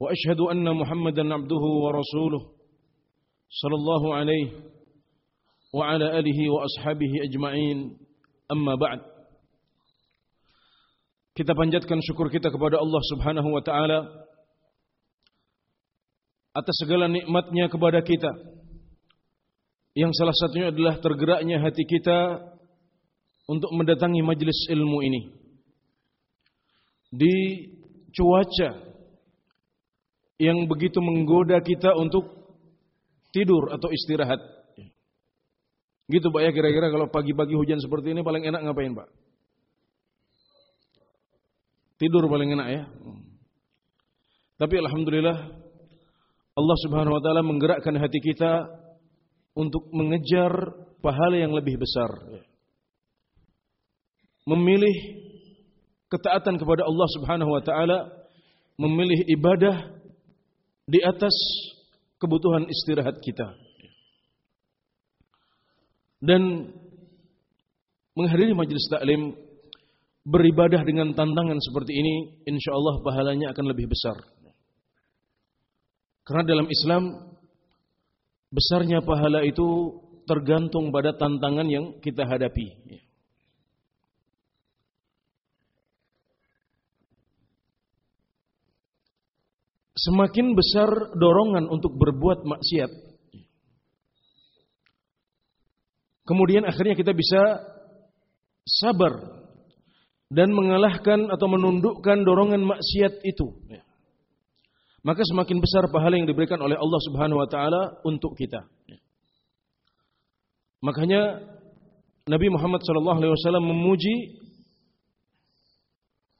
واشهد ان محمدا عبده ورسوله صلى الله عليه وعلى اله واصحابه ajma'in amma ba'd kita panjatkan syukur kita kepada Allah Subhanahu wa taala atas segala nikmatnya kepada kita yang salah satunya adalah tergeraknya hati kita untuk mendatangi majelis ilmu ini di cuaca yang begitu menggoda kita untuk tidur atau istirahat. Gitu Pak ya kira-kira kalau pagi-pagi hujan seperti ini paling enak ngapain Pak? Tidur paling enak ya. Tapi alhamdulillah Allah Subhanahu wa taala menggerakkan hati kita untuk mengejar pahala yang lebih besar. Memilih ketaatan kepada Allah Subhanahu wa taala, memilih ibadah di atas kebutuhan istirahat kita. Dan menghadiri majelis taklim beribadah dengan tantangan seperti ini, insya Allah pahalanya akan lebih besar. Karena dalam Islam besarnya pahala itu tergantung pada tantangan yang kita hadapi. Semakin besar dorongan untuk berbuat maksiat. Kemudian akhirnya kita bisa sabar dan mengalahkan atau menundukkan dorongan maksiat itu. Maka semakin besar pahala yang diberikan oleh Allah Subhanahu wa taala untuk kita. Makanya Nabi Muhammad SAW memuji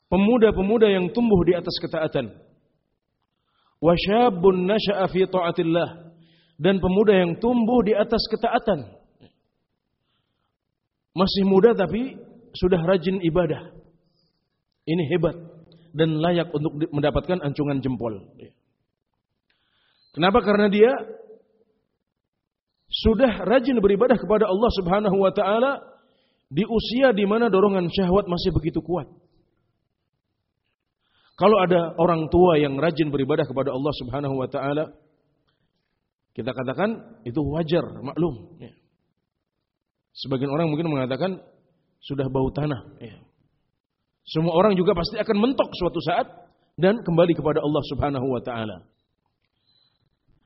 pemuda-pemuda yang tumbuh di atas ketaatan wa syabun fi ta'atillah dan pemuda yang tumbuh di atas ketaatan. Masih muda tapi sudah rajin ibadah. Ini hebat dan layak untuk mendapatkan ancungan jempol. Kenapa? Karena dia sudah rajin beribadah kepada Allah Subhanahu wa taala di usia di mana dorongan syahwat masih begitu kuat. Kalau ada orang tua yang rajin beribadah kepada Allah Subhanahu wa taala, kita katakan itu wajar, maklum. Ya. Sebagian orang mungkin mengatakan sudah bau tanah. Ya. Semua orang juga pasti akan mentok suatu saat dan kembali kepada Allah Subhanahu wa taala.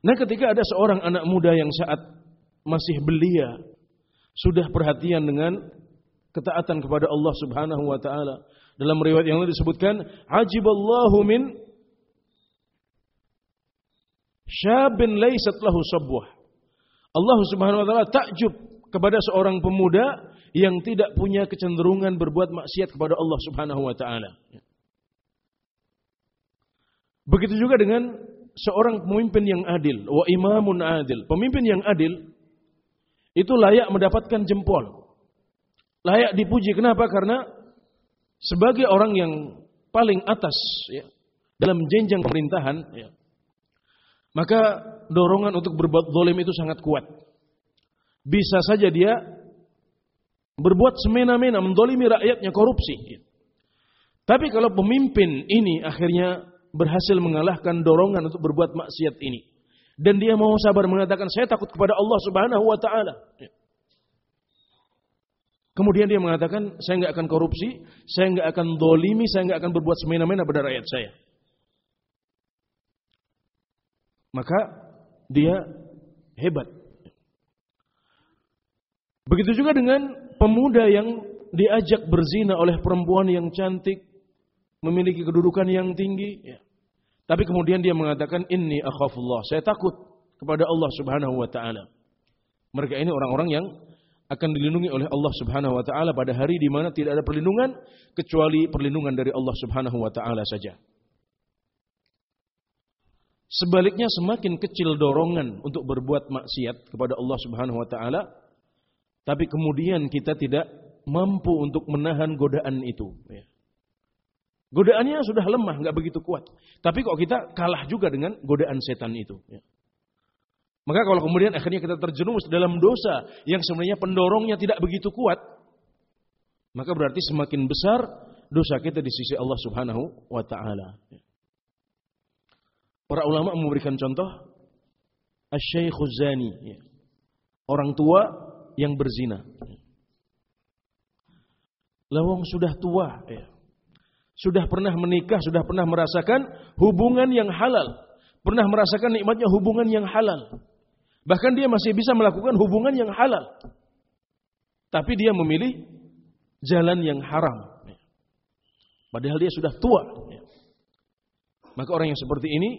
Nah, ketika ada seorang anak muda yang saat masih belia, sudah perhatian dengan ketaatan kepada Allah Subhanahu wa taala, dalam riwayat yang lain disebutkan, ajiballahu min syabin laisat lahu sabwah. Allah Subhanahu wa taala takjub kepada seorang pemuda yang tidak punya kecenderungan berbuat maksiat kepada Allah Subhanahu wa taala. Begitu juga dengan seorang pemimpin yang adil, wa imamun adil. Pemimpin yang adil itu layak mendapatkan jempol. Layak dipuji. Kenapa? Karena sebagai orang yang paling atas ya, dalam jenjang pemerintahan, ya, maka dorongan untuk berbuat zalim itu sangat kuat. Bisa saja dia berbuat semena-mena, mendolimi rakyatnya, korupsi. Ya. Tapi kalau pemimpin ini akhirnya berhasil mengalahkan dorongan untuk berbuat maksiat ini. Dan dia mau sabar mengatakan, saya takut kepada Allah subhanahu wa ta'ala. Ya. Kemudian dia mengatakan, saya nggak akan korupsi, saya nggak akan dolimi, saya nggak akan berbuat semena-mena pada rakyat saya. Maka dia hebat. Begitu juga dengan pemuda yang diajak berzina oleh perempuan yang cantik, memiliki kedudukan yang tinggi. Ya. Tapi kemudian dia mengatakan, ini akhafullah, saya takut kepada Allah subhanahu wa ta'ala. Mereka ini orang-orang yang akan dilindungi oleh Allah Subhanahu wa taala pada hari di mana tidak ada perlindungan kecuali perlindungan dari Allah Subhanahu wa taala saja. Sebaliknya semakin kecil dorongan untuk berbuat maksiat kepada Allah Subhanahu wa taala, tapi kemudian kita tidak mampu untuk menahan godaan itu. Ya. Godaannya sudah lemah, nggak begitu kuat. Tapi kok kita kalah juga dengan godaan setan itu. Ya. Maka kalau kemudian akhirnya kita terjerumus dalam dosa yang sebenarnya pendorongnya tidak begitu kuat, maka berarti semakin besar dosa kita di sisi Allah Subhanahu wa taala. Para ulama memberikan contoh asy-syaikhuz zani, orang tua yang berzina. Lawang sudah tua, ya. sudah pernah menikah, sudah pernah merasakan hubungan yang halal, pernah merasakan nikmatnya hubungan yang halal. Bahkan dia masih bisa melakukan hubungan yang halal. Tapi dia memilih jalan yang haram. Padahal dia sudah tua. Maka orang yang seperti ini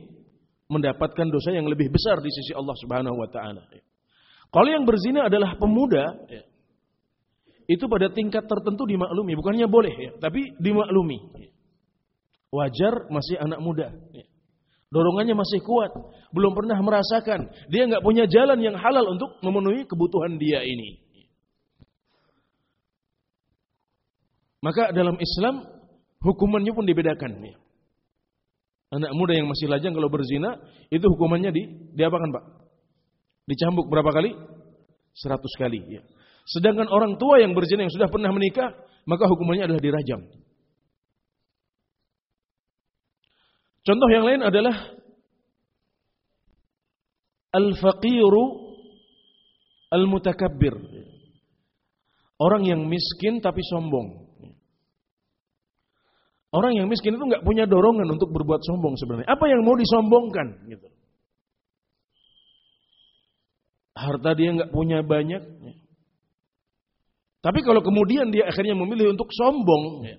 mendapatkan dosa yang lebih besar di sisi Allah Subhanahu wa taala. Kalau yang berzina adalah pemuda, itu pada tingkat tertentu dimaklumi, bukannya boleh ya, tapi dimaklumi. Wajar masih anak muda. Dorongannya masih kuat, belum pernah merasakan. Dia nggak punya jalan yang halal untuk memenuhi kebutuhan dia ini. Maka dalam Islam hukumannya pun dibedakan. Anak muda yang masih lajang kalau berzina itu hukumannya di diapakan pak? Dicambuk berapa kali? Seratus kali. Ya. Sedangkan orang tua yang berzina yang sudah pernah menikah, maka hukumannya adalah dirajam. Contoh yang lain adalah al-faqiru al-mutakabbir. Orang yang miskin tapi sombong. Orang yang miskin itu nggak punya dorongan untuk berbuat sombong sebenarnya. Apa yang mau disombongkan? Gitu. Harta dia nggak punya banyak. Tapi kalau kemudian dia akhirnya memilih untuk sombong, ya.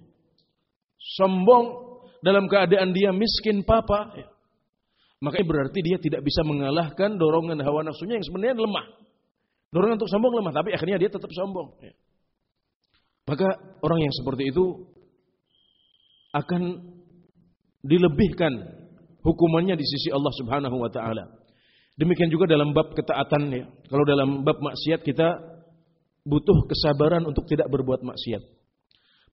sombong dalam keadaan dia miskin papa, ya. maka berarti dia tidak bisa mengalahkan dorongan hawa nafsunya yang sebenarnya lemah. Dorongan untuk sombong lemah, tapi akhirnya dia tetap sombong. Ya. Maka orang yang seperti itu akan dilebihkan hukumannya di sisi Allah Subhanahu wa taala. Demikian juga dalam bab ketaatan ya. Kalau dalam bab maksiat kita butuh kesabaran untuk tidak berbuat maksiat.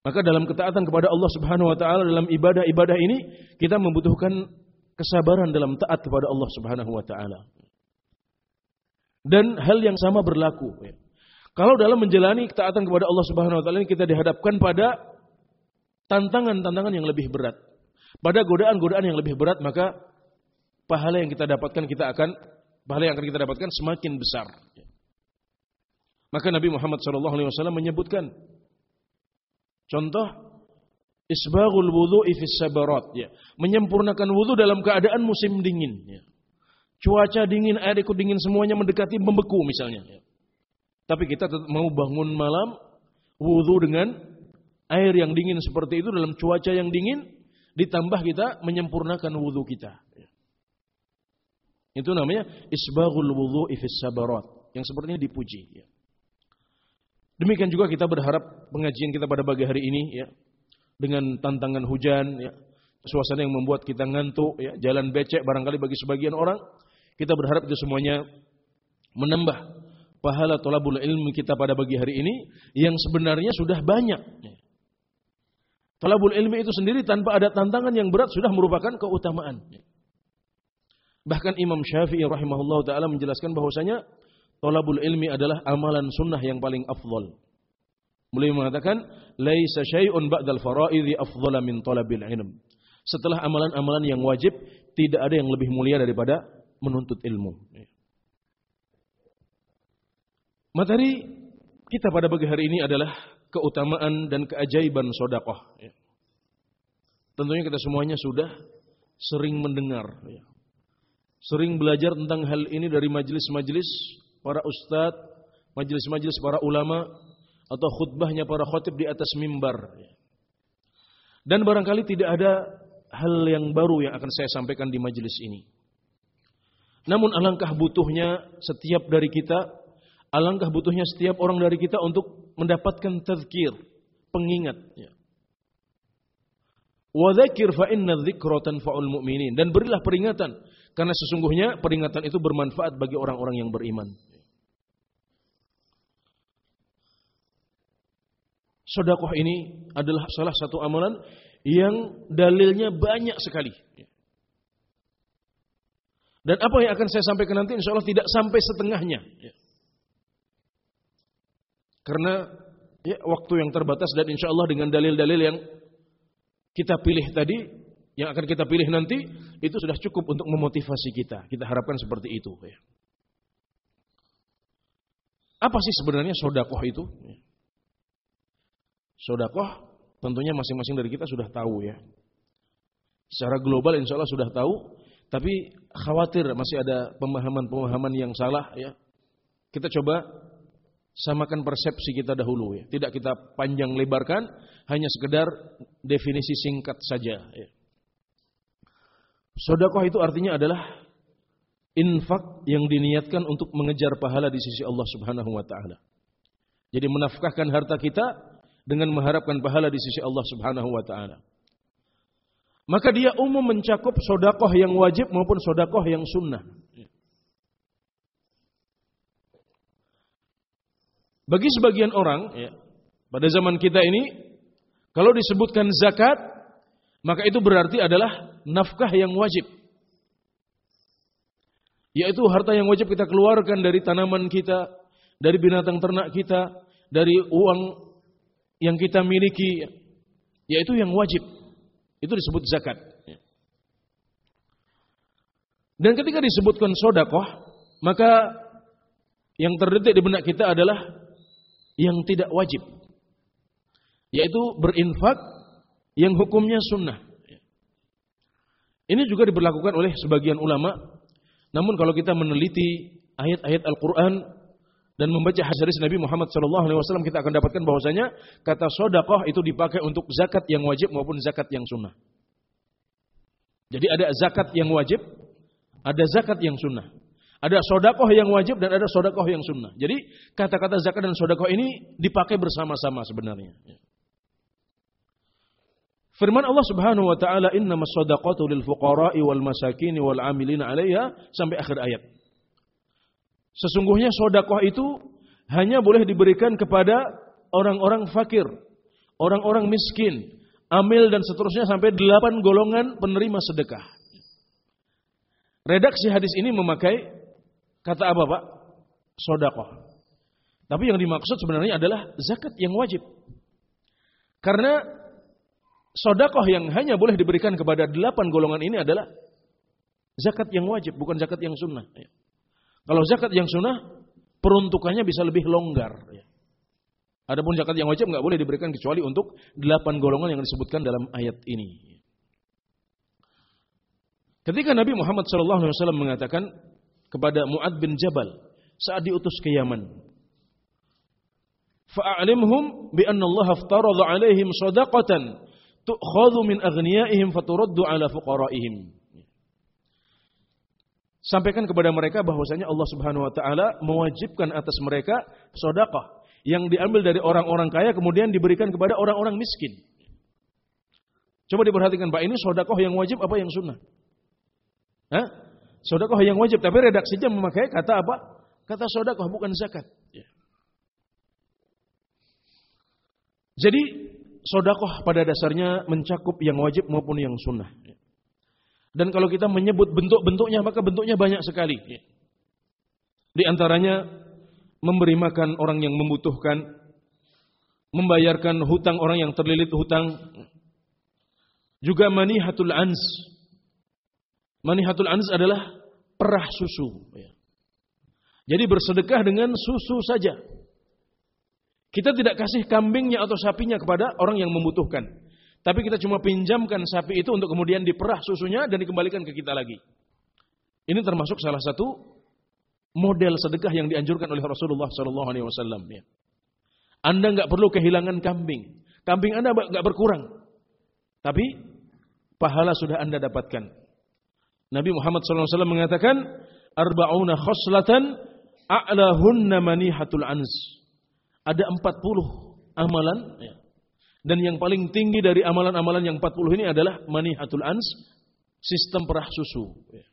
Maka dalam ketaatan kepada Allah Subhanahu wa taala dalam ibadah-ibadah ini kita membutuhkan kesabaran dalam taat kepada Allah Subhanahu wa taala. Dan hal yang sama berlaku. Ya. Kalau dalam menjalani ketaatan kepada Allah Subhanahu wa taala ini kita dihadapkan pada tantangan-tantangan yang lebih berat. Pada godaan-godaan yang lebih berat maka pahala yang kita dapatkan kita akan pahala yang akan kita dapatkan semakin besar. Maka Nabi Muhammad SAW menyebutkan contoh isbaghul wudhu'i fis sabarat ya, menyempurnakan wudhu dalam keadaan musim dingin ya. Cuaca dingin, air ikut dingin semuanya mendekati membeku misalnya ya. Tapi kita tetap mau bangun malam wudhu dengan air yang dingin seperti itu dalam cuaca yang dingin ditambah kita menyempurnakan wudhu kita. Ya. Itu namanya isbaghul wudhu'i fis sabarat yang sepertinya dipuji ya. Demikian juga kita berharap pengajian kita pada pagi hari ini ya dengan tantangan hujan ya, suasana yang membuat kita ngantuk ya, jalan becek barangkali bagi sebagian orang, kita berharap itu semuanya menambah pahala tolabul ilmu kita pada pagi hari ini yang sebenarnya sudah banyak. Ya. Tolabul ilmi itu sendiri tanpa ada tantangan yang berat sudah merupakan keutamaan. Ya. Bahkan Imam Syafi'i rahimahullah taala menjelaskan bahwasanya Tolabul ilmi adalah amalan sunnah yang paling afdol. Beliau mengatakan, "Laisa syai'un ba'dal fara'idhi afdhala min talabil ilm." Setelah amalan-amalan yang wajib, tidak ada yang lebih mulia daripada menuntut ilmu. Materi kita pada pagi hari ini adalah keutamaan dan keajaiban sodakoh. Tentunya kita semuanya sudah sering mendengar, sering belajar tentang hal ini dari majelis-majelis para ustadz, majelis-majelis para ulama, atau khutbahnya para khotib di atas mimbar. Dan barangkali tidak ada hal yang baru yang akan saya sampaikan di majelis ini. Namun alangkah butuhnya setiap dari kita, alangkah butuhnya setiap orang dari kita untuk mendapatkan tazkir, pengingat. Wa dzakir fa inna dzikra tanfa'ul mu'minin. Dan berilah peringatan Karena sesungguhnya peringatan itu bermanfaat bagi orang-orang yang beriman. Sodakoh ini adalah salah satu amalan yang dalilnya banyak sekali. Dan apa yang akan saya sampaikan nanti insya Allah tidak sampai setengahnya. Karena ya, waktu yang terbatas dan insya Allah dengan dalil-dalil yang kita pilih tadi, yang akan kita pilih nanti, itu sudah cukup untuk memotivasi kita. Kita harapkan seperti itu. Ya. Apa sih sebenarnya sodakoh itu? Sodakoh tentunya masing-masing dari kita sudah tahu ya. Secara global insya Allah sudah tahu, tapi khawatir masih ada pemahaman-pemahaman yang salah ya. Kita coba samakan persepsi kita dahulu ya. Tidak kita panjang lebarkan, hanya sekedar definisi singkat saja ya. Sodakoh itu artinya adalah infak yang diniatkan untuk mengejar pahala di sisi Allah Subhanahu wa taala. Jadi menafkahkan harta kita dengan mengharapkan pahala di sisi Allah Subhanahu wa taala. Maka dia umum mencakup sodakoh yang wajib maupun sodakoh yang sunnah. Bagi sebagian orang, ya, pada zaman kita ini, kalau disebutkan zakat, maka itu berarti adalah nafkah yang wajib. Yaitu harta yang wajib kita keluarkan dari tanaman kita, dari binatang ternak kita, dari uang yang kita miliki, yaitu yang wajib. Itu disebut zakat. Dan ketika disebutkan sodakoh, maka yang terdetik di benak kita adalah yang tidak wajib. Yaitu berinfak yang hukumnya sunnah. Ini juga diberlakukan oleh sebagian ulama. Namun kalau kita meneliti ayat-ayat Al-Quran dan membaca hadis Nabi Muhammad SAW, kita akan dapatkan bahwasanya kata sodakoh itu dipakai untuk zakat yang wajib maupun zakat yang sunnah. Jadi ada zakat yang wajib, ada zakat yang sunnah. Ada sodakoh yang wajib dan ada sodakoh yang sunnah. Jadi kata-kata zakat dan sodakoh ini dipakai bersama-sama sebenarnya. Firman Allah Subhanahu wa taala innamas shadaqatu lil fuqara'i wal masakin wal 'amilina 'alaiha sampai akhir ayat. Sesungguhnya sodakoh itu hanya boleh diberikan kepada orang-orang fakir, orang-orang miskin, amil dan seterusnya sampai delapan golongan penerima sedekah. Redaksi hadis ini memakai Kata apa Pak? Sodakoh. Tapi yang dimaksud sebenarnya adalah zakat yang wajib. Karena sodakoh yang hanya boleh diberikan kepada delapan golongan ini adalah zakat yang wajib, bukan zakat yang sunnah. Kalau zakat yang sunnah, peruntukannya bisa lebih longgar. Ya. Adapun zakat yang wajib nggak boleh diberikan kecuali untuk delapan golongan yang disebutkan dalam ayat ini. Ketika Nabi Muhammad SAW mengatakan kepada Mu'ad bin Jabal saat diutus ke Yaman. Fa'alimhum bi anna Allah aftarada 'alaihim shadaqatan tu'khadhu min aghniyaihim faturaddu 'ala fuqaraihim. Sampaikan kepada mereka bahwasanya Allah Subhanahu wa taala mewajibkan atas mereka sedekah yang diambil dari orang-orang kaya kemudian diberikan kepada orang-orang miskin. Coba diperhatikan Pak, ini sedekah yang wajib apa yang sunnah? Hah? Sodakoh yang wajib, tapi redaksinya memakai kata apa? Kata sodakoh bukan zakat. Ya. Jadi sodakoh pada dasarnya mencakup yang wajib maupun yang sunnah. Ya. Dan kalau kita menyebut bentuk-bentuknya maka bentuknya banyak sekali. Ya. Di antaranya memberi makan orang yang membutuhkan, membayarkan hutang orang yang terlilit hutang, juga manihatul ans, Manihatul anis adalah perah susu. Ya. Jadi bersedekah dengan susu saja. Kita tidak kasih kambingnya atau sapinya kepada orang yang membutuhkan. Tapi kita cuma pinjamkan sapi itu untuk kemudian diperah susunya dan dikembalikan ke kita lagi. Ini termasuk salah satu model sedekah yang dianjurkan oleh Rasulullah Sallallahu Alaihi Wasallam. Ya. Anda nggak perlu kehilangan kambing. Kambing Anda nggak berkurang. Tapi pahala sudah Anda dapatkan. Nabi Muhammad SAW mengatakan, Arba'una khoslatan a'lahunna manihatul ans. Ada 40 amalan. Ya. Dan yang paling tinggi dari amalan-amalan yang 40 ini adalah manihatul ans, sistem perah susu. Ya.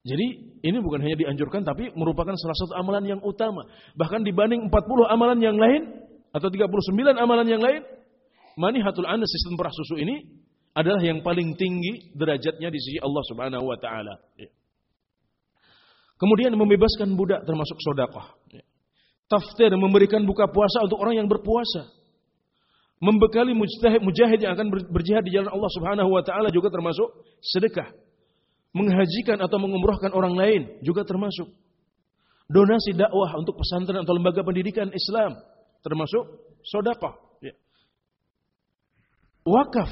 Jadi ini bukan hanya dianjurkan tapi merupakan salah satu amalan yang utama. Bahkan dibanding 40 amalan yang lain atau 39 amalan yang lain, manihatul anas sistem perah susu ini adalah yang paling tinggi derajatnya di sisi Allah Subhanahu wa taala. Ya. Kemudian membebaskan budak termasuk sodakoh. Ya. Taftir memberikan buka puasa untuk orang yang berpuasa. Membekali mujtahid, mujahid yang akan berjihad di jalan Allah Subhanahu wa taala juga termasuk sedekah menghajikan atau mengumrohkan orang lain juga termasuk. Donasi dakwah untuk pesantren atau lembaga pendidikan Islam termasuk sodakoh. Ya. Wakaf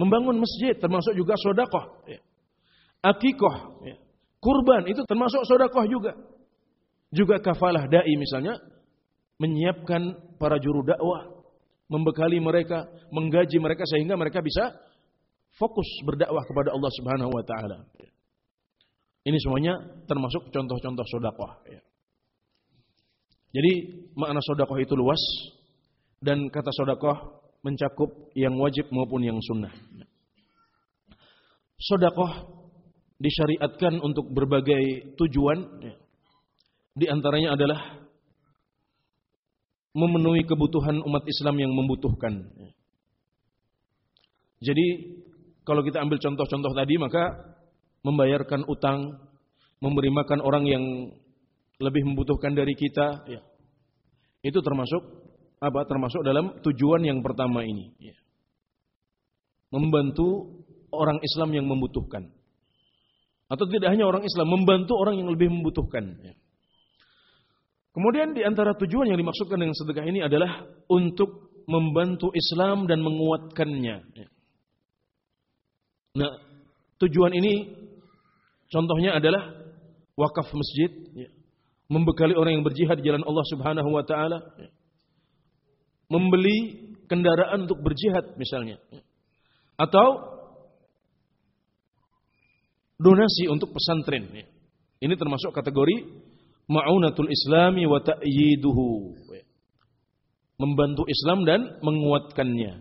membangun masjid termasuk juga sodakoh. Ya. Akikoh, ya. kurban itu termasuk sodakoh juga. Juga kafalah dai misalnya menyiapkan para juru dakwah, membekali mereka, menggaji mereka sehingga mereka bisa fokus berdakwah kepada Allah Subhanahu wa taala. Ini semuanya termasuk contoh-contoh sodakoh. Jadi makna sodakoh itu luas dan kata sodakoh mencakup yang wajib maupun yang sunnah. Sodakoh disyariatkan untuk berbagai tujuan. Di antaranya adalah memenuhi kebutuhan umat Islam yang membutuhkan. Jadi kalau kita ambil contoh-contoh tadi maka membayarkan utang, memberi makan orang yang lebih membutuhkan dari kita, ya. itu termasuk apa? Termasuk dalam tujuan yang pertama ini. Ya. Membantu orang Islam yang membutuhkan. Atau tidak hanya orang Islam, membantu orang yang lebih membutuhkan. Ya. Kemudian di antara tujuan yang dimaksudkan dengan sedekah ini adalah untuk membantu Islam dan menguatkannya. Ya. Nah, tujuan ini contohnya adalah wakaf masjid, ya. membekali orang yang berjihad di jalan Allah Subhanahu wa taala, ya. membeli kendaraan untuk berjihad misalnya. Ya. Atau donasi untuk pesantren. Ini termasuk kategori ma'unatul islami wa ta'yiduhu. Membantu Islam dan menguatkannya.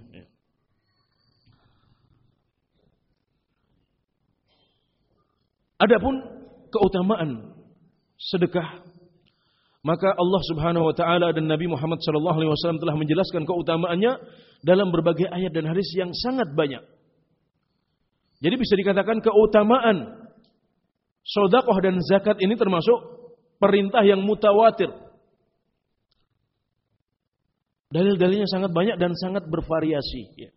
Adapun keutamaan sedekah maka Allah Subhanahu wa taala dan Nabi Muhammad sallallahu alaihi wasallam telah menjelaskan keutamaannya dalam berbagai ayat dan hadis yang sangat banyak. Jadi bisa dikatakan keutamaan sedekah dan zakat ini termasuk perintah yang mutawatir. Dalil-dalilnya sangat banyak dan sangat bervariasi. Ya.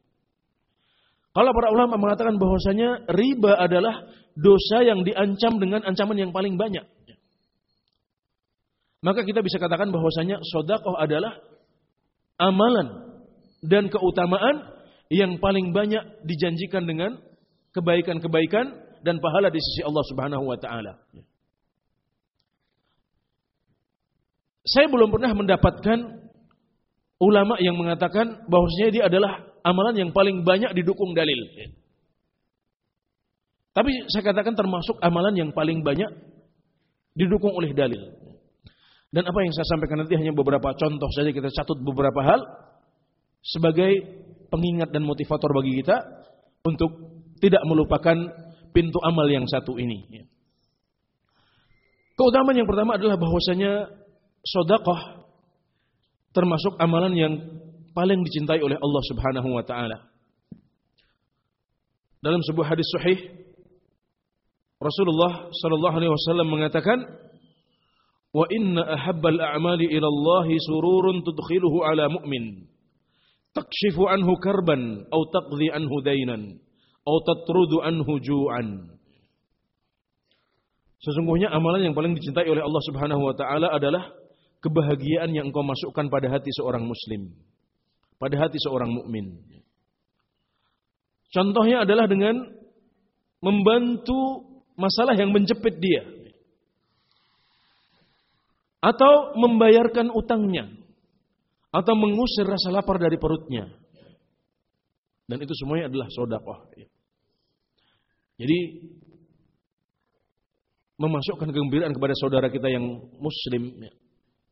Kalau para ulama mengatakan bahwasanya riba adalah dosa yang diancam dengan ancaman yang paling banyak. Maka kita bisa katakan bahwasanya sodakoh adalah amalan dan keutamaan yang paling banyak dijanjikan dengan kebaikan-kebaikan dan pahala di sisi Allah Subhanahu wa taala. Saya belum pernah mendapatkan ulama yang mengatakan bahwasanya dia adalah amalan yang paling banyak didukung dalil. Tapi saya katakan termasuk amalan yang paling banyak didukung oleh dalil. Dan apa yang saya sampaikan nanti hanya beberapa contoh saja kita catut beberapa hal sebagai pengingat dan motivator bagi kita untuk tidak melupakan pintu amal yang satu ini. Keutamaan yang pertama adalah bahwasanya sodakoh termasuk amalan yang paling dicintai oleh Allah Subhanahu wa taala. Dalam sebuah hadis sahih Rasulullah sallallahu alaihi wasallam mengatakan wa inna ahabbal a'mali ila Allah sururun tudkhiluhu ala mu'min takshifu anhu karban atau taqdi anhu dainan atau tatrudu anhu ju'an Sesungguhnya amalan yang paling dicintai oleh Allah Subhanahu wa taala adalah kebahagiaan yang engkau masukkan pada hati seorang muslim pada hati seorang mukmin. Contohnya adalah dengan membantu masalah yang menjepit dia. Atau membayarkan utangnya. Atau mengusir rasa lapar dari perutnya. Dan itu semuanya adalah sodakoh. Jadi memasukkan kegembiraan kepada saudara kita yang muslim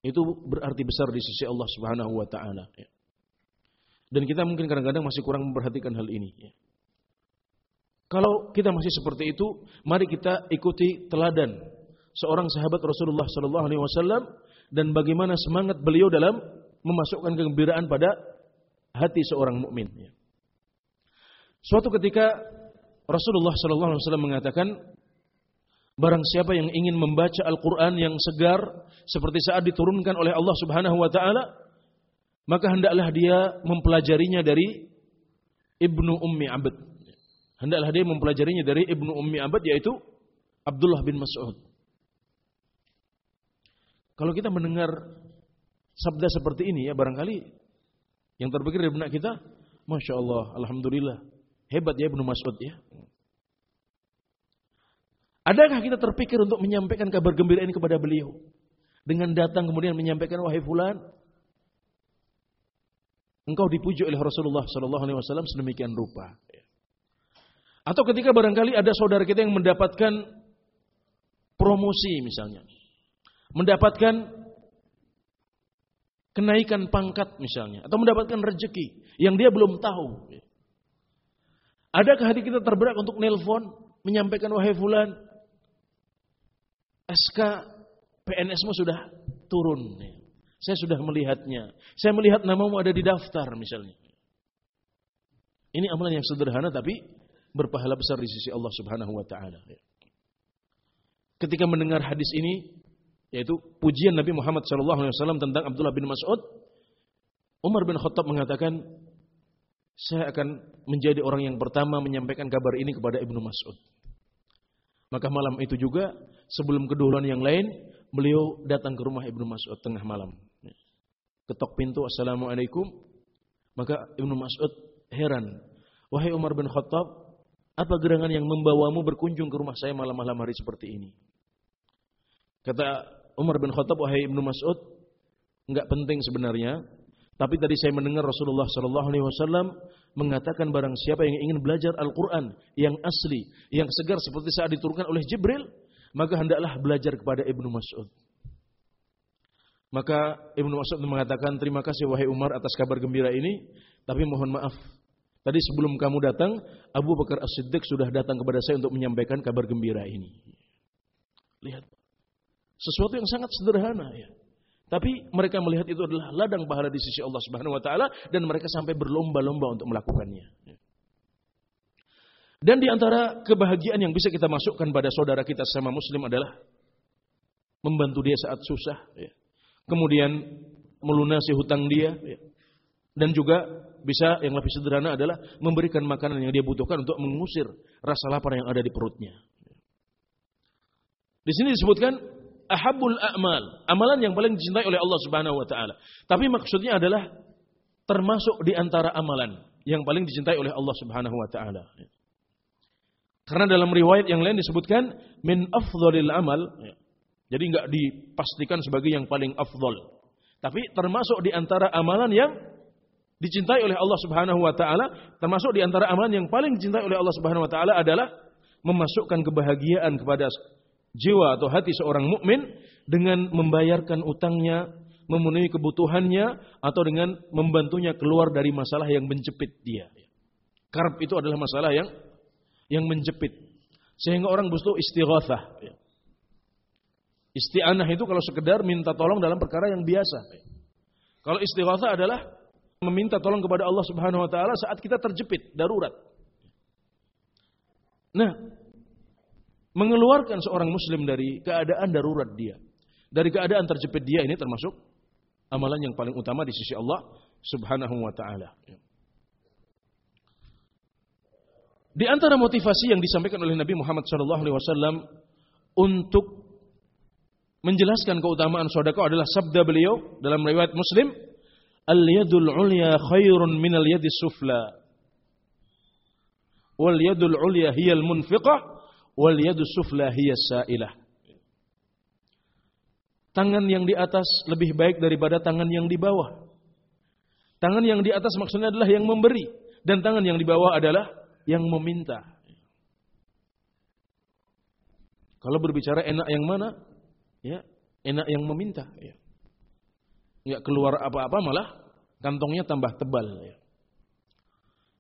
itu berarti besar di sisi Allah Subhanahu wa taala. Dan kita mungkin kadang-kadang masih kurang memperhatikan hal ini. Ya. Kalau kita masih seperti itu, mari kita ikuti teladan seorang sahabat Rasulullah sallallahu alaihi wasallam dan bagaimana semangat beliau dalam memasukkan kegembiraan pada hati seorang mukmin. Suatu ketika Rasulullah sallallahu alaihi wasallam mengatakan Barang siapa yang ingin membaca Al-Quran yang segar seperti saat diturunkan oleh Allah Subhanahu Wa Taala, maka hendaklah dia mempelajarinya dari Ibnu Ummi Abd. Hendaklah dia mempelajarinya dari Ibnu Ummi Abd yaitu Abdullah bin Mas'ud. Kalau kita mendengar sabda seperti ini ya barangkali yang terpikir dari benak kita, Masya Allah, Alhamdulillah, hebat ya Ibnu Mas'ud ya. Adakah kita terpikir untuk menyampaikan kabar gembira ini kepada beliau? Dengan datang kemudian menyampaikan wahai fulan, engkau dipuji oleh Rasulullah sallallahu alaihi wasallam sedemikian rupa. Atau ketika barangkali ada saudara kita yang mendapatkan promosi misalnya. Mendapatkan kenaikan pangkat misalnya atau mendapatkan rezeki yang dia belum tahu. Adakah hati kita terberat untuk nelpon menyampaikan wahai fulan SK PNSmu sudah turun. Saya sudah melihatnya. Saya melihat namamu ada di daftar misalnya. Ini amalan yang sederhana tapi berpahala besar di sisi Allah Subhanahu wa taala. Ketika mendengar hadis ini yaitu pujian Nabi Muhammad SAW tentang Abdullah bin Mas'ud, Umar bin Khattab mengatakan, saya akan menjadi orang yang pertama menyampaikan kabar ini kepada Ibnu Mas'ud. Maka malam itu juga sebelum keduluan yang lain, beliau datang ke rumah Ibnu Mas'ud tengah malam. Ketok pintu, Assalamualaikum. Maka Ibnu Mas'ud heran. Wahai Umar bin Khattab, apa gerangan yang membawamu berkunjung ke rumah saya malam-malam hari seperti ini? Kata Umar bin Khattab, wahai Ibnu Mas'ud, enggak penting sebenarnya. Tapi tadi saya mendengar Rasulullah Sallallahu Alaihi Wasallam mengatakan barang siapa yang ingin belajar Al-Quran yang asli, yang segar seperti saat diturunkan oleh Jibril, maka hendaklah belajar kepada Ibnu Mas'ud. Maka Ibnu Mas'ud mengatakan, terima kasih wahai Umar atas kabar gembira ini, tapi mohon maaf. Tadi sebelum kamu datang, Abu Bakar As-Siddiq sudah datang kepada saya untuk menyampaikan kabar gembira ini. Lihat. Sesuatu yang sangat sederhana ya. Tapi mereka melihat itu adalah ladang pahala di sisi Allah Subhanahu wa taala dan mereka sampai berlomba-lomba untuk melakukannya. Dan di antara kebahagiaan yang bisa kita masukkan pada saudara kita sama muslim adalah membantu dia saat susah, ya. kemudian melunasi hutang dia, ya. dan juga bisa yang lebih sederhana adalah memberikan makanan yang dia butuhkan untuk mengusir rasa lapar yang ada di perutnya. Di sini disebutkan ahabul a'mal, amalan yang paling dicintai oleh Allah Subhanahu wa taala. Tapi maksudnya adalah termasuk di antara amalan yang paling dicintai oleh Allah Subhanahu wa taala. Karena dalam riwayat yang lain disebutkan min afdhalil amal. Jadi enggak dipastikan sebagai yang paling afdhal. Tapi termasuk di antara amalan yang dicintai oleh Allah Subhanahu wa taala, termasuk di antara amalan yang paling dicintai oleh Allah Subhanahu wa taala adalah memasukkan kebahagiaan kepada jiwa atau hati seorang mukmin dengan membayarkan utangnya, memenuhi kebutuhannya atau dengan membantunya keluar dari masalah yang menjepit dia. Karb itu adalah masalah yang yang menjepit. Sehingga orang butuh istighatsah. Isti'anah itu kalau sekedar minta tolong dalam perkara yang biasa. Kalau istighatsah adalah meminta tolong kepada Allah Subhanahu wa taala saat kita terjepit, darurat. Nah, mengeluarkan seorang muslim dari keadaan darurat dia. Dari keadaan terjepit dia ini termasuk amalan yang paling utama di sisi Allah Subhanahu wa taala. Di antara motivasi yang disampaikan oleh Nabi Muhammad SAW untuk menjelaskan keutamaan sedekah adalah sabda beliau dalam riwayat Muslim, "Al-yadul ulya khairun min al-yadis sufla." Wal yadul ulya hiya al-munfiqah wal yadu sufla hiya sa'ilah. Tangan yang di atas lebih baik daripada tangan yang di bawah. Tangan yang di atas maksudnya adalah yang memberi dan tangan yang di bawah adalah yang meminta. Kalau berbicara enak yang mana? Ya, enak yang meminta, ya. Enggak keluar apa-apa malah kantongnya tambah tebal, ya.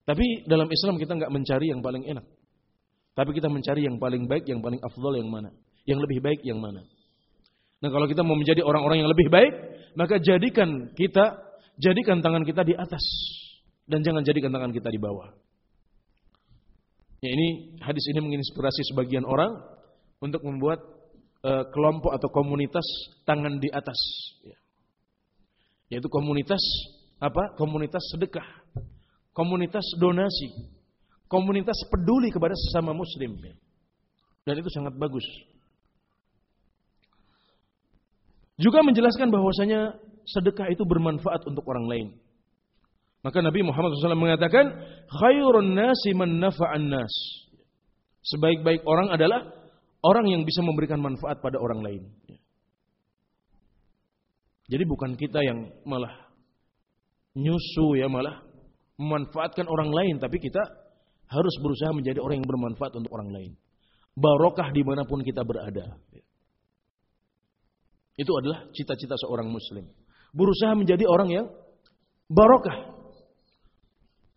Tapi dalam Islam kita enggak mencari yang paling enak. Tapi kita mencari yang paling baik, yang paling afdol yang mana? Yang lebih baik yang mana? Nah, kalau kita mau menjadi orang-orang yang lebih baik, maka jadikan kita jadikan tangan kita di atas dan jangan jadikan tangan kita di bawah. Ya, ini hadis ini menginspirasi sebagian orang untuk membuat uh, kelompok atau komunitas tangan di atas. Ya. Yaitu komunitas apa? Komunitas sedekah, komunitas donasi, komunitas peduli kepada sesama muslim. Dan itu sangat bagus. Juga menjelaskan bahwasanya sedekah itu bermanfaat untuk orang lain. Maka Nabi Muhammad SAW mengatakan, khairun nasi man nafa'an nas. Sebaik-baik orang adalah orang yang bisa memberikan manfaat pada orang lain. Jadi bukan kita yang malah nyusu ya malah memanfaatkan orang lain, tapi kita harus berusaha menjadi orang yang bermanfaat untuk orang lain. Barokah di mana pun kita berada. Itu adalah cita-cita seorang muslim. Berusaha menjadi orang yang barokah.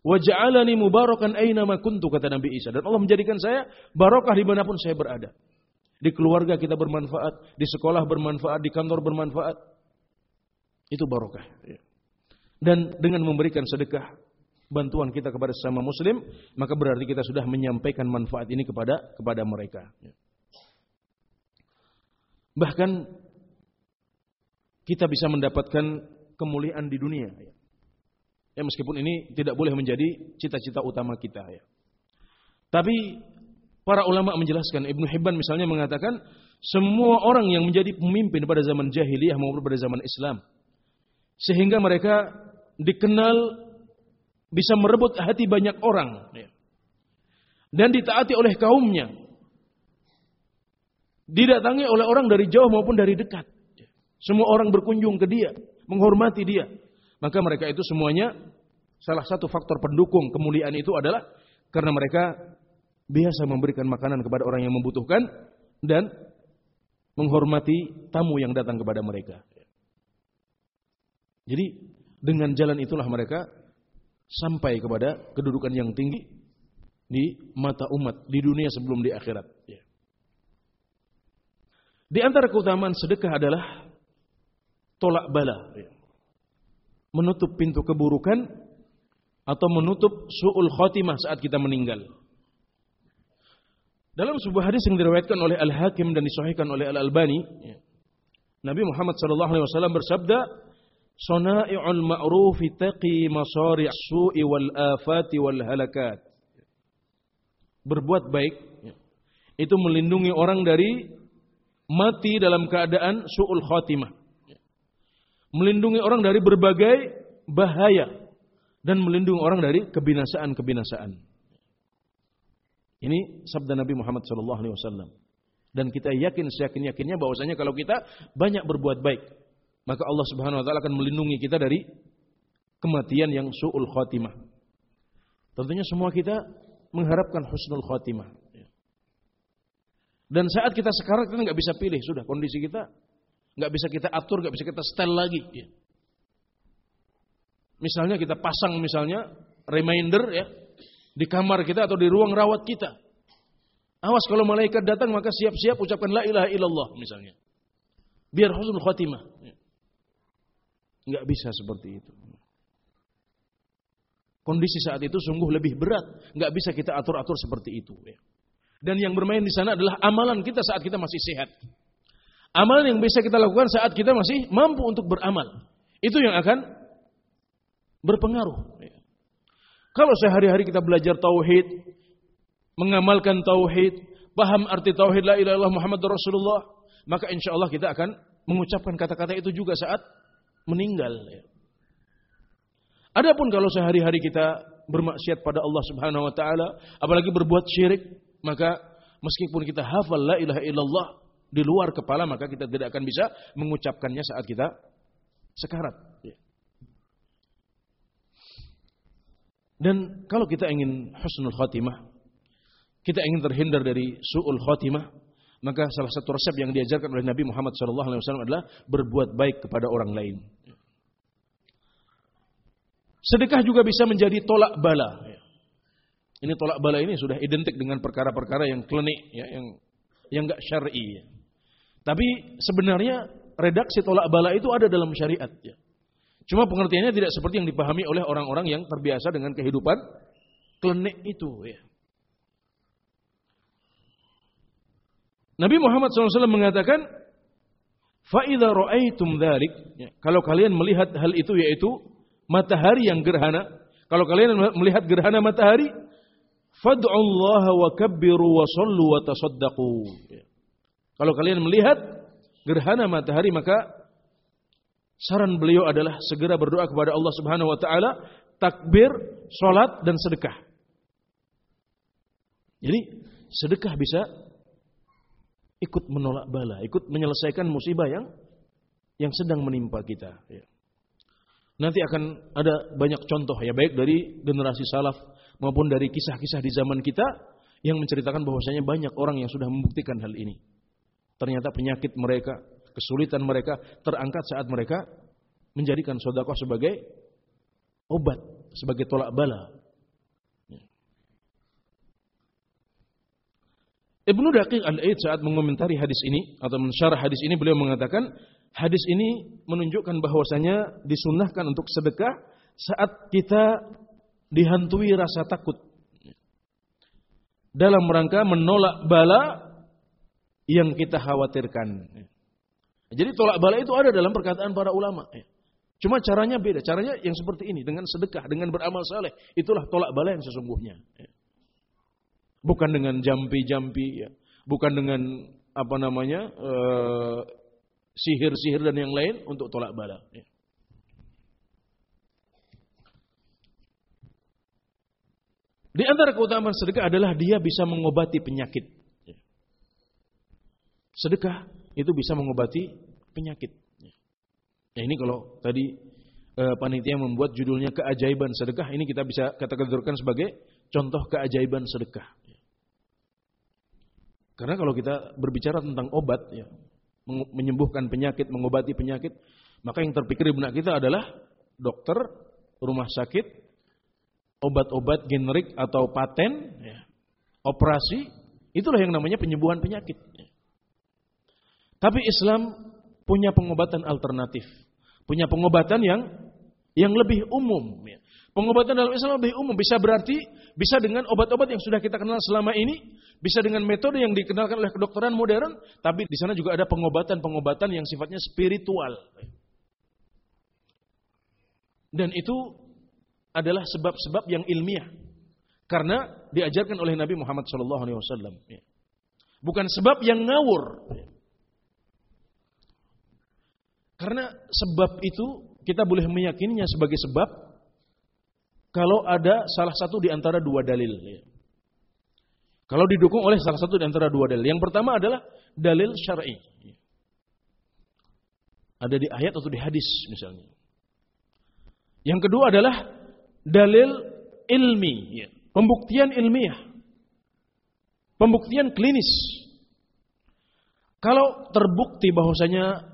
Waja'alani mubarakan aina ma kuntu kata Nabi Isa. Dan Allah menjadikan saya barokah di mana pun saya berada. Di keluarga kita bermanfaat, di sekolah bermanfaat, di kantor bermanfaat. Itu barokah. Dan dengan memberikan sedekah, bantuan kita kepada sesama muslim, maka berarti kita sudah menyampaikan manfaat ini kepada kepada mereka. Bahkan kita bisa mendapatkan kemuliaan di dunia. Ya, meskipun ini tidak boleh menjadi cita-cita utama kita. Ya. Tapi para ulama menjelaskan, Ibnu Hibban misalnya mengatakan, semua orang yang menjadi pemimpin pada zaman jahiliyah maupun pada zaman Islam, sehingga mereka dikenal bisa merebut hati banyak orang ya. dan ditaati oleh kaumnya didatangi oleh orang dari jauh maupun dari dekat semua orang berkunjung ke dia menghormati dia maka mereka itu semuanya salah satu faktor pendukung kemuliaan itu adalah karena mereka biasa memberikan makanan kepada orang yang membutuhkan dan menghormati tamu yang datang kepada mereka. Jadi dengan jalan itulah mereka sampai kepada kedudukan yang tinggi di mata umat di dunia sebelum di akhirat. Ya. Di antara keutamaan sedekah adalah tolak bala, ya. Menutup pintu keburukan atau menutup suul khotimah saat kita meninggal. Dalam sebuah hadis yang diriwayatkan oleh Al Hakim dan disahihkan oleh Al Albani, ya, Nabi Muhammad SAW bersabda, Sona'i'ul ma'rufi taqi masari' su'i wal afati wal halakat. Berbuat baik itu melindungi orang dari mati dalam keadaan su'ul khatimah. Melindungi orang dari berbagai bahaya dan melindungi orang dari kebinasaan-kebinasaan. Ini sabda Nabi Muhammad sallallahu alaihi wasallam. Dan kita yakin seyakin-yakinnya bahwasanya kalau kita banyak berbuat baik, maka Allah Subhanahu wa taala akan melindungi kita dari kematian yang suul khatimah. Tentunya semua kita mengharapkan husnul khatimah. Dan saat kita sekarang kita nggak bisa pilih sudah kondisi kita nggak bisa kita atur, nggak bisa kita setel lagi. Misalnya kita pasang misalnya reminder ya di kamar kita atau di ruang rawat kita. Awas kalau malaikat datang maka siap-siap ucapkan la ilaha illallah misalnya. Biar husnul khatimah. Nggak bisa seperti itu. Kondisi saat itu sungguh lebih berat. Nggak bisa kita atur-atur seperti itu. Ya. Dan yang bermain di sana adalah amalan kita saat kita masih sehat. Amalan yang bisa kita lakukan saat kita masih mampu untuk beramal. Itu yang akan berpengaruh. Kalau sehari-hari kita belajar tauhid, mengamalkan tauhid, paham arti tauhid la ilaha illallah Muhammad Rasulullah, maka insya Allah kita akan mengucapkan kata-kata itu juga saat meninggal. Adapun kalau sehari-hari kita bermaksiat pada Allah Subhanahu wa taala, apalagi berbuat syirik, maka meskipun kita hafal la ilaha illallah di luar kepala, maka kita tidak akan bisa mengucapkannya saat kita sekarat. Ya. Dan kalau kita ingin husnul khatimah, kita ingin terhindar dari su'ul khatimah, maka salah satu resep yang diajarkan oleh Nabi Muhammad SAW adalah berbuat baik kepada orang lain. Sedekah juga bisa menjadi tolak bala. Ini tolak bala ini sudah identik dengan perkara-perkara yang klinik, ya, yang yang enggak syar'i. Ya. Tapi sebenarnya redaksi tolak bala itu ada dalam syariat. Ya. Cuma pengertiannya tidak seperti yang dipahami oleh orang-orang yang terbiasa dengan kehidupan klinik itu. Ya. Nabi Muhammad SAW mengatakan, Fa'idha ra'aitum dhalik, ya, kalau kalian melihat hal itu yaitu matahari yang gerhana, kalau kalian melihat gerhana matahari, fad'ullaha wa kabbiru wa sallu wa tasaddaqu. Ya. Kalau kalian melihat gerhana matahari maka saran beliau adalah segera berdoa kepada Allah Subhanahu wa taala, takbir, salat dan sedekah. Jadi sedekah bisa ikut menolak bala, ikut menyelesaikan musibah yang yang sedang menimpa kita. Ya. Nanti akan ada banyak contoh ya, baik dari generasi salaf maupun dari kisah-kisah di zaman kita yang menceritakan bahwasanya banyak orang yang sudah membuktikan hal ini. Ternyata penyakit mereka, kesulitan mereka terangkat saat mereka menjadikan sodakoh sebagai obat, sebagai tolak bala. Ibnu Daqiq al-Aid saat mengomentari hadis ini atau mensyarah hadis ini beliau mengatakan hadis ini menunjukkan bahwasanya disunahkan untuk sedekah saat kita dihantui rasa takut dalam rangka menolak bala yang kita khawatirkan. Jadi tolak bala itu ada dalam perkataan para ulama. Cuma caranya beda. Caranya yang seperti ini dengan sedekah, dengan beramal saleh. Itulah tolak bala yang sesungguhnya. Bukan dengan jampi-jampi, ya. bukan dengan apa namanya eh, sihir-sihir dan yang lain untuk tolak bala. Ya. Di antara keutamaan sedekah adalah dia bisa mengobati penyakit. Sedekah itu bisa mengobati penyakit. Ya ini kalau tadi eh, panitia membuat judulnya keajaiban sedekah, ini kita bisa kategorikan sebagai contoh keajaiban sedekah. Karena kalau kita berbicara tentang obat, ya, menyembuhkan penyakit, mengobati penyakit, maka yang terpikir di benak kita adalah dokter, rumah sakit, obat-obat generik atau paten, ya, operasi, itulah yang namanya penyembuhan penyakit. Ya. Tapi Islam punya pengobatan alternatif, punya pengobatan yang yang lebih umum. Pengobatan dalam Islam lebih umum, bisa berarti bisa dengan obat-obat yang sudah kita kenal selama ini, bisa dengan metode yang dikenalkan oleh kedokteran modern, tapi di sana juga ada pengobatan-pengobatan yang sifatnya spiritual. Dan itu adalah sebab-sebab yang ilmiah. Karena diajarkan oleh Nabi Muhammad SAW. Bukan sebab yang ngawur. Karena sebab itu kita boleh meyakininya sebagai sebab kalau ada salah satu di antara dua dalil. Ya. Kalau didukung oleh salah satu di antara dua dalil. Yang pertama adalah dalil syar'i. Ada di ayat atau di hadis misalnya. Yang kedua adalah dalil ilmi, ya. pembuktian ilmiah. Pembuktian klinis. Kalau terbukti bahwasanya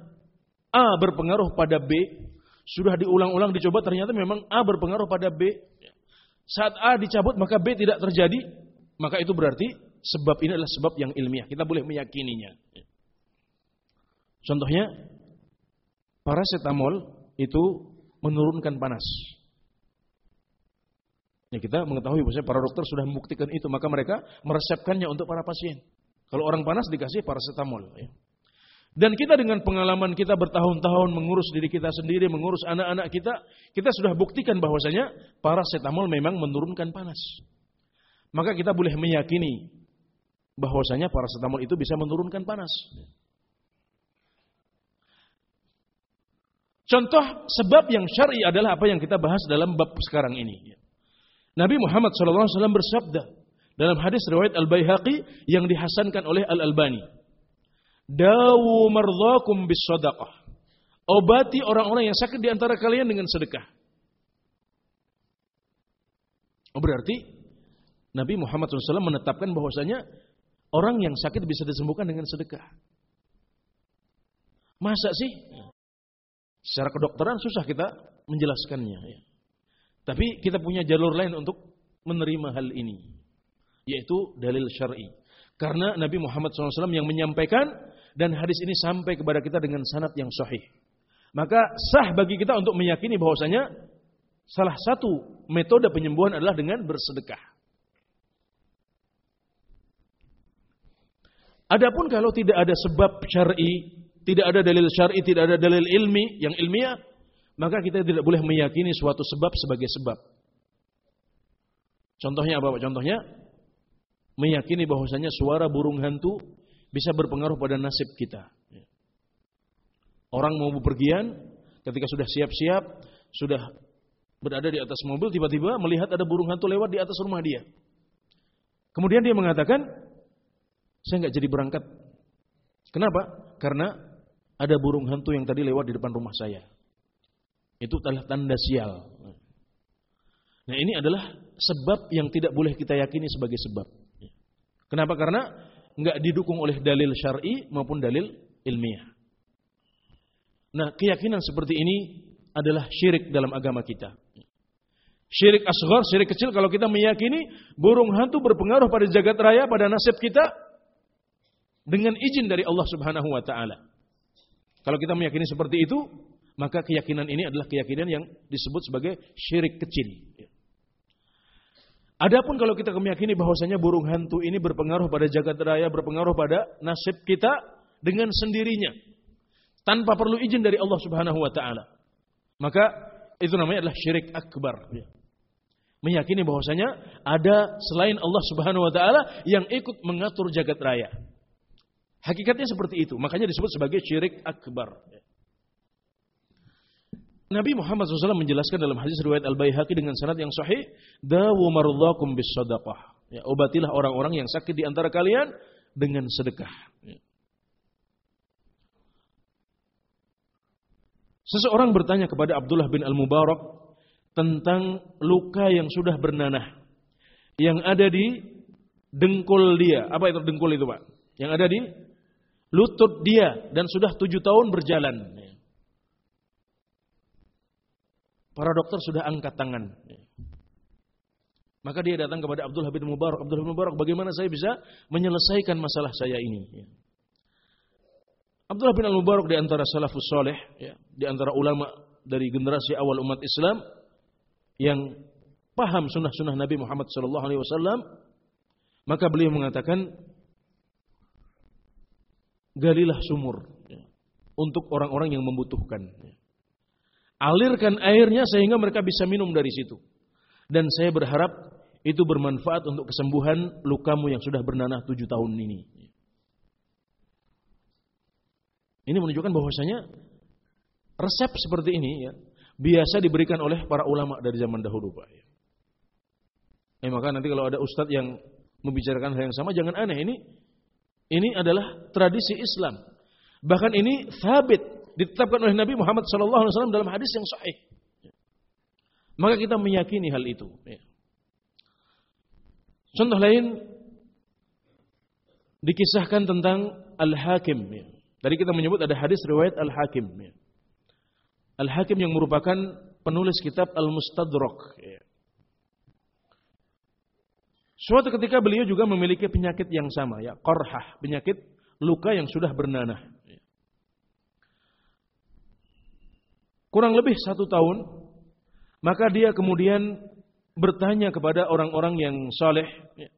A berpengaruh pada B, sudah diulang-ulang dicoba ternyata memang A berpengaruh pada B. Saat A dicabut maka B tidak terjadi, maka itu berarti sebab ini adalah sebab yang ilmiah. Kita boleh meyakininya. Contohnya paracetamol itu menurunkan panas. Ya, kita mengetahui bahwa para dokter sudah membuktikan itu, maka mereka meresepkannya untuk para pasien. Kalau orang panas dikasih paracetamol. Ya. Dan kita dengan pengalaman kita bertahun-tahun mengurus diri kita sendiri, mengurus anak-anak kita, kita sudah buktikan bahwasanya paracetamol memang menurunkan panas. Maka kita boleh meyakini bahwasanya paracetamol itu bisa menurunkan panas. Contoh sebab yang syar'i adalah apa yang kita bahas dalam bab sekarang ini. Nabi Muhammad SAW bersabda dalam hadis riwayat Al-Baihaqi yang dihasankan oleh Al-Albani. Dawu mardhakum bis sadaqah. Obati orang-orang yang sakit di antara kalian dengan sedekah. Oh, berarti Nabi Muhammad SAW menetapkan bahwasanya orang yang sakit bisa disembuhkan dengan sedekah. Masa sih? Secara kedokteran susah kita menjelaskannya. Ya. Tapi kita punya jalur lain untuk menerima hal ini. yaitu dalil syar'i. Karena Nabi Muhammad SAW yang menyampaikan dan hadis ini sampai kepada kita dengan sanad yang sahih. Maka sah bagi kita untuk meyakini bahwasanya salah satu metode penyembuhan adalah dengan bersedekah. Adapun kalau tidak ada sebab syar'i, tidak ada dalil syar'i, tidak ada dalil ilmi yang ilmiah, maka kita tidak boleh meyakini suatu sebab sebagai sebab. Contohnya apa Pak? Contohnya meyakini bahwasanya suara burung hantu bisa berpengaruh pada nasib kita. Orang mau bepergian, ketika sudah siap-siap, sudah berada di atas mobil, tiba-tiba melihat ada burung hantu lewat di atas rumah dia. Kemudian dia mengatakan, saya nggak jadi berangkat. Kenapa? Karena ada burung hantu yang tadi lewat di depan rumah saya. Itu adalah tanda sial. Nah ini adalah sebab yang tidak boleh kita yakini sebagai sebab. Kenapa? Karena nggak didukung oleh dalil syar'i maupun dalil ilmiah. Nah keyakinan seperti ini adalah syirik dalam agama kita. Syirik asghar, syirik kecil kalau kita meyakini burung hantu berpengaruh pada jagat raya, pada nasib kita, dengan izin dari Allah Subhanahu wa taala. Kalau kita meyakini seperti itu, maka keyakinan ini adalah keyakinan yang disebut sebagai syirik kecil. Adapun kalau kita meyakini bahwasanya burung hantu ini berpengaruh pada jagat raya, berpengaruh pada nasib kita dengan sendirinya tanpa perlu izin dari Allah Subhanahu wa taala. Maka itu namanya adalah syirik akbar. Meyakini bahwasanya ada selain Allah Subhanahu wa taala yang ikut mengatur jagat raya. Hakikatnya seperti itu. Makanya disebut sebagai syirik akbar. Nabi Muhammad SAW menjelaskan dalam hadis riwayat Al-Baihaqi dengan sanad yang sahih, "Dawu marudhakum bis sadaqah." Ya, obatilah orang-orang yang sakit di antara kalian dengan sedekah. Ya. Seseorang bertanya kepada Abdullah bin Al-Mubarak tentang luka yang sudah bernanah yang ada di dengkul dia. Apa itu dengkul itu, Pak? Yang ada di lutut dia dan sudah tujuh tahun berjalan. Para dokter sudah angkat tangan. Maka dia datang kepada Abdullah bin Mubarak. Abdullah bin Mubarak, bagaimana saya bisa menyelesaikan masalah saya ini? Abdullah bin Al-Mubarak di antara salafus soleh, ya, di antara ulama dari generasi awal umat Islam yang paham sunnah-sunnah Nabi Muhammad SAW, maka beliau mengatakan, galilah sumur ya, untuk orang-orang yang membutuhkan. Alirkan airnya sehingga mereka bisa minum dari situ. Dan saya berharap itu bermanfaat untuk kesembuhan lukamu yang sudah bernanah tujuh tahun ini. Ini menunjukkan bahwasanya resep seperti ini ya biasa diberikan oleh para ulama dari zaman dahulu pak. Ya. Eh, maka nanti kalau ada ustadz yang membicarakan hal yang sama jangan aneh ini ini adalah tradisi Islam. Bahkan ini sabit ditetapkan oleh Nabi Muhammad SAW dalam hadis yang sahih. Maka kita meyakini hal itu. Ya. Contoh lain dikisahkan tentang Al-Hakim. Ya. Tadi kita menyebut ada hadis riwayat Al-Hakim. Ya. Al-Hakim yang merupakan penulis kitab Al-Mustadrak. Suatu ketika beliau juga memiliki penyakit yang sama, ya, korhah, penyakit luka yang sudah bernanah. Kurang lebih satu tahun, maka dia kemudian bertanya kepada orang-orang yang saleh ya,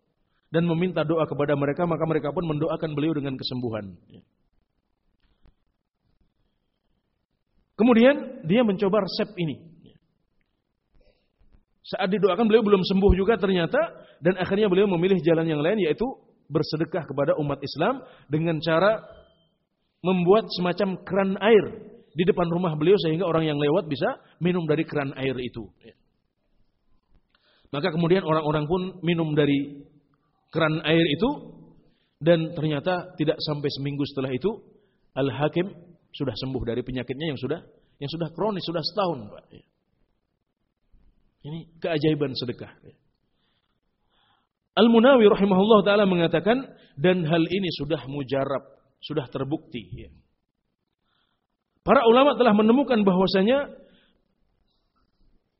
dan meminta doa kepada mereka, maka mereka pun mendoakan beliau dengan kesembuhan. Ya. Kemudian dia mencoba resep ini. Ya. Saat didoakan beliau belum sembuh juga ternyata dan akhirnya beliau memilih jalan yang lain yaitu bersedekah kepada umat Islam dengan cara membuat semacam keran air di depan rumah beliau sehingga orang yang lewat bisa minum dari keran air itu. Maka kemudian orang-orang pun minum dari keran air itu dan ternyata tidak sampai seminggu setelah itu Al-Hakim sudah sembuh dari penyakitnya yang sudah yang sudah kronis sudah setahun, Pak. Ini keajaiban sedekah. Al-Munawi rahimahullah taala mengatakan dan hal ini sudah mujarab, sudah terbukti ya. Para ulama telah menemukan bahwasanya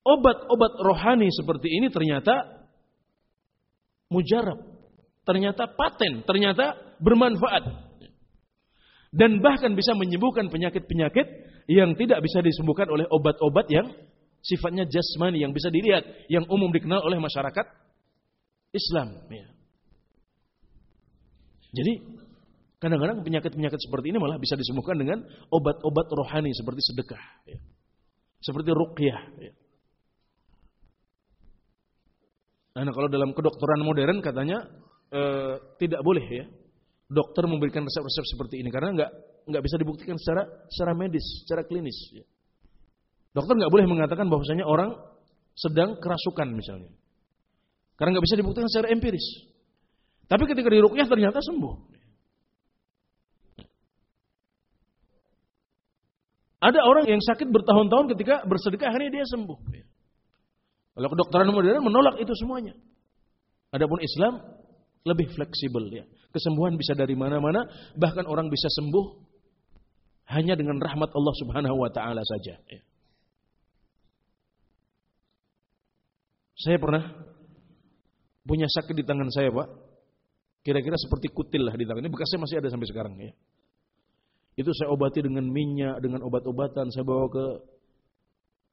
obat-obat rohani seperti ini ternyata mujarab. ternyata paten, ternyata bermanfaat. Dan bahkan bisa menyembuhkan penyakit-penyakit yang tidak bisa disembuhkan oleh obat-obat yang sifatnya jasmani, yang bisa dilihat, yang umum dikenal oleh masyarakat Islam. Ya. Jadi kadang-kadang penyakit-penyakit seperti ini malah bisa disembuhkan dengan obat-obat rohani seperti sedekah, ya. seperti ruqyah. Ya. Nah, kalau dalam kedokteran modern katanya eh, tidak boleh ya dokter memberikan resep-resep seperti ini karena nggak nggak bisa dibuktikan secara secara medis, secara klinis. Ya. Dokter nggak boleh mengatakan bahwasanya orang sedang kerasukan misalnya, karena nggak bisa dibuktikan secara empiris. Tapi ketika dirukyah ternyata sembuh. Ada orang yang sakit bertahun-tahun ketika bersedekah akhirnya dia sembuh. Kalau kedokteran modern menolak itu semuanya. Adapun Islam lebih fleksibel ya. Kesembuhan bisa dari mana-mana, bahkan orang bisa sembuh hanya dengan rahmat Allah Subhanahu wa taala saja ya. Saya pernah punya sakit di tangan saya, Pak. Kira-kira seperti kutil lah di tangan. Ini bekasnya masih ada sampai sekarang ya. Itu saya obati dengan minyak, dengan obat-obatan. Saya bawa ke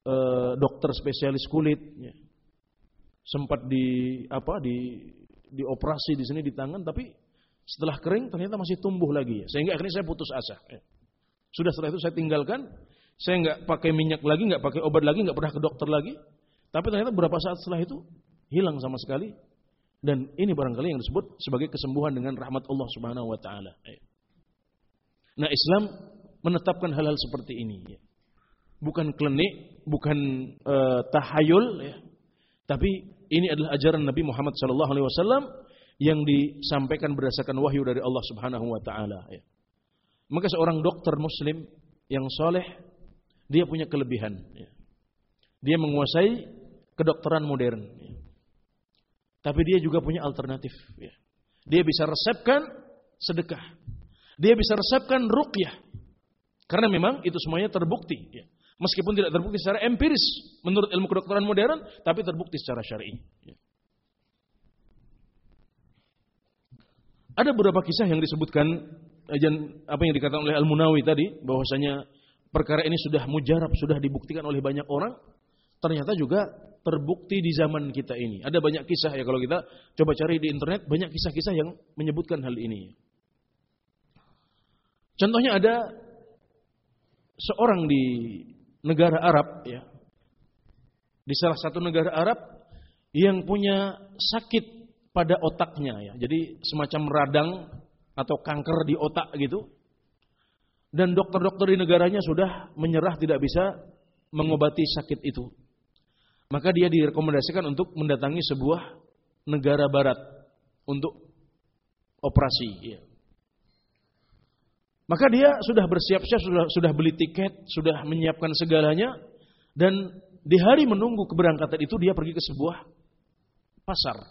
eh, dokter spesialis kulit. Ya. Sempat di apa di dioperasi di sini di tangan, tapi setelah kering ternyata masih tumbuh lagi. Ya. Sehingga akhirnya saya putus asa. Ya. Sudah setelah itu saya tinggalkan, saya nggak pakai minyak lagi, nggak pakai obat lagi, nggak pernah ke dokter lagi. Tapi ternyata beberapa saat setelah itu hilang sama sekali. Dan ini barangkali yang disebut sebagai kesembuhan dengan rahmat Allah Subhanahu wa taala. Nah, Islam menetapkan hal-hal seperti ini ya. Bukan klenik, bukan uh, tahayul ya. Tapi ini adalah ajaran Nabi Muhammad wasallam yang disampaikan berdasarkan wahyu dari Allah Subhanahu wa taala ya. Maka seorang dokter muslim yang soleh dia punya kelebihan ya. Dia menguasai kedokteran modern ya. Tapi dia juga punya alternatif ya. Dia bisa resepkan sedekah. Dia bisa resepkan ruqyah. Karena memang itu semuanya terbukti ya. Meskipun tidak terbukti secara empiris menurut ilmu kedokteran modern, tapi terbukti secara syar'i. Ya. Ada beberapa kisah yang disebutkan apa yang dikatakan oleh Al-Munawi tadi bahwasanya perkara ini sudah mujarab, sudah dibuktikan oleh banyak orang, ternyata juga terbukti di zaman kita ini. Ada banyak kisah ya kalau kita coba cari di internet banyak kisah-kisah yang menyebutkan hal ini. Contohnya ada seorang di negara Arab ya. Di salah satu negara Arab yang punya sakit pada otaknya ya. Jadi semacam radang atau kanker di otak gitu. Dan dokter-dokter di negaranya sudah menyerah tidak bisa mengobati sakit itu. Maka dia direkomendasikan untuk mendatangi sebuah negara barat untuk operasi. Ya. Maka dia sudah bersiap-siap, sudah sudah beli tiket, sudah menyiapkan segalanya dan di hari menunggu keberangkatan itu dia pergi ke sebuah pasar.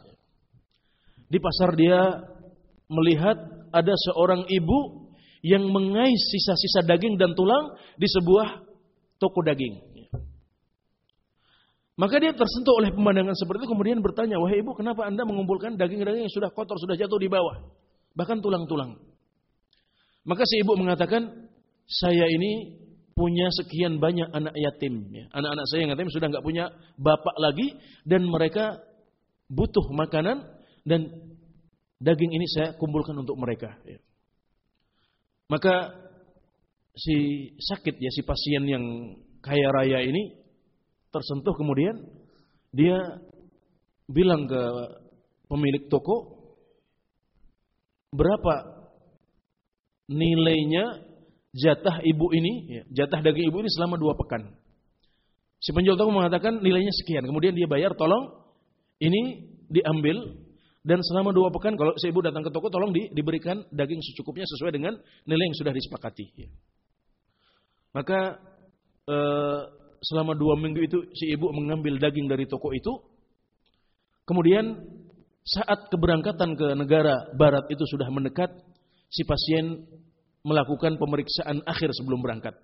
Di pasar dia melihat ada seorang ibu yang mengais sisa-sisa daging dan tulang di sebuah toko daging. Maka dia tersentuh oleh pemandangan seperti itu kemudian bertanya, "Wahai ibu, kenapa Anda mengumpulkan daging-daging yang sudah kotor, sudah jatuh di bawah? Bahkan tulang-tulang." Maka si ibu mengatakan, saya ini punya sekian banyak anak yatim. Ya. Anak-anak saya yang yatim sudah nggak punya bapak lagi dan mereka butuh makanan dan daging ini saya kumpulkan untuk mereka. Ya. Maka si sakit ya si pasien yang kaya raya ini tersentuh kemudian dia bilang ke pemilik toko berapa nilainya jatah ibu ini, ya, jatah daging ibu ini selama dua pekan. Si penjual toko mengatakan nilainya sekian, kemudian dia bayar, tolong ini diambil dan selama dua pekan kalau si ibu datang ke toko tolong di, diberikan daging secukupnya sesuai dengan nilai yang sudah disepakati. Ya. Maka eh, selama dua minggu itu si ibu mengambil daging dari toko itu, kemudian saat keberangkatan ke negara barat itu sudah mendekat, si pasien melakukan pemeriksaan akhir sebelum berangkat.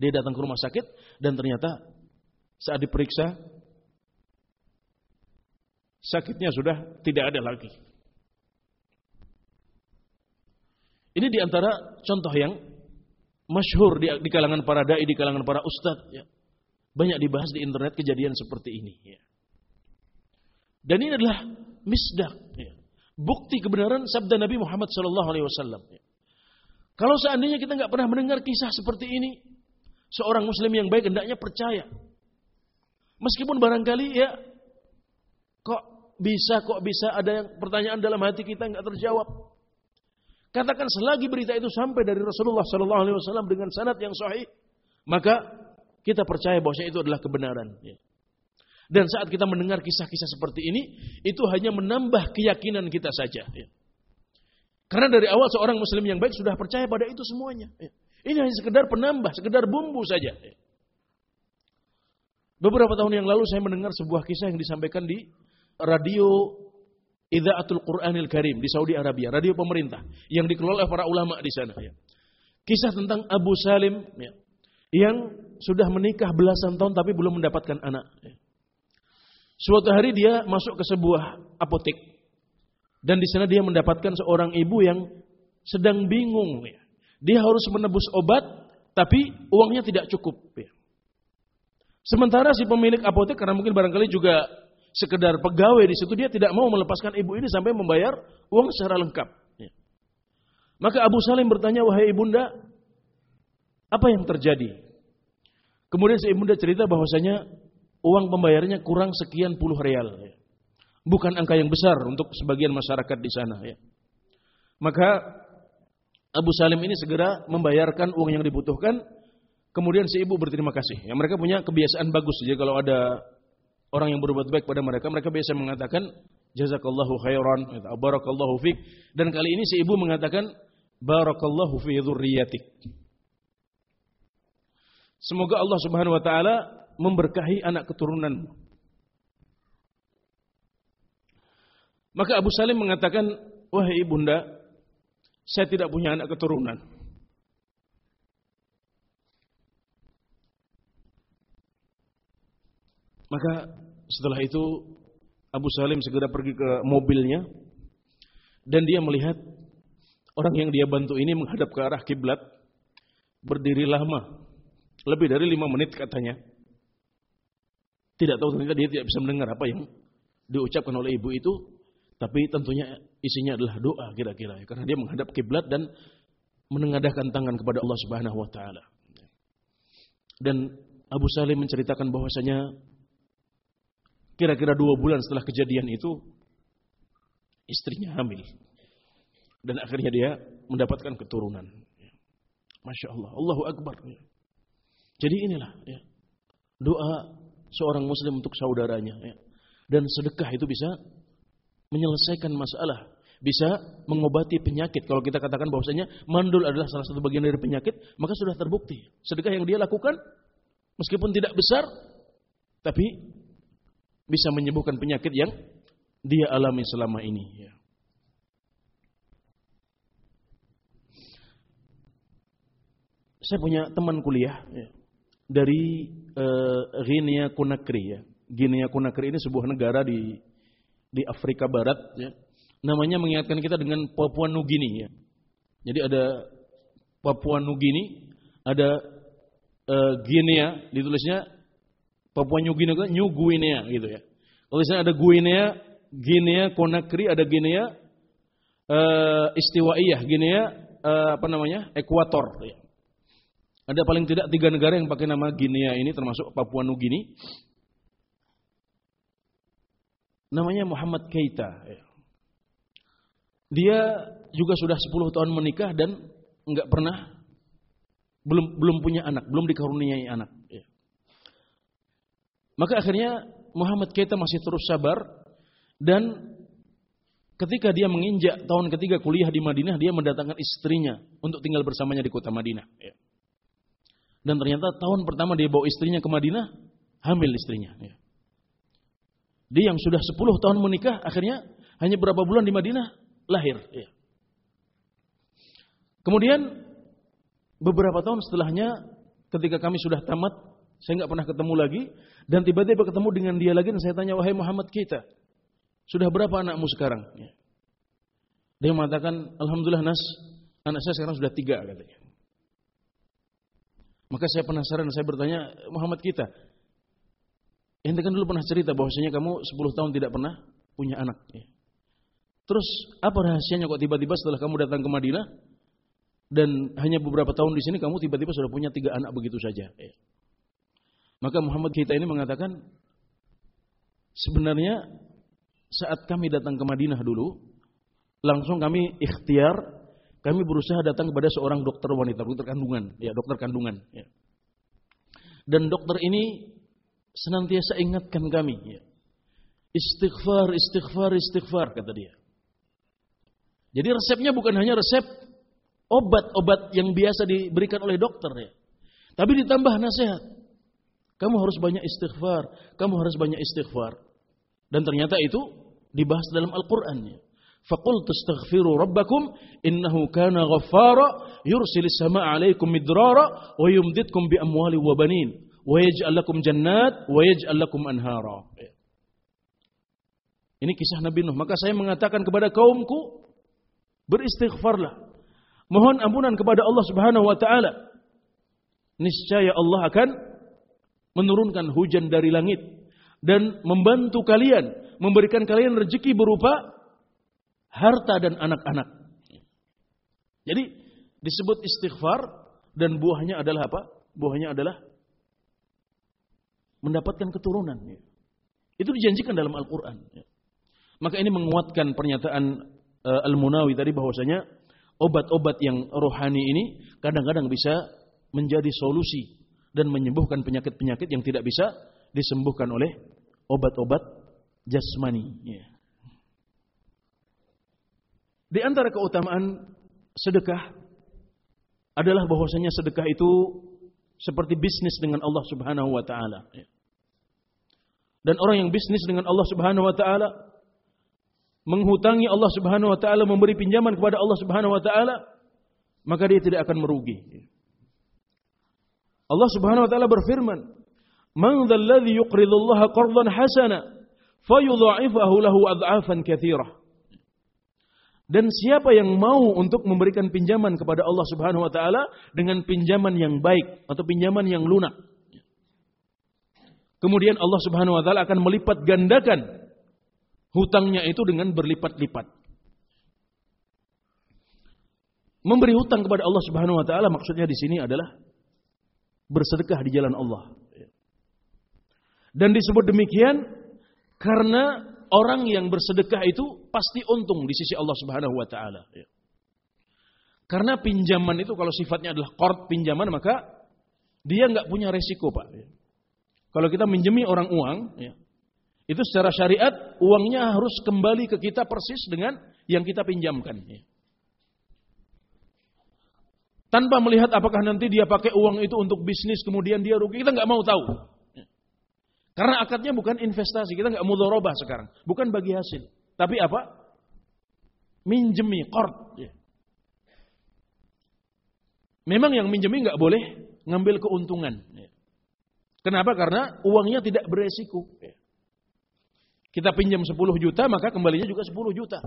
Dia datang ke rumah sakit dan ternyata saat diperiksa sakitnya sudah tidak ada lagi. Ini di antara contoh yang masyhur di, di kalangan para dai, di kalangan para ustadz. Ya. Banyak dibahas di internet kejadian seperti ini. Ya. Dan ini adalah misdak, ya. Bukti kebenaran sabda Nabi Muhammad SAW. Kalau seandainya kita nggak pernah mendengar kisah seperti ini, seorang Muslim yang baik hendaknya percaya. Meskipun barangkali ya, kok bisa, kok bisa ada yang pertanyaan dalam hati kita nggak terjawab. Katakan selagi berita itu sampai dari Rasulullah Wasallam dengan sanad yang sahih, maka kita percaya bahwa itu adalah kebenaran. Ya. Dan saat kita mendengar kisah-kisah seperti ini, itu hanya menambah keyakinan kita saja. Ya. Karena dari awal seorang Muslim yang baik sudah percaya pada itu semuanya. Ya. Ini hanya sekedar penambah, sekedar bumbu saja. Beberapa tahun yang lalu saya mendengar sebuah kisah yang disampaikan di radio Idza'atul Qur'anil Karim di Saudi Arabia, radio pemerintah yang dikelola oleh para ulama di sana. Ya. Kisah tentang Abu Salim ya, yang sudah menikah belasan tahun tapi belum mendapatkan anak. Ya. Suatu hari dia masuk ke sebuah apotek dan di sana dia mendapatkan seorang ibu yang sedang bingung. Ya. Dia harus menebus obat tapi uangnya tidak cukup. Ya. Sementara si pemilik apotek karena mungkin barangkali juga sekedar pegawai di situ dia tidak mau melepaskan ibu ini sampai membayar uang secara lengkap. Ya. Maka Abu Salim bertanya, wahai ibunda, apa yang terjadi? Kemudian si ibunda cerita bahwasanya uang pembayarannya kurang sekian puluh real. Ya. Bukan angka yang besar untuk sebagian masyarakat di sana. Ya. Maka Abu Salim ini segera membayarkan uang yang dibutuhkan. Kemudian si ibu berterima kasih. Ya, mereka punya kebiasaan bagus. Jadi kalau ada orang yang berbuat baik pada mereka, mereka biasa mengatakan jazakallahu khairan, barakallahu fik. Dan kali ini si ibu mengatakan barakallahu fi dzurriyyatik. Semoga Allah Subhanahu wa taala memberkahi anak keturunanmu. Maka Abu Salim mengatakan, "Wahai ibunda, saya tidak punya anak keturunan." Maka setelah itu Abu Salim segera pergi ke mobilnya dan dia melihat orang yang dia bantu ini menghadap ke arah kiblat berdiri lama lebih dari lima menit katanya tidak tahu ternyata dia tidak bisa mendengar apa yang diucapkan oleh ibu itu tapi tentunya isinya adalah doa kira-kira karena dia menghadap kiblat dan menengadahkan tangan kepada Allah Subhanahu wa taala dan Abu Salim menceritakan bahwasanya Kira-kira dua bulan setelah kejadian itu, istrinya hamil. Dan akhirnya dia mendapatkan keturunan. Masya Allah. Allahu Akbar. Jadi inilah ya, doa seorang muslim untuk saudaranya. Ya. Dan sedekah itu bisa menyelesaikan masalah. Bisa mengobati penyakit. Kalau kita katakan bahwasanya mandul adalah salah satu bagian dari penyakit, maka sudah terbukti. Sedekah yang dia lakukan, meskipun tidak besar, tapi bisa menyembuhkan penyakit yang dia alami selama ini. Ya. Saya punya teman kuliah ya, dari uh, Guinea Conakry ya. Guinea Conakry ini sebuah negara di di Afrika Barat ya. Namanya mengingatkan kita dengan Papua Nugini ya. Jadi ada Papua Nugini, ada uh, Guinea ditulisnya Papua New Guinea, New Guinea gitu ya. Kalau sana ada Guinea, Guinea, Conakry, ada Guinea uh, Istiwaiyah, Guinea uh, apa namanya? Ekuator. Ya. Ada paling tidak tiga negara yang pakai nama Guinea ini termasuk Papua Guinea. Namanya Muhammad Keita. Dia juga sudah 10 tahun menikah dan nggak pernah belum belum punya anak, belum dikaruniai anak. Maka akhirnya Muhammad Keita masih terus sabar dan ketika dia menginjak tahun ketiga kuliah di Madinah, dia mendatangkan istrinya untuk tinggal bersamanya di kota Madinah. Dan ternyata tahun pertama dia bawa istrinya ke Madinah, hamil istrinya. Ya. Dia yang sudah 10 tahun menikah, akhirnya hanya berapa bulan di Madinah, lahir. Ya. Kemudian beberapa tahun setelahnya, ketika kami sudah tamat saya nggak pernah ketemu lagi dan tiba-tiba ketemu dengan dia lagi dan saya tanya wahai Muhammad kita sudah berapa anakmu sekarang? Ya. Dia mengatakan Alhamdulillah Nas Anak saya sekarang sudah tiga katanya. Maka saya penasaran, saya bertanya, Muhammad kita, ente kan dulu pernah cerita bahwasanya kamu 10 tahun tidak pernah punya anak. Ya. Terus apa rahasianya kok tiba-tiba setelah kamu datang ke Madinah dan hanya beberapa tahun di sini kamu tiba-tiba sudah punya tiga anak begitu saja? Ya. Maka Muhammad kita ini mengatakan sebenarnya saat kami datang ke Madinah dulu langsung kami ikhtiar kami berusaha datang kepada seorang dokter wanita, dokter kandungan, ya dokter kandungan. Ya. Dan dokter ini senantiasa ingatkan kami, ya. istighfar, istighfar, istighfar kata dia. Jadi resepnya bukan hanya resep obat-obat yang biasa diberikan oleh dokter ya. Tapi ditambah nasihat. Kamu harus banyak istighfar, kamu harus banyak istighfar. Dan ternyata itu dibahas dalam Al-Qur'an ya. Faqul tastaghfiru rabbakum innahu kana ghaffara yursilis sama'a 'alaikum midrara wa yumditkum bi amwali wa banin wa yaj'al lakum jannat wa yaj'al anhara. Ini kisah Nabi Nuh. Maka saya mengatakan kepada kaumku, beristighfarlah. Mohon ampunan kepada Allah Subhanahu wa taala. Niscaya Allah akan menurunkan hujan dari langit dan membantu kalian, memberikan kalian rezeki berupa harta dan anak-anak. Jadi disebut istighfar dan buahnya adalah apa? Buahnya adalah mendapatkan keturunan. Itu dijanjikan dalam Al-Quran. Maka ini menguatkan pernyataan uh, Al-Munawi tadi bahwasanya obat-obat yang rohani ini kadang-kadang bisa menjadi solusi dan menyembuhkan penyakit-penyakit yang tidak bisa disembuhkan oleh obat-obat jasmani. Ya. Di antara keutamaan sedekah adalah bahwasanya sedekah itu seperti bisnis dengan Allah Subhanahu wa taala. Dan orang yang bisnis dengan Allah Subhanahu wa taala menghutangi Allah Subhanahu wa taala, memberi pinjaman kepada Allah Subhanahu wa taala, maka dia tidak akan merugi. Allah Subhanahu wa taala berfirman, "Man dzalladzi yuqridu Allah qardan hasana fayudha'ifahu lahu ad'afan katsirah." Dan siapa yang mau untuk memberikan pinjaman kepada Allah Subhanahu wa taala dengan pinjaman yang baik atau pinjaman yang lunak. Kemudian Allah Subhanahu wa taala akan melipat gandakan hutangnya itu dengan berlipat-lipat. Memberi hutang kepada Allah Subhanahu wa taala maksudnya di sini adalah bersedekah di jalan Allah. Dan disebut demikian karena orang yang bersedekah itu pasti untung di sisi Allah Subhanahu wa taala. Karena pinjaman itu kalau sifatnya adalah kort pinjaman maka dia nggak punya resiko pak. Kalau kita minjemi orang uang, ya, itu secara syariat uangnya harus kembali ke kita persis dengan yang kita pinjamkan. Tanpa melihat apakah nanti dia pakai uang itu untuk bisnis kemudian dia rugi, kita nggak mau tahu. Karena akadnya bukan investasi, kita nggak mudharabah sekarang, bukan bagi hasil. Tapi apa? Minjemi, kort. Memang yang minjemi nggak boleh ngambil keuntungan. Kenapa? Karena uangnya tidak beresiko. Kita pinjam 10 juta, maka kembalinya juga 10 juta.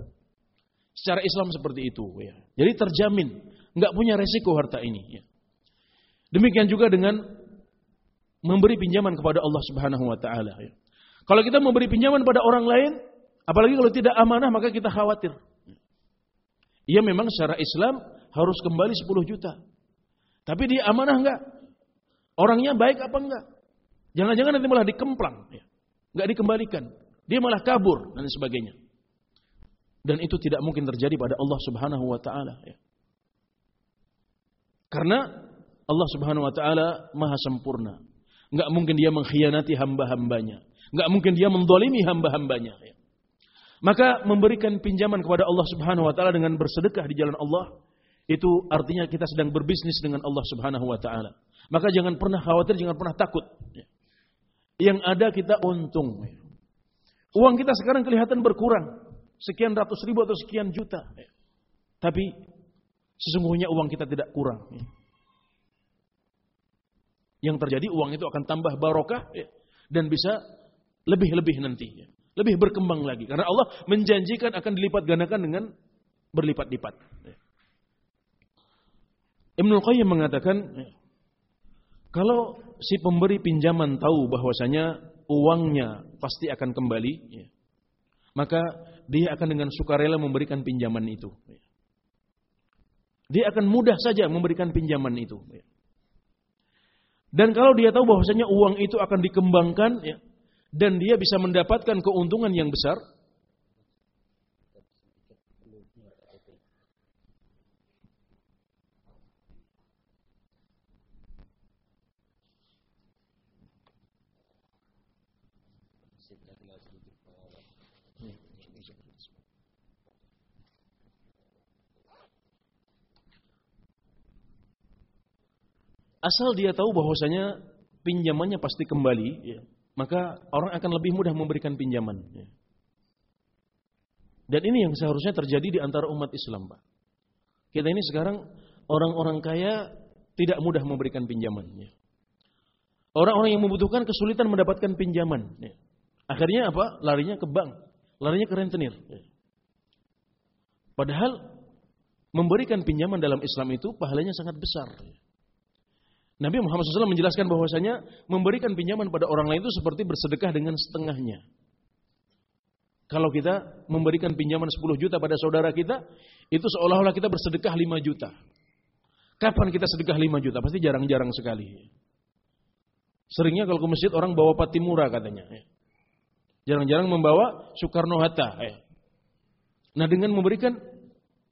Secara Islam seperti itu. Ya. Jadi terjamin. nggak punya resiko harta ini. Ya. Demikian juga dengan memberi pinjaman kepada Allah Subhanahu wa taala ya. Kalau kita memberi pinjaman pada orang lain, apalagi kalau tidak amanah maka kita khawatir. Ia memang secara Islam harus kembali 10 juta. Tapi dia amanah enggak? Orangnya baik apa enggak? Jangan-jangan nanti malah dikemplang, ya. enggak dikembalikan. Dia malah kabur dan sebagainya. Dan itu tidak mungkin terjadi pada Allah Subhanahu wa taala ya. Karena Allah Subhanahu wa taala Maha sempurna. Enggak mungkin dia mengkhianati hamba-hambanya. Enggak mungkin dia mendolimi hamba-hambanya ya. Maka memberikan pinjaman kepada Allah Subhanahu wa taala dengan bersedekah di jalan Allah itu artinya kita sedang berbisnis dengan Allah Subhanahu wa taala. Maka jangan pernah khawatir, jangan pernah takut. Ya. Yang ada kita untung. Uang kita sekarang kelihatan berkurang. Sekian ratus ribu atau sekian juta. Tapi sesungguhnya uang kita tidak kurang. Yang terjadi uang itu akan tambah barokah dan bisa lebih-lebih nanti. Lebih berkembang lagi. Karena Allah menjanjikan akan dilipat gandakan dengan berlipat-lipat. Ibnu Qayyim mengatakan kalau si pemberi pinjaman tahu bahwasanya uangnya pasti akan kembali, ya, maka dia akan dengan sukarela memberikan pinjaman itu. Dia akan mudah saja memberikan pinjaman itu. Dan kalau dia tahu bahwasanya uang itu akan dikembangkan ya, dan dia bisa mendapatkan keuntungan yang besar, Asal dia tahu bahwasanya pinjamannya pasti kembali, ya, maka orang akan lebih mudah memberikan pinjaman. Ya. Dan ini yang seharusnya terjadi di antara umat Islam, Pak. Kita ini sekarang orang-orang kaya tidak mudah memberikan pinjaman. Ya. Orang-orang yang membutuhkan kesulitan mendapatkan pinjaman. Ya. Akhirnya apa? Larinya ke bank, larinya ke rentenir. Ya. Padahal memberikan pinjaman dalam Islam itu pahalanya sangat besar. Ya. Nabi Muhammad SAW menjelaskan bahwasanya memberikan pinjaman pada orang lain itu seperti bersedekah dengan setengahnya. Kalau kita memberikan pinjaman 10 juta pada saudara kita, itu seolah-olah kita bersedekah 5 juta. Kapan kita sedekah 5 juta? Pasti jarang-jarang sekali. Seringnya kalau ke masjid orang bawa patimura katanya. Jarang-jarang membawa Soekarno Hatta. Nah dengan memberikan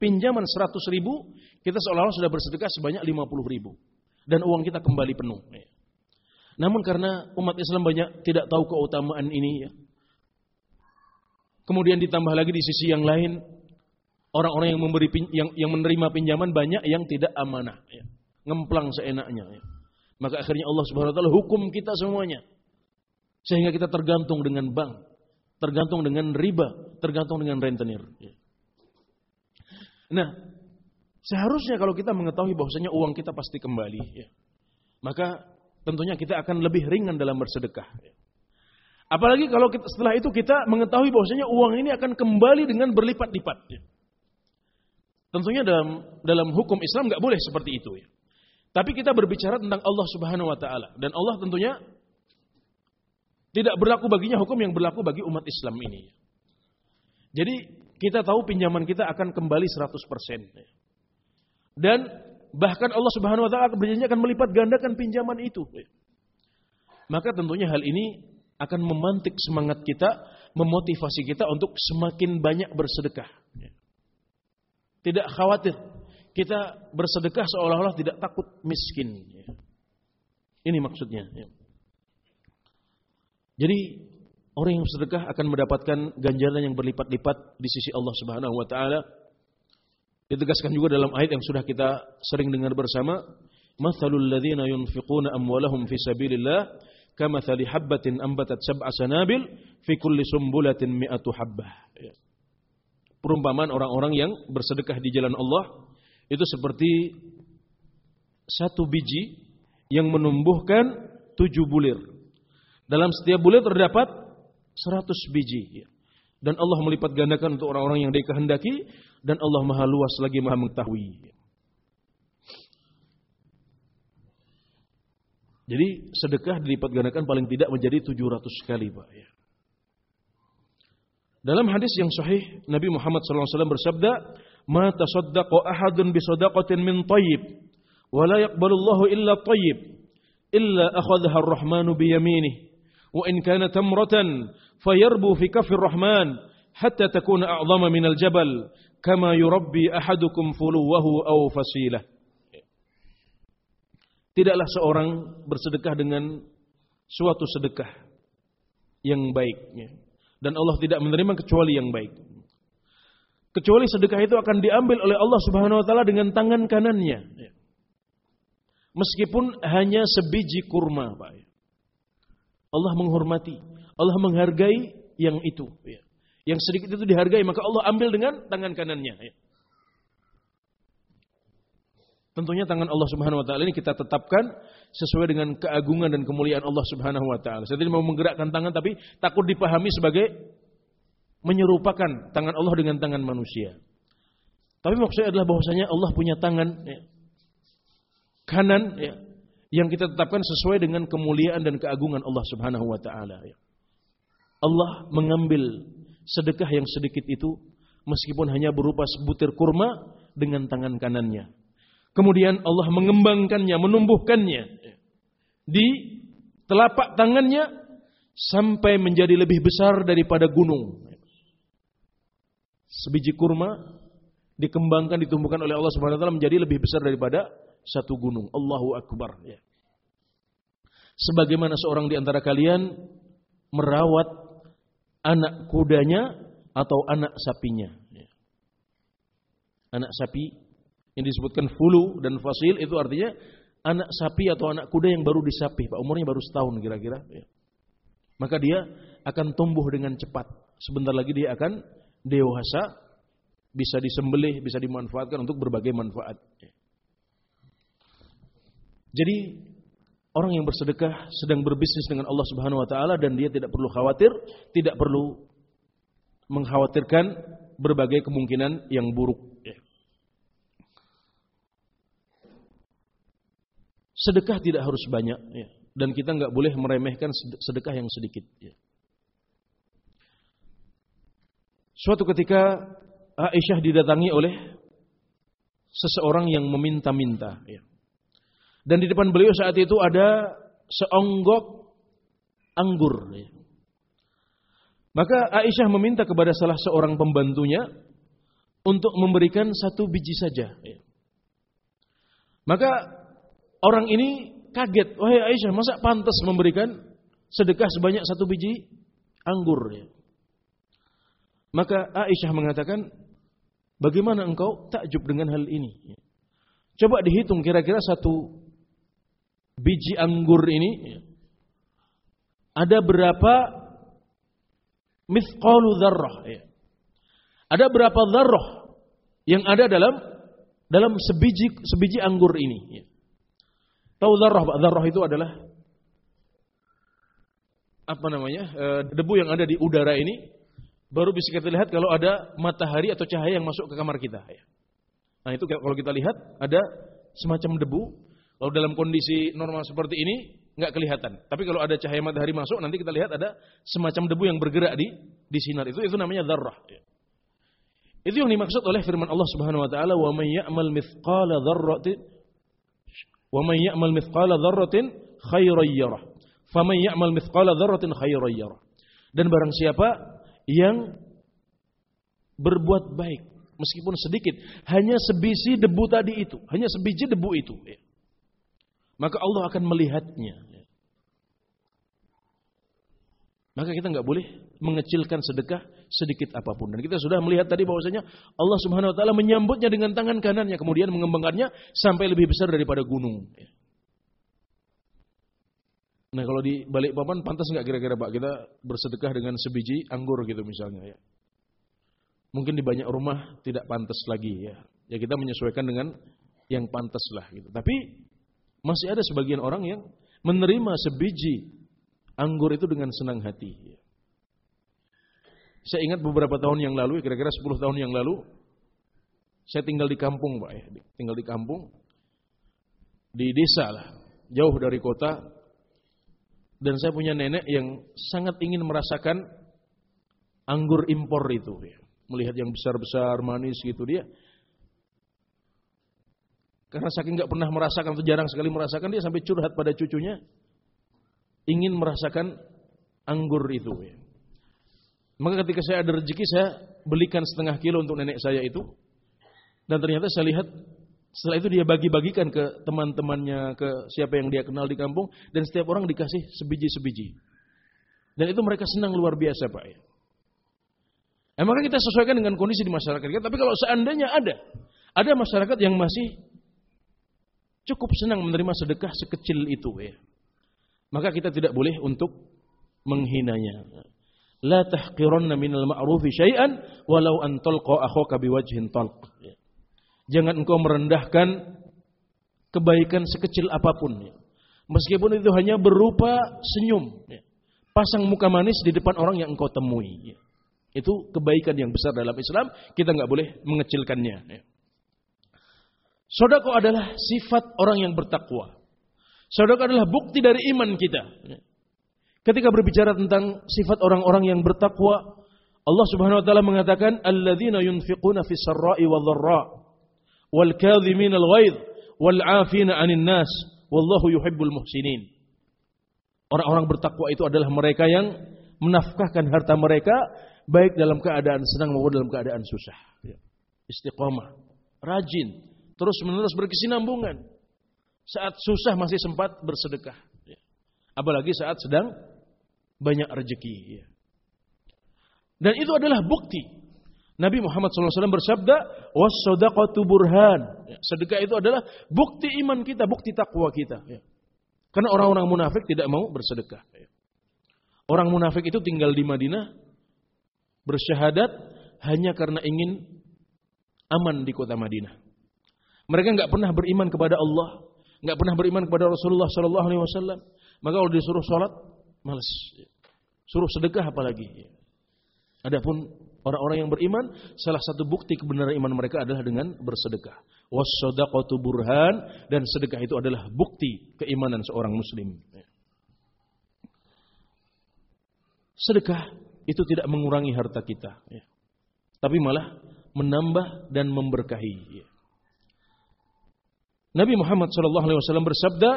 pinjaman 100 ribu, kita seolah-olah sudah bersedekah sebanyak 50 ribu dan uang kita kembali penuh. Ya. Namun karena umat Islam banyak tidak tahu keutamaan ini ya. Kemudian ditambah lagi di sisi yang lain orang-orang yang memberi yang yang menerima pinjaman banyak yang tidak amanah ya. Ngemplang seenaknya ya. Maka akhirnya Allah Subhanahu wa taala hukum kita semuanya. Sehingga kita tergantung dengan bank, tergantung dengan riba, tergantung dengan rentenir. Ya. Nah, Seharusnya kalau kita mengetahui bahwasanya uang kita pasti kembali, ya, maka tentunya kita akan lebih ringan dalam bersedekah. Ya. Apalagi kalau kita, setelah itu kita mengetahui bahwasanya uang ini akan kembali dengan berlipat-lipat. Ya. Tentunya dalam dalam hukum Islam nggak boleh seperti itu. Ya. Tapi kita berbicara tentang Allah Subhanahu Wa Taala dan Allah tentunya tidak berlaku baginya hukum yang berlaku bagi umat Islam ini. Jadi kita tahu pinjaman kita akan kembali 100%. Ya. Dan bahkan Allah Subhanahu wa taala berjanji akan melipat gandakan pinjaman itu. Maka tentunya hal ini akan memantik semangat kita, memotivasi kita untuk semakin banyak bersedekah. Tidak khawatir kita bersedekah seolah-olah tidak takut miskin. Ini maksudnya. Jadi orang yang bersedekah akan mendapatkan ganjaran yang berlipat-lipat di sisi Allah Subhanahu wa taala Ditegaskan juga dalam ayat yang sudah kita sering dengar bersama, "Mathalul ladzina yunfiquna amwalahum fi sabilillah kamathali habbatin ambatat sab'a sanabil fi kulli sumbulatin mi'atu habbah." Ya. Perumpamaan orang-orang yang bersedekah di jalan Allah itu seperti satu biji yang menumbuhkan tujuh bulir. Dalam setiap bulir terdapat seratus biji. Ya. Dan Allah melipat gandakan untuk orang-orang yang dikehendaki dan Allah Maha luas lagi Maha mengetahui. Jadi sedekah dilipat gandakan paling tidak menjadi 700 kali, Pak ya. Dalam hadis yang sahih Nabi Muhammad SAW bersabda, "Ma tasaddaqa ahadun bi sadaqatin min thayyib, wa la yaqbalu illa thayyib, illa akhadhaha ar-Rahmanu bi yaminih, wa in kana tamratan fayarbu fi kafir rahman hatta takuna a'zama min al-jabal kama yurabbi ahadukum fuluwahu aw fasilah. Tidaklah seorang bersedekah dengan suatu sedekah yang baik. Dan Allah tidak menerima kecuali yang baik. Kecuali sedekah itu akan diambil oleh Allah Subhanahu wa taala dengan tangan kanannya. Meskipun hanya sebiji kurma, Pak. Allah menghormati, Allah menghargai yang itu. Yang sedikit itu dihargai, maka Allah ambil dengan tangan kanannya. Ya. Tentunya tangan Allah Subhanahu wa taala ini kita tetapkan sesuai dengan keagungan dan kemuliaan Allah Subhanahu wa taala. Saya tidak mau menggerakkan tangan tapi takut dipahami sebagai menyerupakan tangan Allah dengan tangan manusia. Tapi maksudnya adalah bahwasanya Allah punya tangan ya. kanan ya, yang kita tetapkan sesuai dengan kemuliaan dan keagungan Allah Subhanahu wa taala ya. Allah mengambil sedekah yang sedikit itu meskipun hanya berupa sebutir kurma dengan tangan kanannya. Kemudian Allah mengembangkannya, menumbuhkannya di telapak tangannya sampai menjadi lebih besar daripada gunung. Sebiji kurma dikembangkan ditumbuhkan oleh Allah taala menjadi lebih besar daripada satu gunung. Allahu Akbar. Ya. Sebagaimana seorang di antara kalian merawat anak kudanya atau anak sapinya. Ya. Anak sapi yang disebutkan fulu dan fasil itu artinya anak sapi atau anak kuda yang baru disapih. Pak umurnya baru setahun kira-kira. Ya. Maka dia akan tumbuh dengan cepat. Sebentar lagi dia akan dewasa, bisa disembelih, bisa dimanfaatkan untuk berbagai manfaat. Ya. Jadi orang yang bersedekah sedang berbisnis dengan Allah Subhanahu wa taala dan dia tidak perlu khawatir, tidak perlu mengkhawatirkan berbagai kemungkinan yang buruk. Ya. Sedekah tidak harus banyak ya. dan kita nggak boleh meremehkan sedekah yang sedikit. Ya. Suatu ketika Aisyah didatangi oleh seseorang yang meminta-minta. Ya. Dan di depan beliau saat itu ada seonggok anggur. Maka Aisyah meminta kepada salah seorang pembantunya untuk memberikan satu biji saja. Maka orang ini kaget, wahai Aisyah, masa pantas memberikan sedekah sebanyak satu biji anggur? Maka Aisyah mengatakan, bagaimana engkau takjub dengan hal ini? Coba dihitung kira-kira satu biji anggur ini ada berapa mithqalu dzarrah ya. Ada berapa dzarrah yang ada dalam dalam sebiji sebiji anggur ini ya. Tahu dzarrah Pak? Dzarrah itu adalah apa namanya? E, debu yang ada di udara ini baru bisa kita lihat kalau ada matahari atau cahaya yang masuk ke kamar kita ya. Nah, itu kalau kita lihat ada semacam debu kalau dalam kondisi normal seperti ini nggak kelihatan. Tapi kalau ada cahaya matahari masuk, nanti kita lihat ada semacam debu yang bergerak di di sinar itu. Itu namanya dzarrah. Itu yang dimaksud oleh firman Allah Subhanahu wa taala, "Wa may mithqala dzarratin wa may mithqala dzarratin khairan yarah." Mithqala dzarratin khairan. Dan barang siapa yang berbuat baik meskipun sedikit, hanya sebiji debu tadi itu, hanya sebiji debu itu, ya maka Allah akan melihatnya. Maka kita nggak boleh mengecilkan sedekah sedikit apa pun. Dan kita sudah melihat tadi bahwasanya Allah Subhanahu wa taala menyambutnya dengan tangan kanannya kemudian mengembangkannya sampai lebih besar daripada gunung. Nah kalau di balik papan pantas nggak kira-kira Pak kita bersedekah dengan sebiji anggur gitu misalnya ya. Mungkin di banyak rumah tidak pantas lagi ya. Ya kita menyesuaikan dengan yang pantas lah gitu. Tapi masih ada sebagian orang yang menerima sebiji anggur itu dengan senang hati. Saya ingat beberapa tahun yang lalu, kira-kira 10 tahun yang lalu, saya tinggal di kampung, Pak ya. Tinggal di kampung, di desa lah, jauh dari kota. Dan saya punya nenek yang sangat ingin merasakan anggur impor itu. Ya. Melihat yang besar-besar, manis gitu dia. Karena saking nggak pernah merasakan atau jarang sekali merasakan dia sampai curhat pada cucunya ingin merasakan anggur itu. Maka ketika saya ada rezeki saya belikan setengah kilo untuk nenek saya itu dan ternyata saya lihat setelah itu dia bagi-bagikan ke teman-temannya, ke siapa yang dia kenal di kampung dan setiap orang dikasih sebiji-sebiji. Dan itu mereka senang luar biasa Pak ya. Kita sesuaikan dengan kondisi di masyarakat kita, tapi kalau seandainya ada ada masyarakat yang masih cukup senang menerima sedekah sekecil itu ya. Maka kita tidak boleh untuk menghinanya. La tahqiranna minal ma'rufi syai'an walau an talqa akhaka biwajhin talq. Ya. Jangan engkau merendahkan kebaikan sekecil apa pun ya. Meskipun itu hanya berupa senyum ya. Pasang muka manis di depan orang yang engkau temui ya. Itu kebaikan yang besar dalam Islam, kita nggak boleh mengecilkannya ya. Sodako adalah sifat orang yang bertakwa. Sodako adalah bukti dari iman kita. Ketika berbicara tentang sifat orang-orang yang bertakwa, Allah Subhanahu wa taala mengatakan alladzina yunfiquna fis sarra'i wal dharra wal kadhimin al ghaidh wal 'afina 'anil nas wallahu yuhibbul muhsinin. Orang-orang bertakwa itu adalah mereka yang menafkahkan harta mereka baik dalam keadaan senang maupun dalam keadaan susah. Istiqomah, rajin, terus menerus berkesinambungan. Saat susah masih sempat bersedekah. Ya. Apalagi saat sedang banyak rezeki. Ya. Dan itu adalah bukti. Nabi Muhammad SAW bersabda, "Was-sadaqatu burhan." Ya, sedekah itu adalah bukti iman kita, bukti takwa kita. Karena orang-orang munafik tidak mau bersedekah. Orang munafik itu tinggal di Madinah, bersyahadat hanya karena ingin aman di kota Madinah. Mereka nggak pernah beriman kepada Allah, nggak pernah beriman kepada Rasulullah Shallallahu Alaihi Wasallam. Maka kalau disuruh sholat, males. Suruh sedekah apalagi. Adapun orang-orang yang beriman, salah satu bukti kebenaran iman mereka adalah dengan bersedekah. Wasodaqatu burhan dan sedekah itu adalah bukti keimanan seorang muslim. Sedekah itu tidak mengurangi harta kita, tapi malah menambah dan memberkahi. Nabi Muhammad sallallahu alaihi wasallam bersabda,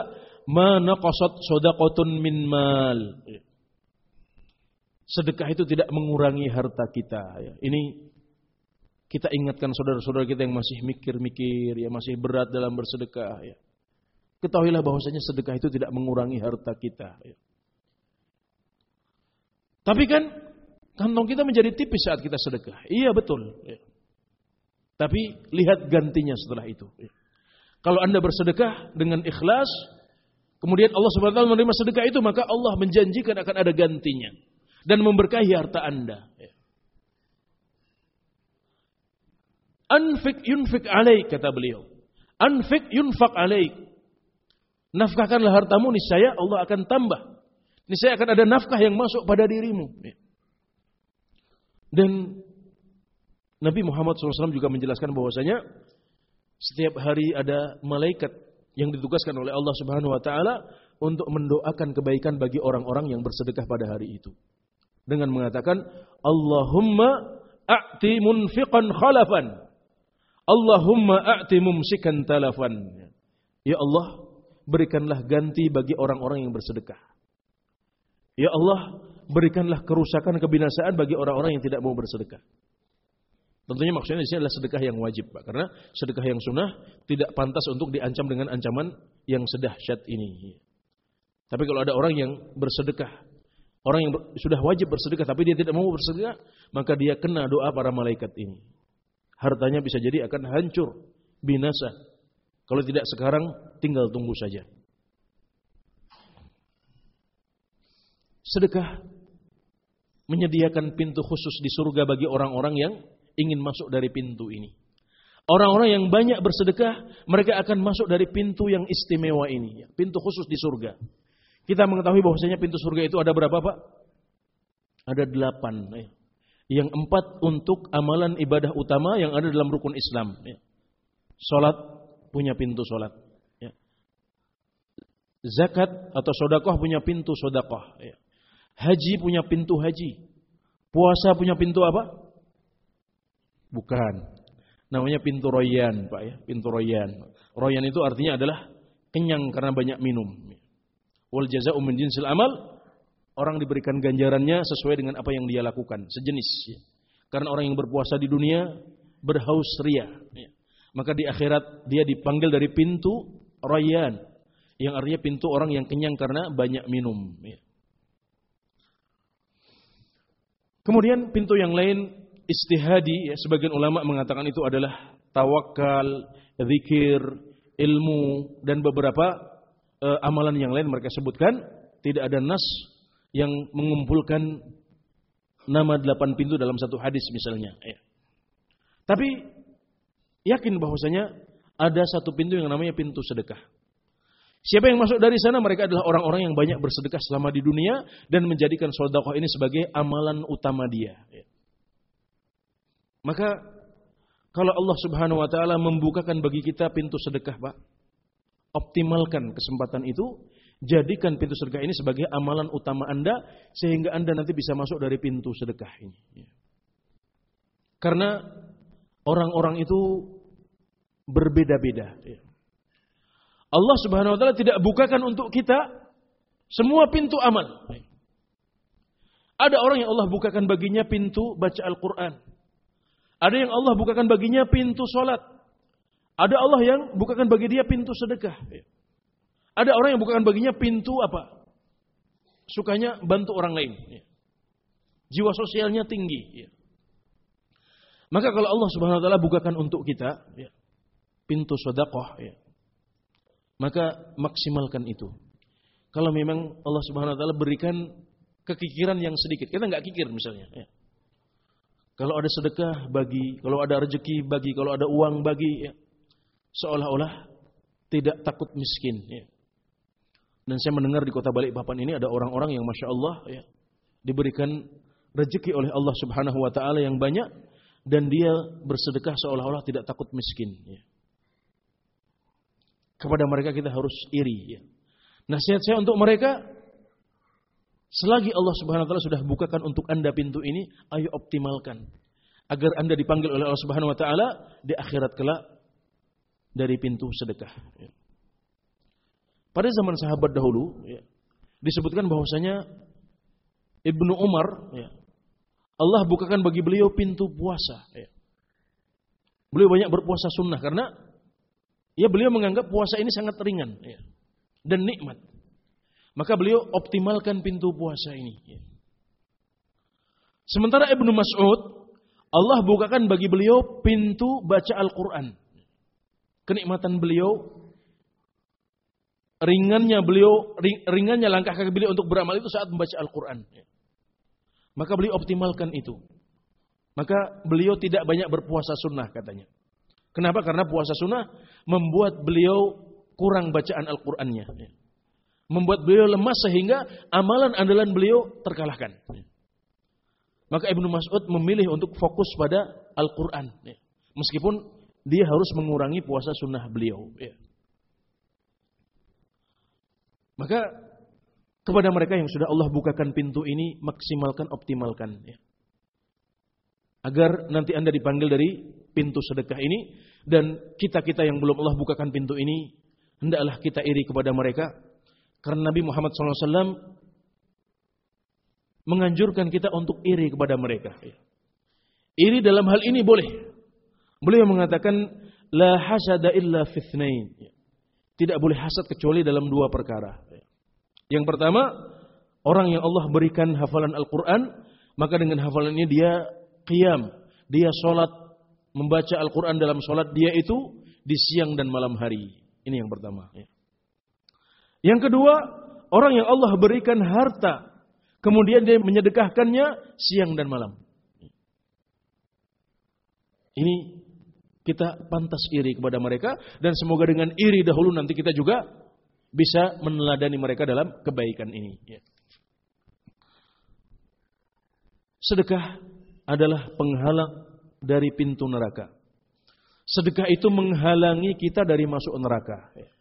"Ma naqasat shadaqatun min mal." Sedekah itu tidak mengurangi harta kita. Ini kita ingatkan saudara-saudara kita yang masih mikir-mikir, ya masih berat dalam bersedekah. Ya. Ketahuilah bahwasanya sedekah itu tidak mengurangi harta kita. Ya. Tapi kan kantong kita menjadi tipis saat kita sedekah. Iya betul. Ya. Tapi lihat gantinya setelah itu. Ya. Kalau Anda bersedekah dengan ikhlas, kemudian Allah taala menerima sedekah itu, maka Allah menjanjikan akan ada gantinya dan memberkahi harta Anda. Anfik yunfik alaik kata beliau. Anfik yunfak alaik. Nafkahkanlah hartamu niscaya Allah akan tambah. Niscaya akan ada nafkah yang masuk pada dirimu. Dan Nabi Muhammad SAW juga menjelaskan bahwasanya setiap hari ada malaikat yang ditugaskan oleh Allah Subhanahu wa taala untuk mendoakan kebaikan bagi orang-orang yang bersedekah pada hari itu. Dengan mengatakan, "Allahumma a'ti munfiqan khalafan. Allahumma a'ti mumsikan talafan." Ya Allah, berikanlah ganti bagi orang-orang yang bersedekah. Ya Allah, berikanlah kerusakan kebinasaan bagi orang-orang yang tidak mau bersedekah. Tentunya maksudnya di sini adalah sedekah yang wajib, Pak. Karena sedekah yang sunnah tidak pantas untuk diancam dengan ancaman yang sedahsyat ini. Tapi kalau ada orang yang bersedekah, orang yang sudah wajib bersedekah tapi dia tidak mau bersedekah, maka dia kena doa para malaikat ini. Hartanya bisa jadi akan hancur, binasa. Kalau tidak sekarang, tinggal tunggu saja. Sedekah menyediakan pintu khusus di surga bagi orang-orang yang ingin masuk dari pintu ini. Orang-orang yang banyak bersedekah, mereka akan masuk dari pintu yang istimewa ini, pintu khusus di surga. Kita mengetahui bahwasanya pintu surga itu ada berapa, Pak? Ada delapan. Ya. Yang empat untuk amalan ibadah utama yang ada dalam rukun Islam. Ya. Sholat punya pintu sholat. Ya. Zakat atau sodakoh punya pintu sodakoh. Haji punya pintu haji. Puasa punya pintu apa? Bukan. Namanya pintu royan, Pak ya, pintu royan. Royan itu artinya adalah kenyang karena banyak minum. Wal jazaa'u min jinsil amal. Orang diberikan ganjarannya sesuai dengan apa yang dia lakukan, sejenis. Ya. Karena orang yang berpuasa di dunia berhaus ria. Ya. Maka di akhirat dia dipanggil dari pintu royan. Yang artinya pintu orang yang kenyang karena banyak minum. Ya. Kemudian pintu yang lain istihadi ya sebagian ulama mengatakan itu adalah tawakal, zikir, ilmu dan beberapa uh, amalan yang lain mereka sebutkan tidak ada nas yang mengumpulkan nama delapan pintu dalam satu hadis misalnya ya. Tapi yakin bahwasanya ada satu pintu yang namanya pintu sedekah. Siapa yang masuk dari sana mereka adalah orang-orang yang banyak bersedekah selama di dunia dan menjadikan sedekah ini sebagai amalan utama dia. Ya. Maka kalau Allah Subhanahu wa taala membukakan bagi kita pintu sedekah, Pak. Optimalkan kesempatan itu, jadikan pintu sedekah ini sebagai amalan utama Anda sehingga Anda nanti bisa masuk dari pintu sedekah ini. Ya. Karena orang-orang itu berbeda-beda. Ya. Allah Subhanahu wa taala tidak bukakan untuk kita semua pintu amal. Ada orang yang Allah bukakan baginya pintu baca Al-Qur'an. Ada yang Allah bukakan baginya pintu sholat. Ada Allah yang bukakan bagi dia pintu sedekah. Ada orang yang bukakan baginya pintu apa? Sukanya bantu orang lain. Jiwa sosialnya tinggi. Maka kalau Allah Subhanahu Wa Taala bukakan untuk kita pintu sodakoh, maka maksimalkan itu. Kalau memang Allah Subhanahu Wa Taala berikan kekikiran yang sedikit, kita nggak kikir misalnya. Ya. Kalau ada sedekah bagi, kalau ada rezeki bagi, kalau ada uang bagi, ya. seolah-olah tidak takut miskin. Ya. Dan saya mendengar di kota Balikpapan ini ada orang-orang yang masya Allah ya, diberikan rezeki oleh Allah Subhanahu Wa Taala yang banyak dan dia bersedekah seolah-olah tidak takut miskin. Ya. Kepada mereka kita harus iri. Ya. Nasihat saya untuk mereka Selagi Allah Subhanahu wa taala sudah bukakan untuk Anda pintu ini, ayo optimalkan agar Anda dipanggil oleh Allah Subhanahu wa taala di akhirat kelak dari pintu sedekah. Pada zaman sahabat dahulu ya, disebutkan bahwasanya Ibnu Umar ya, Allah bukakan bagi beliau pintu puasa. Ya. Beliau banyak berpuasa sunnah karena ya beliau menganggap puasa ini sangat ringan dan nikmat. Maka beliau optimalkan pintu puasa ini. Sementara Ibnu Mas'ud, Allah bukakan bagi beliau pintu baca Al-Quran. Kenikmatan beliau, ringannya beliau, ringannya langkah kaki beliau untuk beramal itu saat membaca Al-Quran. Maka beliau optimalkan itu. Maka beliau tidak banyak berpuasa sunnah katanya. Kenapa? Karena puasa sunnah membuat beliau kurang bacaan Al-Qur'annya membuat beliau lemah sehingga amalan andalan beliau terkalahkan. Maka Ibnu Mas'ud memilih untuk fokus pada Al-Quran. Meskipun dia harus mengurangi puasa sunnah beliau. Maka kepada mereka yang sudah Allah bukakan pintu ini, maksimalkan, optimalkan. Agar nanti anda dipanggil dari pintu sedekah ini. Dan kita-kita yang belum Allah bukakan pintu ini, hendaklah kita iri kepada mereka karena Nabi Muhammad SAW menganjurkan kita untuk iri kepada mereka. Iri dalam hal ini boleh. Beliau mengatakan la hasada illa fithnain. Tidak boleh hasad kecuali dalam dua perkara. Yang pertama, orang yang Allah berikan hafalan Al-Quran, maka dengan hafalan ini dia qiyam, dia sholat, membaca Al-Quran dalam sholat dia itu di siang dan malam hari. Ini yang pertama. Yang kedua, orang yang Allah berikan harta, kemudian dia menyedekahkannya siang dan malam. Ini kita pantas iri kepada mereka dan semoga dengan iri dahulu nanti kita juga bisa meneladani mereka dalam kebaikan ini. Ya. Sedekah adalah penghalang dari pintu neraka. Sedekah itu menghalangi kita dari masuk neraka. Ya.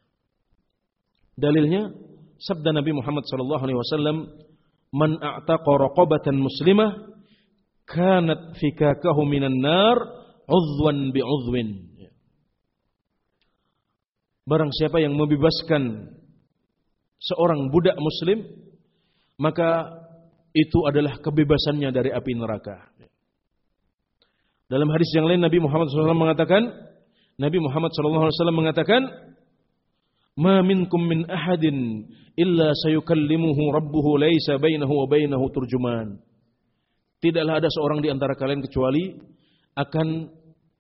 Dalilnya sabda Nabi Muhammad sallallahu alaihi wasallam, "Man a'taqa raqabatan muslimah kanat fikakahu minan nar udhwan bi'udhwin." Barang siapa yang membebaskan seorang budak muslim, maka itu adalah kebebasannya dari api neraka. Dalam hadis yang lain Nabi Muhammad SAW mengatakan, Nabi Muhammad SAW mengatakan, Ma minkum min ahadin illa rabbuhu laisa bainahu wa bainahu turjuman. Tidaklah ada seorang di antara kalian kecuali akan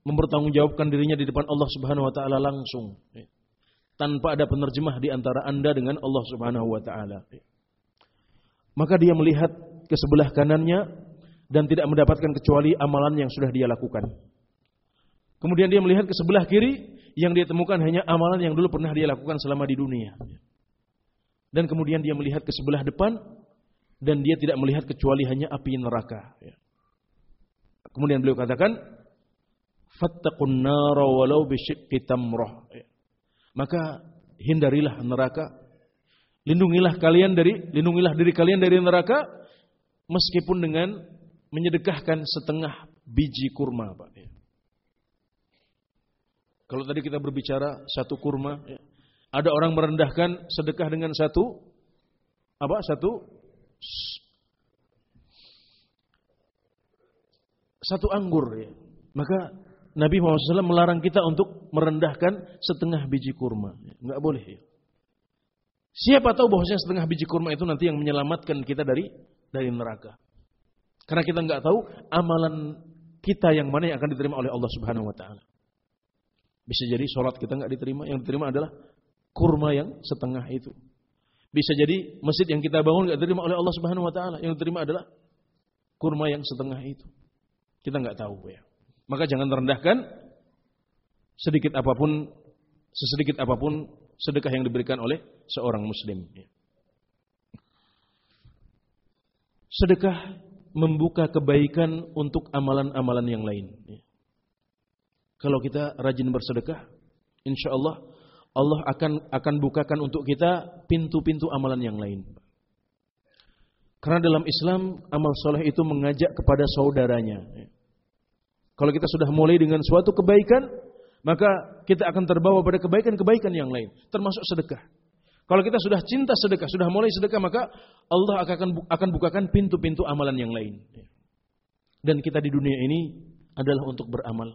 mempertanggungjawabkan dirinya di depan Allah Subhanahu wa taala langsung. Tanpa ada penerjemah di antara Anda dengan Allah Subhanahu wa taala. Maka dia melihat ke sebelah kanannya dan tidak mendapatkan kecuali amalan yang sudah dia lakukan. Kemudian dia melihat ke sebelah kiri yang dia temukan hanya amalan yang dulu pernah dia lakukan selama di dunia. Dan kemudian dia melihat ke sebelah depan dan dia tidak melihat kecuali hanya api neraka. Kemudian beliau katakan, fattaqun nara walau. Maka hindarilah neraka. Lindungilah kalian dari lindungilah diri kalian dari neraka meskipun dengan menyedekahkan setengah biji kurma, Pak. Kalau tadi kita berbicara satu kurma, ya. ada orang merendahkan sedekah dengan satu apa? Satu satu anggur ya. Maka Nabi Muhammad SAW melarang kita untuk merendahkan setengah biji kurma. Enggak boleh ya. Siapa tahu bahwasanya setengah biji kurma itu nanti yang menyelamatkan kita dari dari neraka. Karena kita enggak tahu amalan kita yang mana yang akan diterima oleh Allah Subhanahu wa taala. Bisa jadi sholat kita enggak diterima, yang diterima adalah kurma yang setengah itu. Bisa jadi masjid yang kita bangun enggak diterima oleh Allah Subhanahu wa taala, yang diterima adalah kurma yang setengah itu. Kita enggak tahu ya. Maka jangan merendahkan sedikit apa pun, sesedikit apa pun sedekah yang diberikan oleh seorang muslim. Sedekah membuka kebaikan untuk amalan-amalan yang lain. Kalau kita rajin bersedekah, insya Allah Allah akan akan bukakan untuk kita pintu-pintu amalan yang lain. Karena dalam Islam amal soleh itu mengajak kepada saudaranya. Kalau kita sudah mulai dengan suatu kebaikan, maka kita akan terbawa pada kebaikan-kebaikan yang lain, termasuk sedekah. Kalau kita sudah cinta sedekah, sudah mulai sedekah, maka Allah akan akan bukakan pintu-pintu amalan yang lain. Dan kita di dunia ini adalah untuk beramal.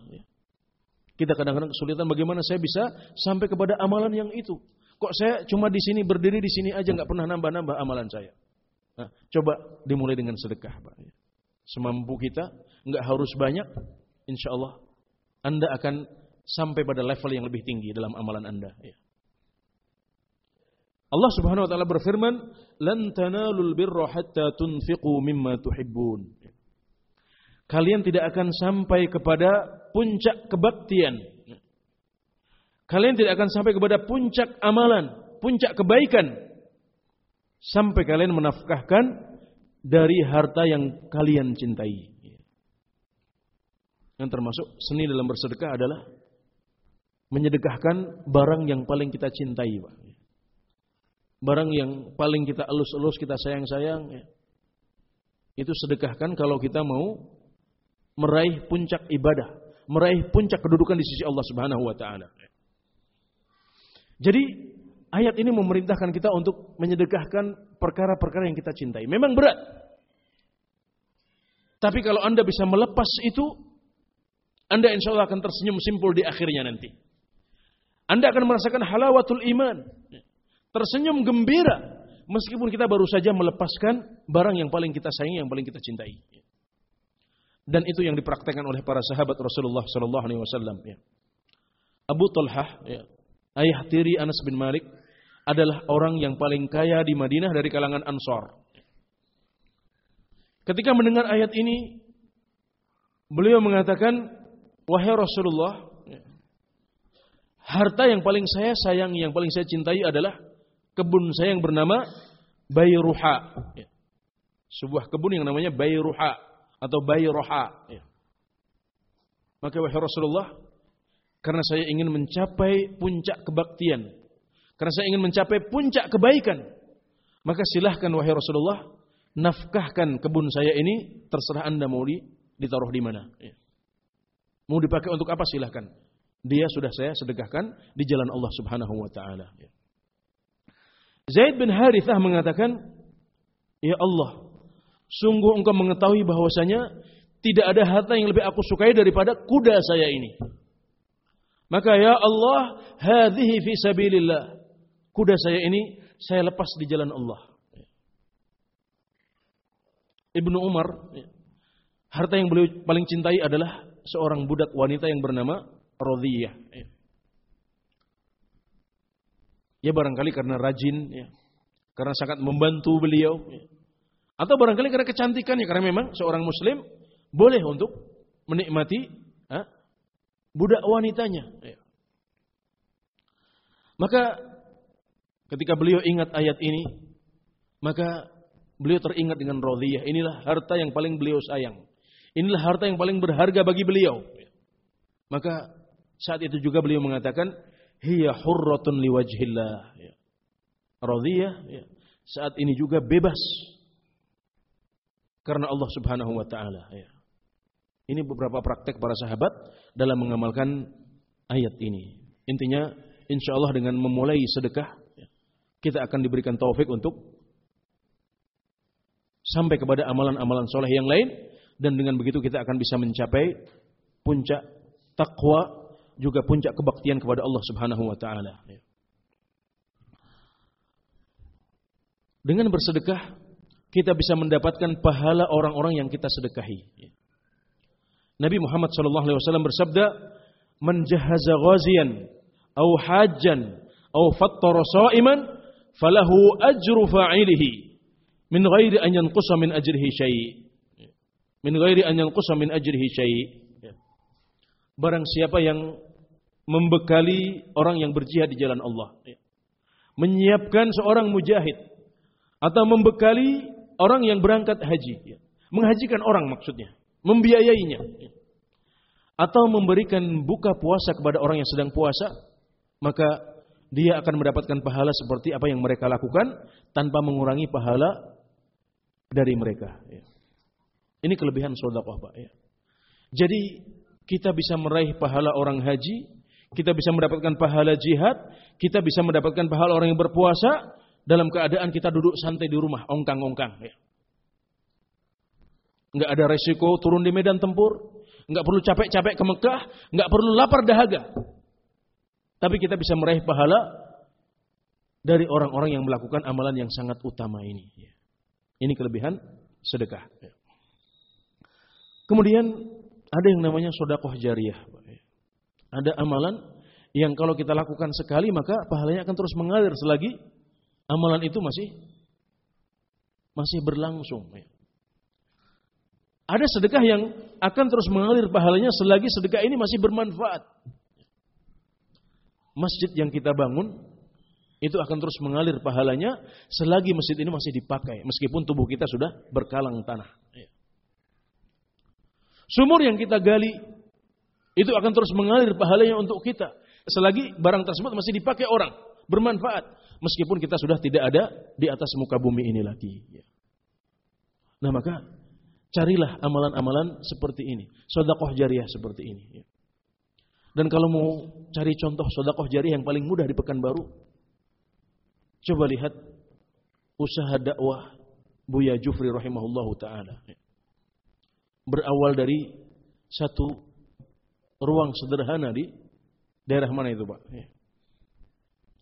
Kita kadang-kadang kesulitan bagaimana saya bisa sampai kepada amalan yang itu. Kok saya cuma di sini berdiri di sini aja nggak pernah nambah-nambah amalan saya. Nah, coba dimulai dengan sedekah, Pak. Semampu kita, nggak harus banyak, insya Allah Anda akan sampai pada level yang lebih tinggi dalam amalan Anda. Ya. Allah Subhanahu wa taala berfirman, "Lan tanalul birra hatta tunfiqu mimma tuhibbun." Kalian tidak akan sampai kepada puncak kebaktian. Kalian tidak akan sampai kepada puncak amalan, puncak kebaikan sampai kalian menafkahkan dari harta yang kalian cintai. Yang termasuk seni dalam bersedekah adalah menyedekahkan barang yang paling kita cintai, Pak. Barang yang paling kita elus-elus, kita sayang-sayang, ya. itu sedekahkan kalau kita mau meraih puncak ibadah, meraih puncak kedudukan di sisi Allah Subhanahu wa taala. Jadi ayat ini memerintahkan kita untuk menyedekahkan perkara-perkara yang kita cintai. Memang berat. Tapi kalau Anda bisa melepas itu, anda insya Allah akan tersenyum simpul di akhirnya nanti. Anda akan merasakan halawatul iman. Tersenyum gembira. Meskipun kita baru saja melepaskan barang yang paling kita sayangi, yang paling kita cintai. Dan itu yang dipraktekkan oleh para sahabat Rasulullah Sallallahu Alaihi Wasallam. Ya. Abu Talhah, ya, ayah tiri Anas bin Malik, adalah orang yang paling kaya di Madinah dari kalangan Ansor. Ketika mendengar ayat ini, beliau mengatakan, Wahai Rasulullah, harta yang paling saya sayang, yang paling saya cintai adalah kebun saya yang bernama Bayruha. Sebuah kebun yang namanya Bayruha atau Bayroha. Maka wahai Rasulullah, karena saya ingin mencapai puncak kebaktian, karena saya ingin mencapai puncak kebaikan, maka silahkan wahai Rasulullah, nafkahkan kebun saya ini, terserah anda mau ditaruh di mana. Mau dipakai untuk apa silahkan. Dia sudah saya sedekahkan di jalan Allah Subhanahu wa taala. Zaid bin Harithah mengatakan, "Ya Allah, sungguh Engkau mengetahui bahwasanya tidak ada harta yang lebih aku sukai daripada kuda saya ini. Maka ya Allah, hadhihi fi sabilillah. Kuda saya ini saya lepas di jalan Allah." Ibnu Umar, harta yang beliau paling cintai adalah seorang budak wanita yang bernama Rodiyah. Ya barangkali karena rajin, ya. karena sangat membantu beliau, ya. Atau barangkali karena kecantikannya, karena memang seorang Muslim boleh untuk menikmati ha, budak wanitanya. Ya. Maka ketika beliau ingat ayat ini, maka beliau teringat dengan Rodiyah. Inilah harta yang paling beliau sayang. Inilah harta yang paling berharga bagi beliau. Maka saat itu juga beliau mengatakan, hiya hurratun liwajhillah. Ya. Radiyah, ya. saat ini juga bebas karena Allah Subhanahu wa taala ya. Ini beberapa praktek para sahabat dalam mengamalkan ayat ini. Intinya insya Allah dengan memulai sedekah ya, kita akan diberikan taufik untuk sampai kepada amalan-amalan soleh yang lain dan dengan begitu kita akan bisa mencapai puncak takwa juga puncak kebaktian kepada Allah Subhanahu wa taala. Ya. Dengan bersedekah kita bisa mendapatkan pahala orang-orang yang kita sedekahi. Nabi Muhammad SAW bersabda, "Man jahaza ghaziyan aw hajjan aw fattara sha'iman falahu ajru fa'ilihi min ghairi an yanqusa min ajrihi syai'." Min ghairi an yanqusa min ajrihi syai'. Barang siapa yang membekali orang yang berjihad di jalan Allah, menyiapkan seorang mujahid atau membekali orang yang berangkat haji, menghajikan orang maksudnya membiayainya atau memberikan buka puasa kepada orang yang sedang puasa, maka dia akan mendapatkan pahala seperti apa yang mereka lakukan tanpa mengurangi pahala dari mereka. Ya. Ini kelebihan sedekah, Pak. Ya. Jadi kita bisa meraih pahala orang haji, kita bisa mendapatkan pahala jihad, kita bisa mendapatkan pahala orang yang berpuasa dalam keadaan kita duduk santai di rumah, ongkang-ongkang. Ya nggak ada resiko turun di medan tempur, nggak perlu capek-capek ke Mekah, nggak perlu lapar dahaga. Tapi kita bisa meraih pahala dari orang-orang yang melakukan amalan yang sangat utama ini. Ini kelebihan sedekah. Kemudian ada yang namanya sodakoh jariah. Ada amalan yang kalau kita lakukan sekali maka pahalanya akan terus mengalir selagi amalan itu masih masih berlangsung. Ada sedekah yang akan terus mengalir pahalanya selagi sedekah ini masih bermanfaat. Masjid yang kita bangun itu akan terus mengalir pahalanya selagi masjid ini masih dipakai meskipun tubuh kita sudah berkalang tanah. Sumur yang kita gali itu akan terus mengalir pahalanya untuk kita selagi barang tersebut masih dipakai orang, bermanfaat meskipun kita sudah tidak ada di atas muka bumi ini lagi. Nah maka Carilah amalan-amalan seperti ini. Sodakoh jariah seperti ini. Dan kalau mau cari contoh sodakoh jariah yang paling mudah di Pekanbaru, coba lihat usaha dakwah Buya Jufri rahimahullahu taala. Berawal dari satu ruang sederhana di daerah mana itu, Pak?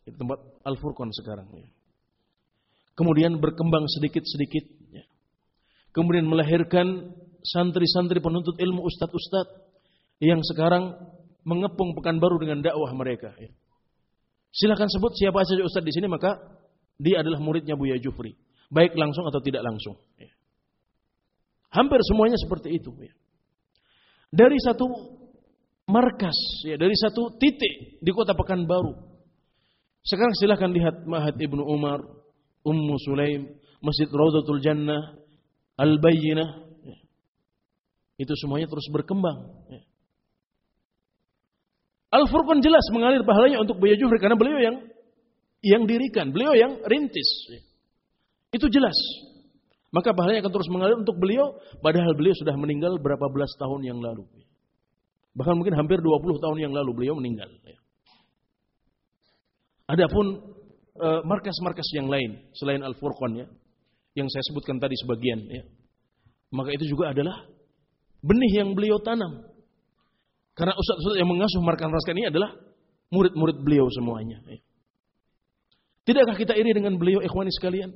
Di tempat Al-Furqan sekarang. Kemudian berkembang sedikit-sedikit kemudian melahirkan santri-santri penuntut ilmu ustadz-ustadz yang sekarang mengepung pekan baru dengan dakwah mereka. Ya. Silakan sebut siapa saja ustadz di sini maka dia adalah muridnya Buya Jufri, baik langsung atau tidak langsung. Ya. Hampir semuanya seperti itu. Ya. Dari satu markas, ya, dari satu titik di kota Pekanbaru. Sekarang silahkan lihat Mahat Ibnu Umar, Ummu Sulaim, Masjid Raudatul Jannah, Al-Bayyinah. Ya. Itu semuanya terus berkembang. Ya. Al-Furqan jelas mengalir pahalanya untuk Buya Jufri karena beliau yang yang dirikan, beliau yang rintis. Ya. Itu jelas. Maka pahalanya akan terus mengalir untuk beliau padahal beliau sudah meninggal berapa belas tahun yang lalu. Bahkan mungkin hampir 20 tahun yang lalu beliau meninggal. Adapun eh, markas-markas yang lain selain Al-Furqan ya, yang saya sebutkan tadi sebagian ya. Maka itu juga adalah benih yang beliau tanam. Karena ustaz-ustaz yang mengasuh markan raskan ini adalah murid-murid beliau semuanya. Ya. Tidakkah kita iri dengan beliau ikhwani sekalian?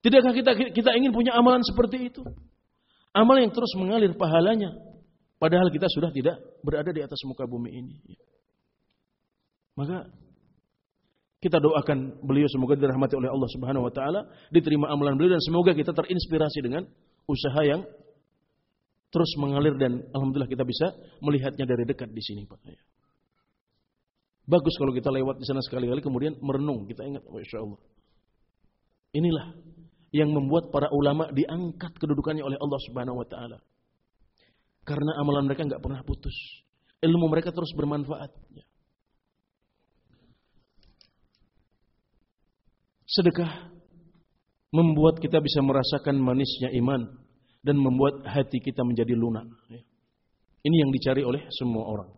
Tidakkah kita kita ingin punya amalan seperti itu? Amal yang terus mengalir pahalanya. Padahal kita sudah tidak berada di atas muka bumi ini. Maka kita doakan beliau semoga dirahmati oleh Allah Subhanahu wa taala, diterima amalan beliau dan semoga kita terinspirasi dengan usaha yang terus mengalir dan alhamdulillah kita bisa melihatnya dari dekat di sini Pak. Bagus kalau kita lewat di sana sekali-kali kemudian merenung, kita ingat Masya Allah. Inilah yang membuat para ulama diangkat kedudukannya oleh Allah Subhanahu wa taala. Karena amalan mereka nggak pernah putus, Ilmu mereka terus bermanfaat. Sedekah membuat kita bisa merasakan manisnya iman dan membuat hati kita menjadi lunak. Ini yang dicari oleh semua orang.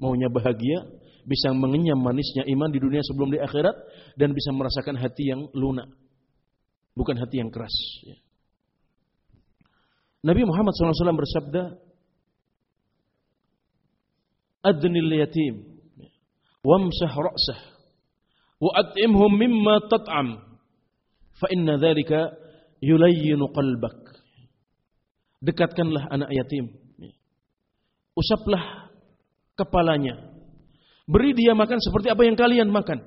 Maunya bahagia, bisa mengenyam manisnya iman di dunia sebelum di akhirat dan bisa merasakan hati yang lunak. Bukan hati yang keras. Nabi Muhammad SAW bersabda, Adnil yatim, wamsah ra'sah, wa at'imhum mimma tat'am, fa inna dhalika yulayyinu qalbak. Dekatkanlah anak yatim. Usaplah kepalanya. Beri dia makan seperti apa yang kalian makan.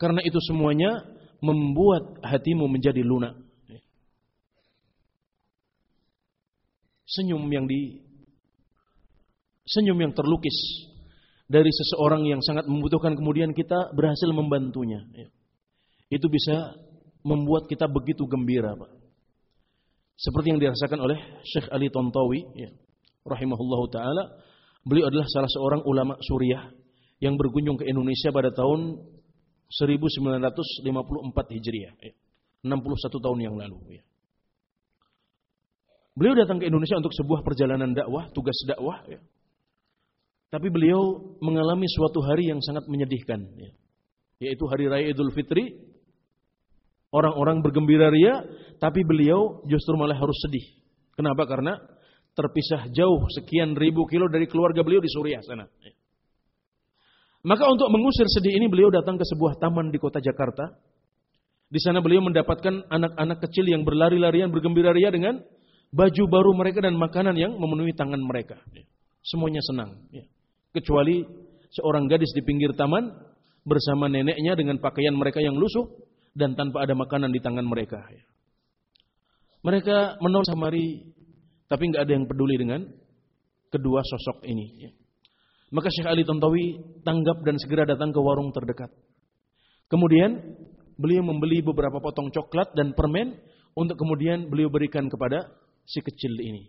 Karena itu semuanya membuat hatimu menjadi lunak. Senyum yang di senyum yang terlukis dari seseorang yang sangat membutuhkan kemudian kita berhasil membantunya. Itu bisa membuat kita begitu gembira, Pak. Seperti yang dirasakan oleh Syekh Ali Tontowi, ya, rahimahullahu taala. Beliau adalah salah seorang ulama Suriah yang berkunjung ke Indonesia pada tahun 1954 Hijriah, ya, 61 tahun yang lalu. Ya. Beliau datang ke Indonesia untuk sebuah perjalanan dakwah, tugas dakwah. Ya. Tapi beliau mengalami suatu hari yang sangat menyedihkan. Ya. Yaitu hari raya Idul Fitri Orang-orang bergembira ria, tapi beliau justru malah harus sedih. Kenapa? Karena terpisah jauh sekian ribu kilo dari keluarga beliau di Suriah sana. Maka untuk mengusir sedih ini beliau datang ke sebuah taman di kota Jakarta. Di sana beliau mendapatkan anak-anak kecil yang berlari-larian bergembira ria dengan baju baru mereka dan makanan yang memenuhi tangan mereka. Semuanya senang. Kecuali seorang gadis di pinggir taman bersama neneknya dengan pakaian mereka yang lusuh dan tanpa ada makanan di tangan mereka. Mereka menolak samari, tapi nggak ada yang peduli dengan kedua sosok ini. Maka Syekh Ali Tontowi tanggap dan segera datang ke warung terdekat. Kemudian beliau membeli beberapa potong coklat dan permen untuk kemudian beliau berikan kepada si kecil ini.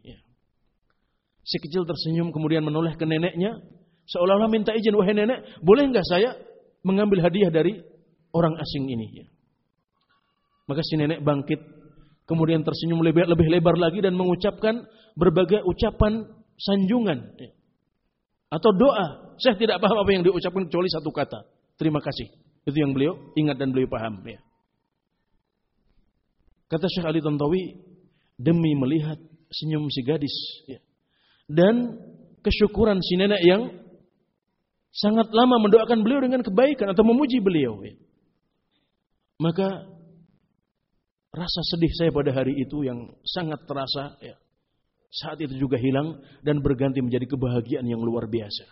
Si kecil tersenyum kemudian menoleh ke neneknya, seolah-olah minta izin, wahai nenek, boleh nggak saya mengambil hadiah dari orang asing ini? Maka si nenek bangkit, kemudian tersenyum lebih, lebih lebar lagi dan mengucapkan berbagai ucapan sanjungan. Atau doa. Saya tidak paham apa yang diucapkan kecuali satu kata. Terima kasih. Itu yang beliau ingat dan beliau paham. Ya. Kata Syekh Ali Tantawi, demi melihat senyum si gadis. Ya. Dan kesyukuran si nenek yang sangat lama mendoakan beliau dengan kebaikan atau memuji beliau. Ya. Maka Rasa sedih saya pada hari itu yang sangat terasa ya, saat itu juga hilang dan berganti menjadi kebahagiaan yang luar biasa.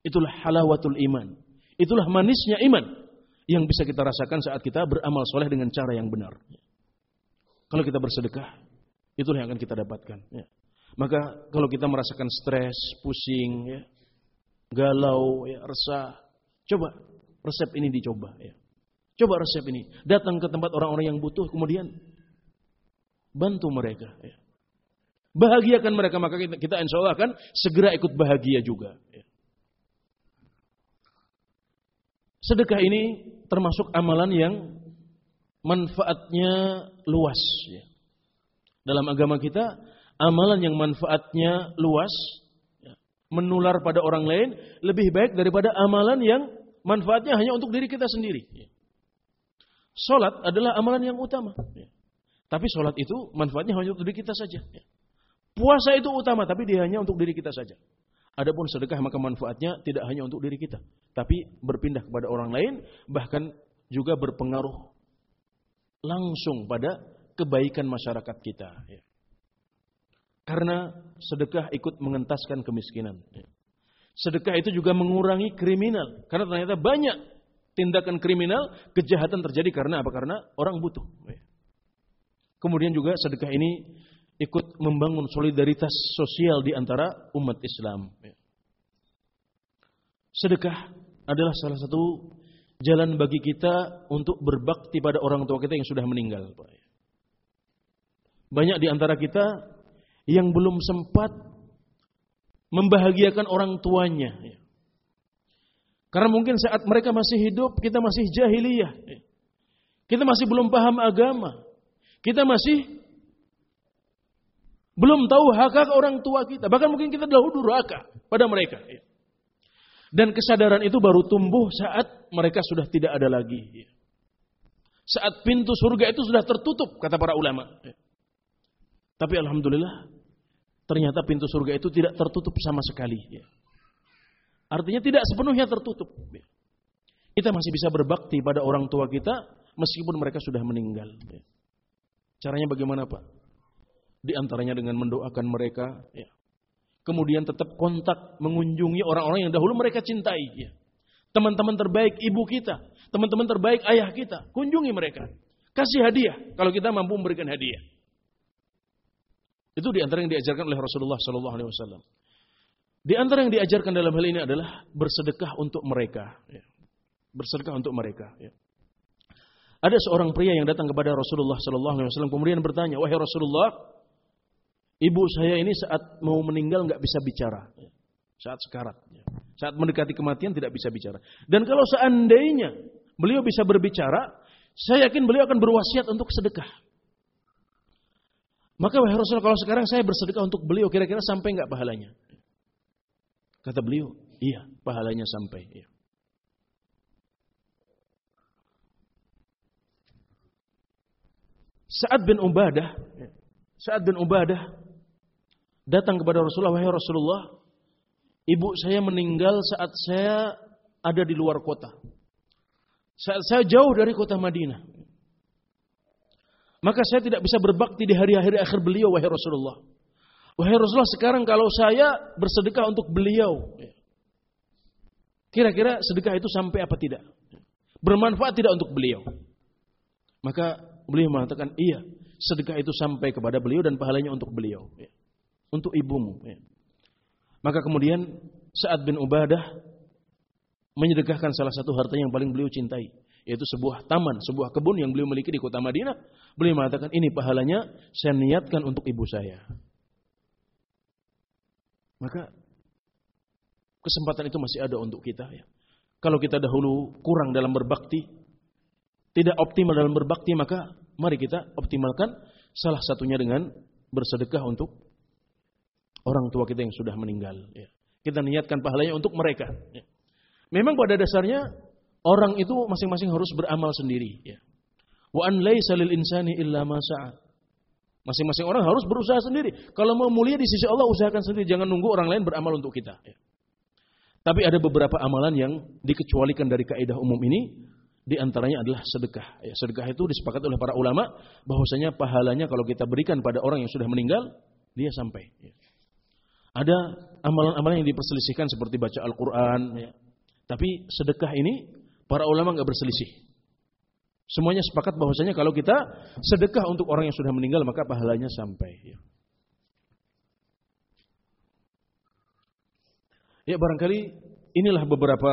Itulah halawatul iman. Itulah manisnya iman yang bisa kita rasakan saat kita beramal soleh dengan cara yang benar. Kalau kita bersedekah, itulah yang akan kita dapatkan. Ya. Maka kalau kita merasakan stres, pusing, ya, galau, ya, resah, coba resep ini dicoba. Ya. Coba resep ini. Datang ke tempat orang-orang yang butuh, kemudian bantu mereka. Ya. Bahagiakan mereka, maka kita, kita insya Allah akan segera ikut bahagia juga. Ya. Sedekah ini termasuk amalan yang manfaatnya luas. Ya. Dalam agama kita, amalan yang manfaatnya luas, menular pada orang lain, lebih baik daripada amalan yang manfaatnya hanya untuk diri kita sendiri. Sholat adalah amalan yang utama. Tapi sholat itu manfaatnya hanya untuk diri kita saja. Puasa itu utama, tapi dia hanya untuk diri kita saja. Adapun sedekah maka manfaatnya tidak hanya untuk diri kita, tapi berpindah kepada orang lain, bahkan juga berpengaruh langsung pada kebaikan masyarakat kita. Ya. Karena sedekah ikut mengentaskan kemiskinan. Ya. Sedekah itu juga mengurangi kriminal, karena ternyata banyak tindakan kriminal, kejahatan terjadi karena apa? Karena orang butuh. Kemudian juga sedekah ini ikut membangun solidaritas sosial di antara umat Islam. Sedekah adalah salah satu jalan bagi kita untuk berbakti pada orang tua kita yang sudah meninggal. Banyak di antara kita yang belum sempat membahagiakan orang tuanya. Ya. Karena mungkin saat mereka masih hidup, kita masih jahiliyah. Ya. Kita masih belum paham agama. Kita masih belum tahu hak hak orang tua kita. Bahkan mungkin kita dahulu durhaka pada mereka. Dan kesadaran itu baru tumbuh saat mereka sudah tidak ada lagi. Saat pintu surga itu sudah tertutup, kata para ulama. Tapi Alhamdulillah, ternyata pintu surga itu tidak tertutup sama sekali. Ya. Artinya tidak sepenuhnya tertutup. Ya. Kita masih bisa berbakti pada orang tua kita meskipun mereka sudah meninggal. Ya. Caranya bagaimana Pak? Di antaranya dengan mendoakan mereka. Kemudian tetap kontak mengunjungi orang-orang yang dahulu mereka cintai. Teman-teman terbaik ibu kita. Teman-teman terbaik ayah kita. Kunjungi mereka. Kasih hadiah kalau kita mampu memberikan hadiah. Itu di antara yang diajarkan oleh Rasulullah Sallallahu Alaihi Wasallam. Di antara yang diajarkan dalam hal ini adalah bersedekah untuk mereka. Ya. Bersedekah untuk mereka. Ya. Ada seorang pria yang datang kepada Rasulullah Sallallahu Alaihi Wasallam kemudian bertanya, wahai Rasulullah, ibu saya ini saat mau meninggal nggak bisa bicara, ya. saat sekarat, saat mendekati kematian tidak bisa bicara. Dan kalau seandainya beliau bisa berbicara, saya yakin beliau akan berwasiat untuk sedekah. Maka wahai Rasul, kalau sekarang saya bersedekah untuk beliau, kira-kira sampai nggak pahalanya? Kata beliau, iya, pahalanya sampai. Iya. Sa'ad bin Ubadah, Sa'ad bin Ubadah datang kepada Rasulullah, wahai Rasulullah, ibu saya meninggal saat saya ada di luar kota. Saat saya jauh dari kota Madinah. Maka saya tidak bisa berbakti di hari-hari akhir beliau, wahai Rasulullah. Wahai Rasulullah, sekarang kalau saya bersedekah untuk beliau, kira-kira sedekah itu sampai apa tidak? Bermanfaat tidak untuk beliau? Maka beliau mengatakan, iya, sedekah itu sampai kepada beliau dan pahalanya untuk beliau. Ya. Untuk ibumu. Ya. Maka kemudian saat bin Ubadah menyedekahkan salah satu harta yang paling beliau cintai. Yaitu sebuah taman, sebuah kebun yang beliau miliki di kota Madinah. Beliau mengatakan, ini pahalanya saya niatkan untuk ibu saya. Maka kesempatan itu masih ada untuk kita ya. Kalau kita dahulu kurang dalam berbakti, tidak optimal dalam berbakti, maka mari kita optimalkan salah satunya dengan bersedekah untuk orang tua kita yang sudah meninggal. Ya. Kita niatkan pahalanya untuk mereka. Ya. Memang pada dasarnya orang itu masing-masing harus beramal sendiri. Ya. Wa an insani illa ma Masing-masing orang harus berusaha sendiri. Kalau mau mulia di sisi Allah, usahakan sendiri. Jangan nunggu orang lain beramal untuk kita. Ya. Tapi ada beberapa amalan yang dikecualikan dari kaidah umum ini di antaranya adalah sedekah. Ya, sedekah itu disepakati oleh para ulama bahwasanya pahalanya kalau kita berikan pada orang yang sudah meninggal, dia sampai. Ada amalan-amalan yang diperselisihkan seperti baca Al-Quran. Tapi sedekah ini para ulama nggak berselisih. Semuanya sepakat bahwasanya kalau kita sedekah untuk orang yang sudah meninggal maka pahalanya sampai. Ya, ya barangkali inilah beberapa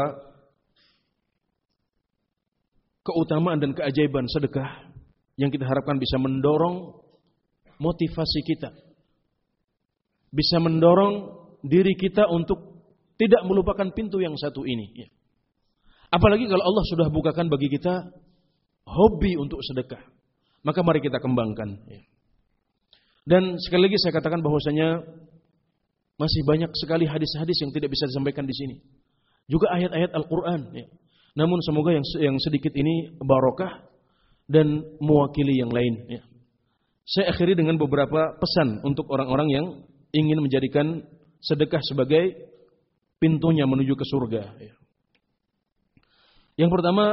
keutamaan dan keajaiban sedekah yang kita harapkan bisa mendorong motivasi kita. Bisa mendorong diri kita untuk tidak melupakan pintu yang satu ini. Ya. Apalagi kalau Allah sudah bukakan bagi kita hobi untuk sedekah. Maka mari kita kembangkan. Ya. Dan sekali lagi saya katakan bahwasanya masih banyak sekali hadis-hadis yang tidak bisa disampaikan di sini. Juga ayat-ayat Al-Quran. Ya. Namun semoga yang yang sedikit ini barokah dan mewakili yang lain. Ya. Saya akhiri dengan beberapa pesan untuk orang-orang yang ingin menjadikan sedekah sebagai pintunya menuju ke surga. Ya. Yang pertama,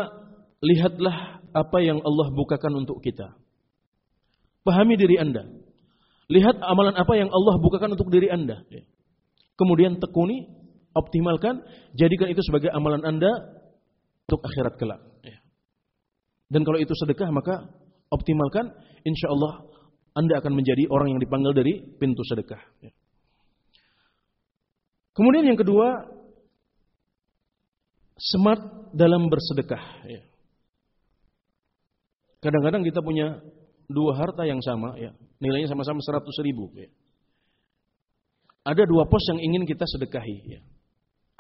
lihatlah apa yang Allah bukakan untuk kita. Pahami diri Anda. Lihat amalan apa yang Allah bukakan untuk diri Anda. Kemudian tekuni, optimalkan, jadikan itu sebagai amalan Anda untuk akhirat kelak. Dan kalau itu sedekah maka optimalkan, insya Allah Anda akan menjadi orang yang dipanggil dari pintu sedekah. Kemudian yang kedua, smart dalam bersedekah. Ya. Kadang-kadang kita punya dua harta yang sama, ya. nilainya sama-sama 100 ribu. Ya. ada dua pos yang ingin kita sedekahi. Ya.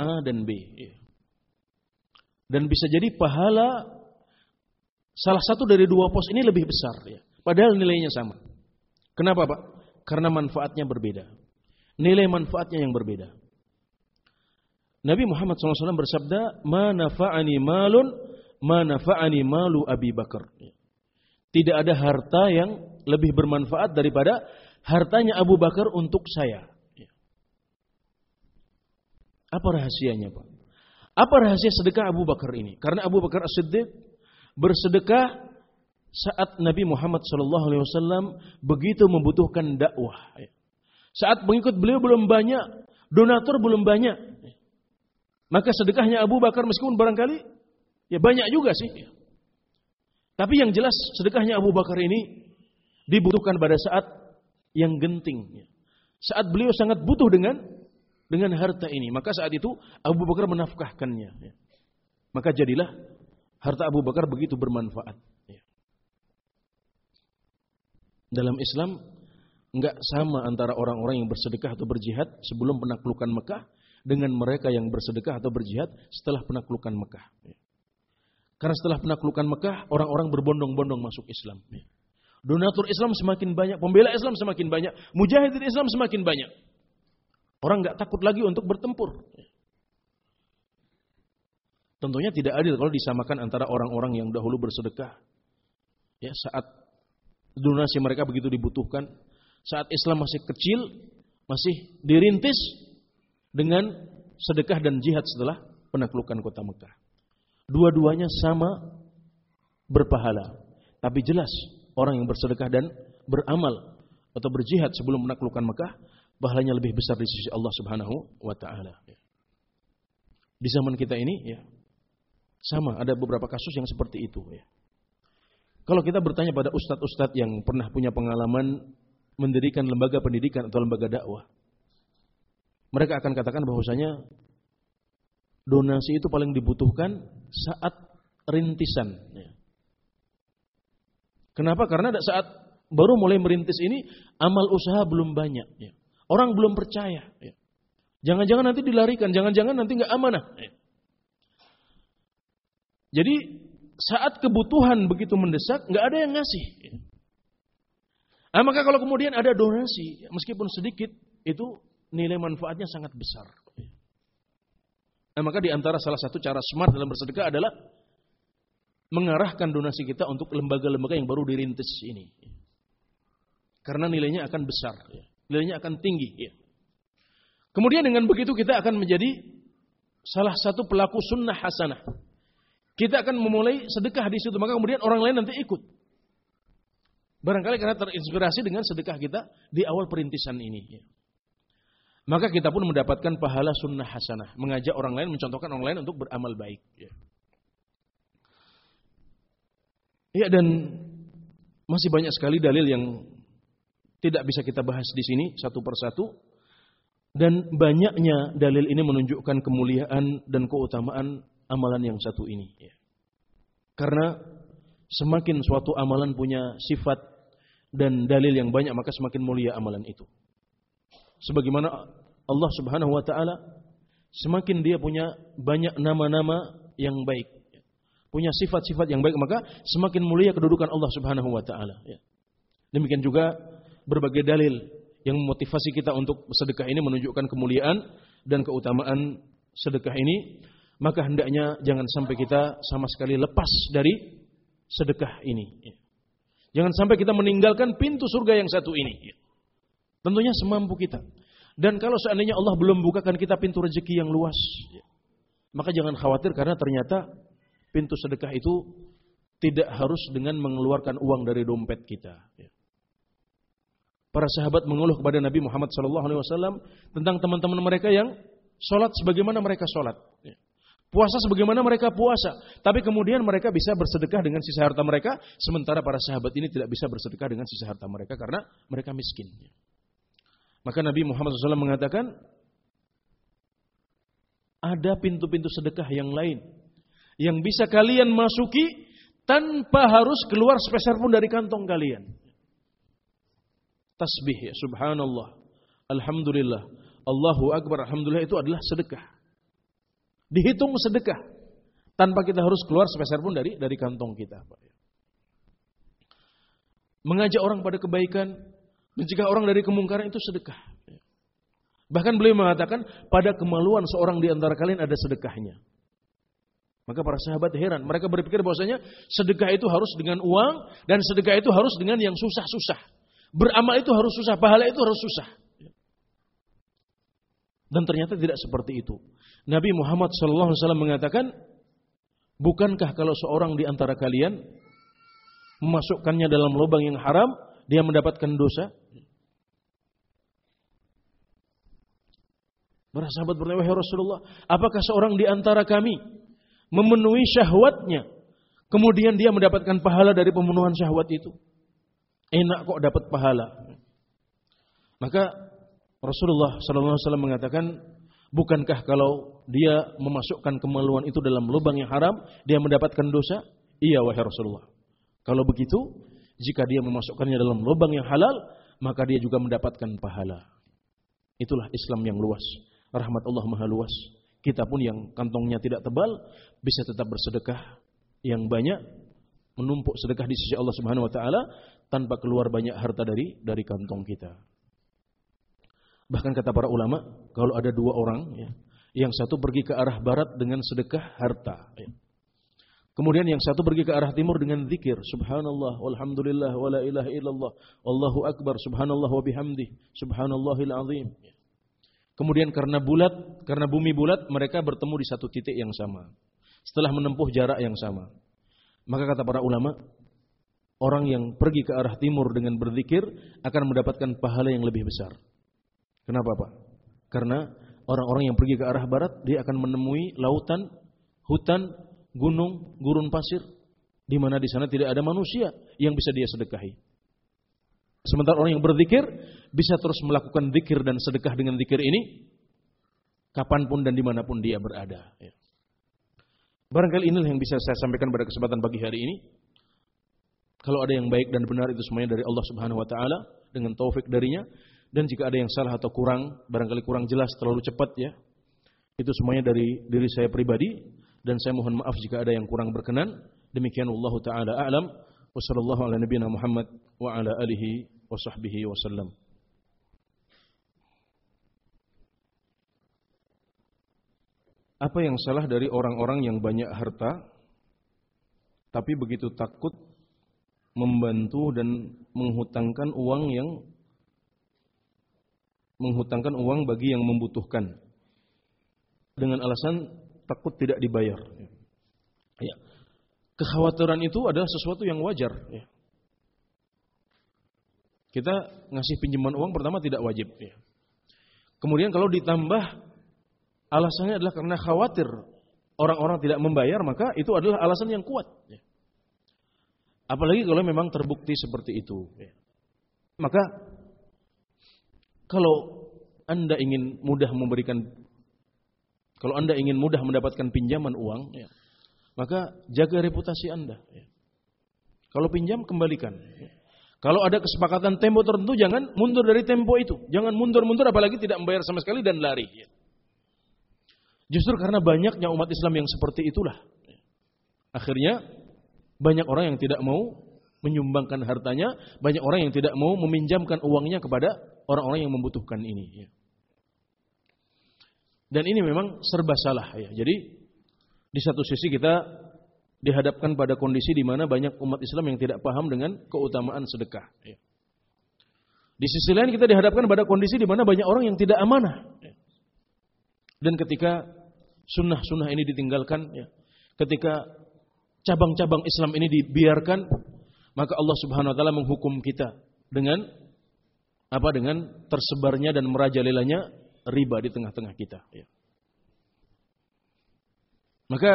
A dan B. Ya. Dan bisa jadi pahala salah satu dari dua pos ini lebih besar. Ya. Padahal nilainya sama. Kenapa Pak? Karena manfaatnya berbeda. Nilai manfaatnya yang berbeda. Nabi Muhammad SAW bersabda, "Ma nafa'ani malun, ma nafa'ani malu Abi Bakar." Tidak ada harta yang lebih bermanfaat daripada hartanya Abu Bakar untuk saya. Apa rahasianya, Pak? Apa rahasia sedekah Abu Bakar ini? Karena Abu Bakar As-Siddiq bersedekah saat Nabi Muhammad SAW begitu membutuhkan dakwah. Saat pengikut beliau belum banyak, donatur belum banyak. Maka sedekahnya Abu Bakar meskipun barangkali ya banyak juga sih. Tapi yang jelas sedekahnya Abu Bakar ini dibutuhkan pada saat yang genting. Saat beliau sangat butuh dengan dengan harta ini. Maka saat itu Abu Bakar menafkahkannya. Maka jadilah harta Abu Bakar begitu bermanfaat. Dalam Islam nggak sama antara orang-orang yang bersedekah atau berjihad sebelum penaklukan Mekah dengan mereka yang bersedekah atau berjihad setelah penaklukan Mekah. Karena setelah penaklukan Mekah, orang-orang berbondong-bondong masuk Islam. Donatur Islam semakin banyak, pembela Islam semakin banyak, mujahidin Islam semakin banyak. Orang nggak takut lagi untuk bertempur. Tentunya tidak adil kalau disamakan antara orang-orang yang dahulu bersedekah. Ya, saat donasi mereka begitu dibutuhkan, saat Islam masih kecil, masih dirintis dengan sedekah dan jihad setelah penaklukan kota Mekah. Dua-duanya sama berpahala. Tapi jelas orang yang bersedekah dan beramal atau berjihad sebelum menaklukkan Mekah pahalanya lebih besar di sisi Allah Subhanahu wa taala. Di zaman kita ini ya sama ada beberapa kasus yang seperti itu ya. Kalau kita bertanya pada ustadz-ustadz yang pernah punya pengalaman mendirikan lembaga pendidikan atau lembaga dakwah, mereka akan katakan bahwasanya donasi itu paling dibutuhkan saat rintisan. Ya. Kenapa? Karena saat baru mulai merintis ini amal usaha belum banyak. Ya. Orang belum percaya. Ya. Jangan-jangan nanti dilarikan, jangan-jangan nanti nggak amanah. Jadi saat kebutuhan begitu mendesak, nggak ada yang ngasih. Nah, maka kalau kemudian ada donasi, meskipun sedikit, itu nilai manfaatnya sangat besar. Nah, maka di antara salah satu cara smart dalam bersedekah adalah mengarahkan donasi kita untuk lembaga-lembaga yang baru dirintis ini. Karena nilainya akan besar. Ya nilainya akan tinggi. Ya. Kemudian dengan begitu kita akan menjadi salah satu pelaku sunnah hasanah. Kita akan memulai sedekah di situ, maka kemudian orang lain nanti ikut. Barangkali karena terinspirasi dengan sedekah kita di awal perintisan ini. Ya. Maka kita pun mendapatkan pahala sunnah hasanah. Mengajak orang lain, mencontohkan orang lain untuk beramal baik. Ya, ya dan masih banyak sekali dalil yang tidak bisa kita bahas di sini satu persatu. Dan banyaknya dalil ini menunjukkan kemuliaan dan keutamaan amalan yang satu ini. Karena semakin suatu amalan punya sifat dan dalil yang banyak, maka semakin mulia amalan itu. Sebagaimana Allah Subhanahu wa taala semakin dia punya banyak nama-nama yang baik, punya sifat-sifat yang baik, maka semakin mulia kedudukan Allah Subhanahu wa taala, Demikian juga berbagai dalil yang memotivasi kita untuk sedekah ini menunjukkan kemuliaan dan keutamaan sedekah ini, maka hendaknya jangan sampai kita sama sekali lepas dari sedekah ini. Jangan sampai kita meninggalkan pintu surga yang satu ini. Tentunya semampu kita. Dan kalau seandainya Allah belum bukakan kita pintu rezeki yang luas, maka jangan khawatir karena ternyata pintu sedekah itu tidak harus dengan mengeluarkan uang dari dompet kita. Para sahabat mengeluh kepada Nabi Muhammad SAW tentang teman-teman mereka yang sholat sebagaimana mereka sholat. Ya. Puasa sebagaimana mereka puasa. Tapi kemudian mereka bisa bersedekah dengan sisa harta mereka. Sementara para sahabat ini tidak bisa bersedekah dengan sisa harta mereka karena mereka miskin. Maka Nabi Muhammad SAW mengatakan, ada pintu-pintu sedekah yang lain. Yang bisa kalian masuki tanpa harus keluar sepeser pun dari kantong kalian tasbih ya subhanallah alhamdulillah Allahu Akbar, Alhamdulillah itu adalah sedekah. Dihitung sedekah. Tanpa kita harus keluar sepeser pun dari dari kantong kita. Mengajak orang pada kebaikan, mencegah orang dari kemungkaran itu sedekah. Bahkan beliau mengatakan, pada kemaluan seorang di antara kalian ada sedekahnya. Maka para sahabat heran. Mereka berpikir bahwasanya sedekah itu harus dengan uang dan sedekah itu harus dengan yang susah-susah. Beramal itu harus susah, pahala itu harus susah. Dan ternyata tidak seperti itu. Nabi Muhammad SAW mengatakan, bukankah kalau seorang di antara kalian memasukkannya dalam lubang yang haram, dia mendapatkan dosa? Para sahabat bertanya, wahai Rasulullah, apakah seorang di antara kami memenuhi syahwatnya, kemudian dia mendapatkan pahala dari pemenuhan syahwat itu? Enak kok dapat pahala. Maka Rasulullah SAW mengatakan, bukankah kalau dia memasukkan kemaluan itu dalam lubang yang haram, dia mendapatkan dosa? Iya wahai Rasulullah. Kalau begitu, jika dia memasukkannya dalam lubang yang halal, maka dia juga mendapatkan pahala. Itulah Islam yang luas rahmat Allah maha luas. Kita pun yang kantongnya tidak tebal bisa tetap bersedekah yang banyak menumpuk sedekah di sisi Allah Subhanahu wa taala tanpa keluar banyak harta dari dari kantong kita. Bahkan kata para ulama, kalau ada dua orang ya, yang satu pergi ke arah barat dengan sedekah harta, ya. Kemudian yang satu pergi ke arah timur dengan zikir, subhanallah, walhamdulillah, wala ilaha illallah, Allahu akbar, subhanallah wa bihamdi, subhanallahil azim. Kemudian karena bulat, karena bumi bulat, mereka bertemu di satu titik yang sama. Setelah menempuh jarak yang sama. Maka kata para ulama, orang yang pergi ke arah timur dengan berzikir akan mendapatkan pahala yang lebih besar. Kenapa Pak? Karena orang-orang yang pergi ke arah barat, dia akan menemui lautan, hutan, gunung, gurun pasir, di mana di sana tidak ada manusia yang bisa dia sedekahi. Sementara orang yang berzikir bisa terus melakukan zikir dan sedekah dengan zikir ini kapan pun dan di mana pun dia berada. Ya. Barangkali inilah yang bisa saya sampaikan pada kesempatan pagi hari ini. Kalau ada yang baik dan benar itu semuanya dari Allah Subhanahu wa taala dengan taufik darinya dan jika ada yang salah atau kurang, barangkali kurang jelas terlalu cepat ya. Itu semuanya dari diri saya pribadi dan saya mohon maaf jika ada yang kurang berkenan. Demikian Allah taala a'lam. Wassallallahu ala nabiyina Muhammad wa ala alihi wa sahbihi wasallam. Apa yang salah dari orang-orang yang banyak harta tapi begitu takut membantu dan menghutangkan uang yang menghutangkan uang bagi yang membutuhkan dengan alasan takut tidak dibayar. Ya kekhawatiran itu adalah sesuatu yang wajar. Ya. Kita ngasih pinjaman uang pertama tidak wajib. Ya. Kemudian kalau ditambah alasannya adalah karena khawatir orang-orang tidak membayar, maka itu adalah alasan yang kuat. Ya. Apalagi kalau memang terbukti seperti itu. Ya. Maka kalau anda ingin mudah memberikan, kalau anda ingin mudah mendapatkan pinjaman uang, ya, maka jaga reputasi Anda. Ya. Kalau pinjam kembalikan. Ya. Kalau ada kesepakatan tempo tertentu jangan mundur dari tempo itu. Jangan mundur-mundur apalagi tidak membayar sama sekali dan lari. Ya. Justru karena banyaknya umat Islam yang seperti itulah. Akhirnya banyak orang yang tidak mau menyumbangkan hartanya, banyak orang yang tidak mau meminjamkan uangnya kepada orang-orang yang membutuhkan ini. Dan ini memang serba salah ya. Jadi di satu sisi kita dihadapkan pada kondisi di mana banyak umat Islam yang tidak paham dengan keutamaan sedekah. Ya. Di sisi lain kita dihadapkan pada kondisi di mana banyak orang yang tidak amanah. Ya. Dan ketika sunnah-sunnah ini ditinggalkan, ya, ketika cabang-cabang Islam ini dibiarkan, maka Allah Subhanahu Wa Taala menghukum kita dengan apa? Dengan tersebarnya dan merajalelanya riba di tengah-tengah kita. Ya. Maka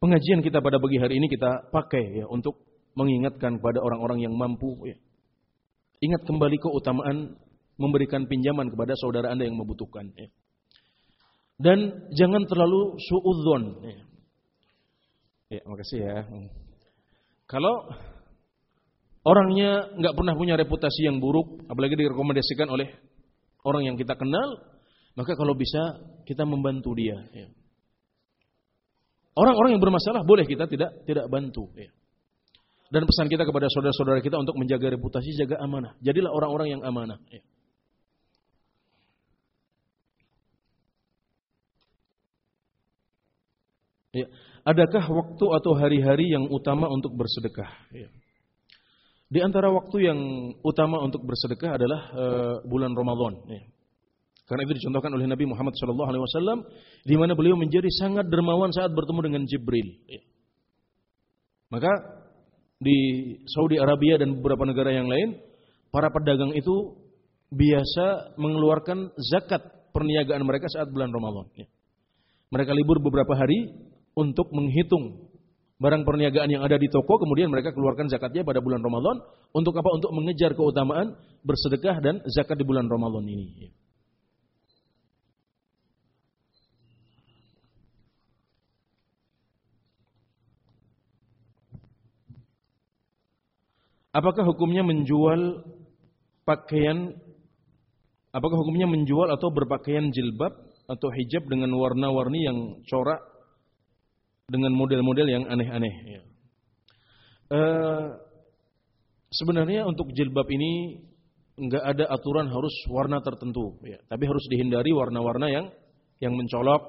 pengajian kita pada pagi hari ini kita pakai ya untuk mengingatkan kepada orang-orang yang mampu ya. Ingat kembali keutamaan memberikan pinjaman kepada saudara Anda yang membutuhkan ya. Dan jangan terlalu suudzon ya. Ya, makasih ya. Kalau orangnya nggak pernah punya reputasi yang buruk, apalagi direkomendasikan oleh orang yang kita kenal, maka kalau bisa kita membantu dia. Ya. Orang-orang yang bermasalah boleh kita tidak tidak bantu. Ya. Dan pesan kita kepada saudara-saudara kita untuk menjaga reputasi, jaga amanah. Jadilah orang-orang yang amanah. Ya. Ya. Adakah waktu atau hari-hari yang utama untuk bersedekah? Ya. Di antara waktu yang utama untuk bersedekah adalah uh, bulan Ramadan. Ya. Karena itu dicontohkan oleh Nabi Muhammad SAW, di mana beliau menjadi sangat dermawan saat bertemu dengan Jibril. Ya. Maka di Saudi Arabia dan beberapa negara yang lain, para pedagang itu biasa mengeluarkan zakat perniagaan mereka saat bulan Ramadan. Ya. Mereka libur beberapa hari untuk menghitung barang perniagaan yang ada di toko, kemudian mereka keluarkan zakatnya pada bulan Ramadan. Untuk apa? Untuk mengejar keutamaan bersedekah dan zakat di bulan Ramadan ini. Apakah hukumnya menjual pakaian apakah hukumnya menjual atau berpakaian jilbab atau hijab dengan warna-warni yang corak dengan model-model yang aneh-aneh. Ya. Uh, sebenarnya untuk jilbab ini nggak ada aturan harus warna tertentu, ya. tapi harus dihindari warna-warna yang yang mencolok,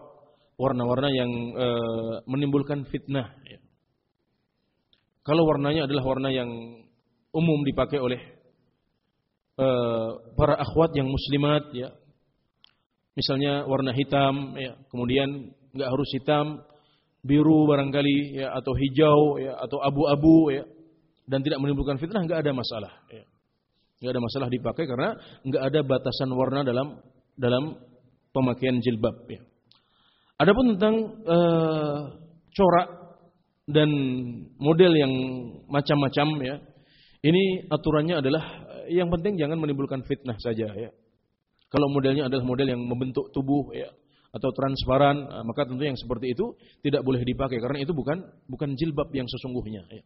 warna-warna yang uh, menimbulkan fitnah. Ya. Kalau warnanya adalah warna yang umum dipakai oleh uh, para akhwat yang muslimat, ya, misalnya warna hitam, ya, kemudian nggak harus hitam, biru barangkali ya atau hijau ya atau abu-abu ya dan tidak menimbulkan fitnah nggak ada masalah ya. nggak ada masalah dipakai karena nggak ada batasan warna dalam dalam pemakaian jilbab ya. Adapun tentang uh, corak dan model yang macam-macam ya ini aturannya adalah yang penting jangan menimbulkan fitnah saja ya. Kalau modelnya adalah model yang membentuk tubuh ya, atau transparan, ah, maka tentu yang seperti itu tidak boleh dipakai karena itu bukan bukan jilbab yang sesungguhnya. Ya.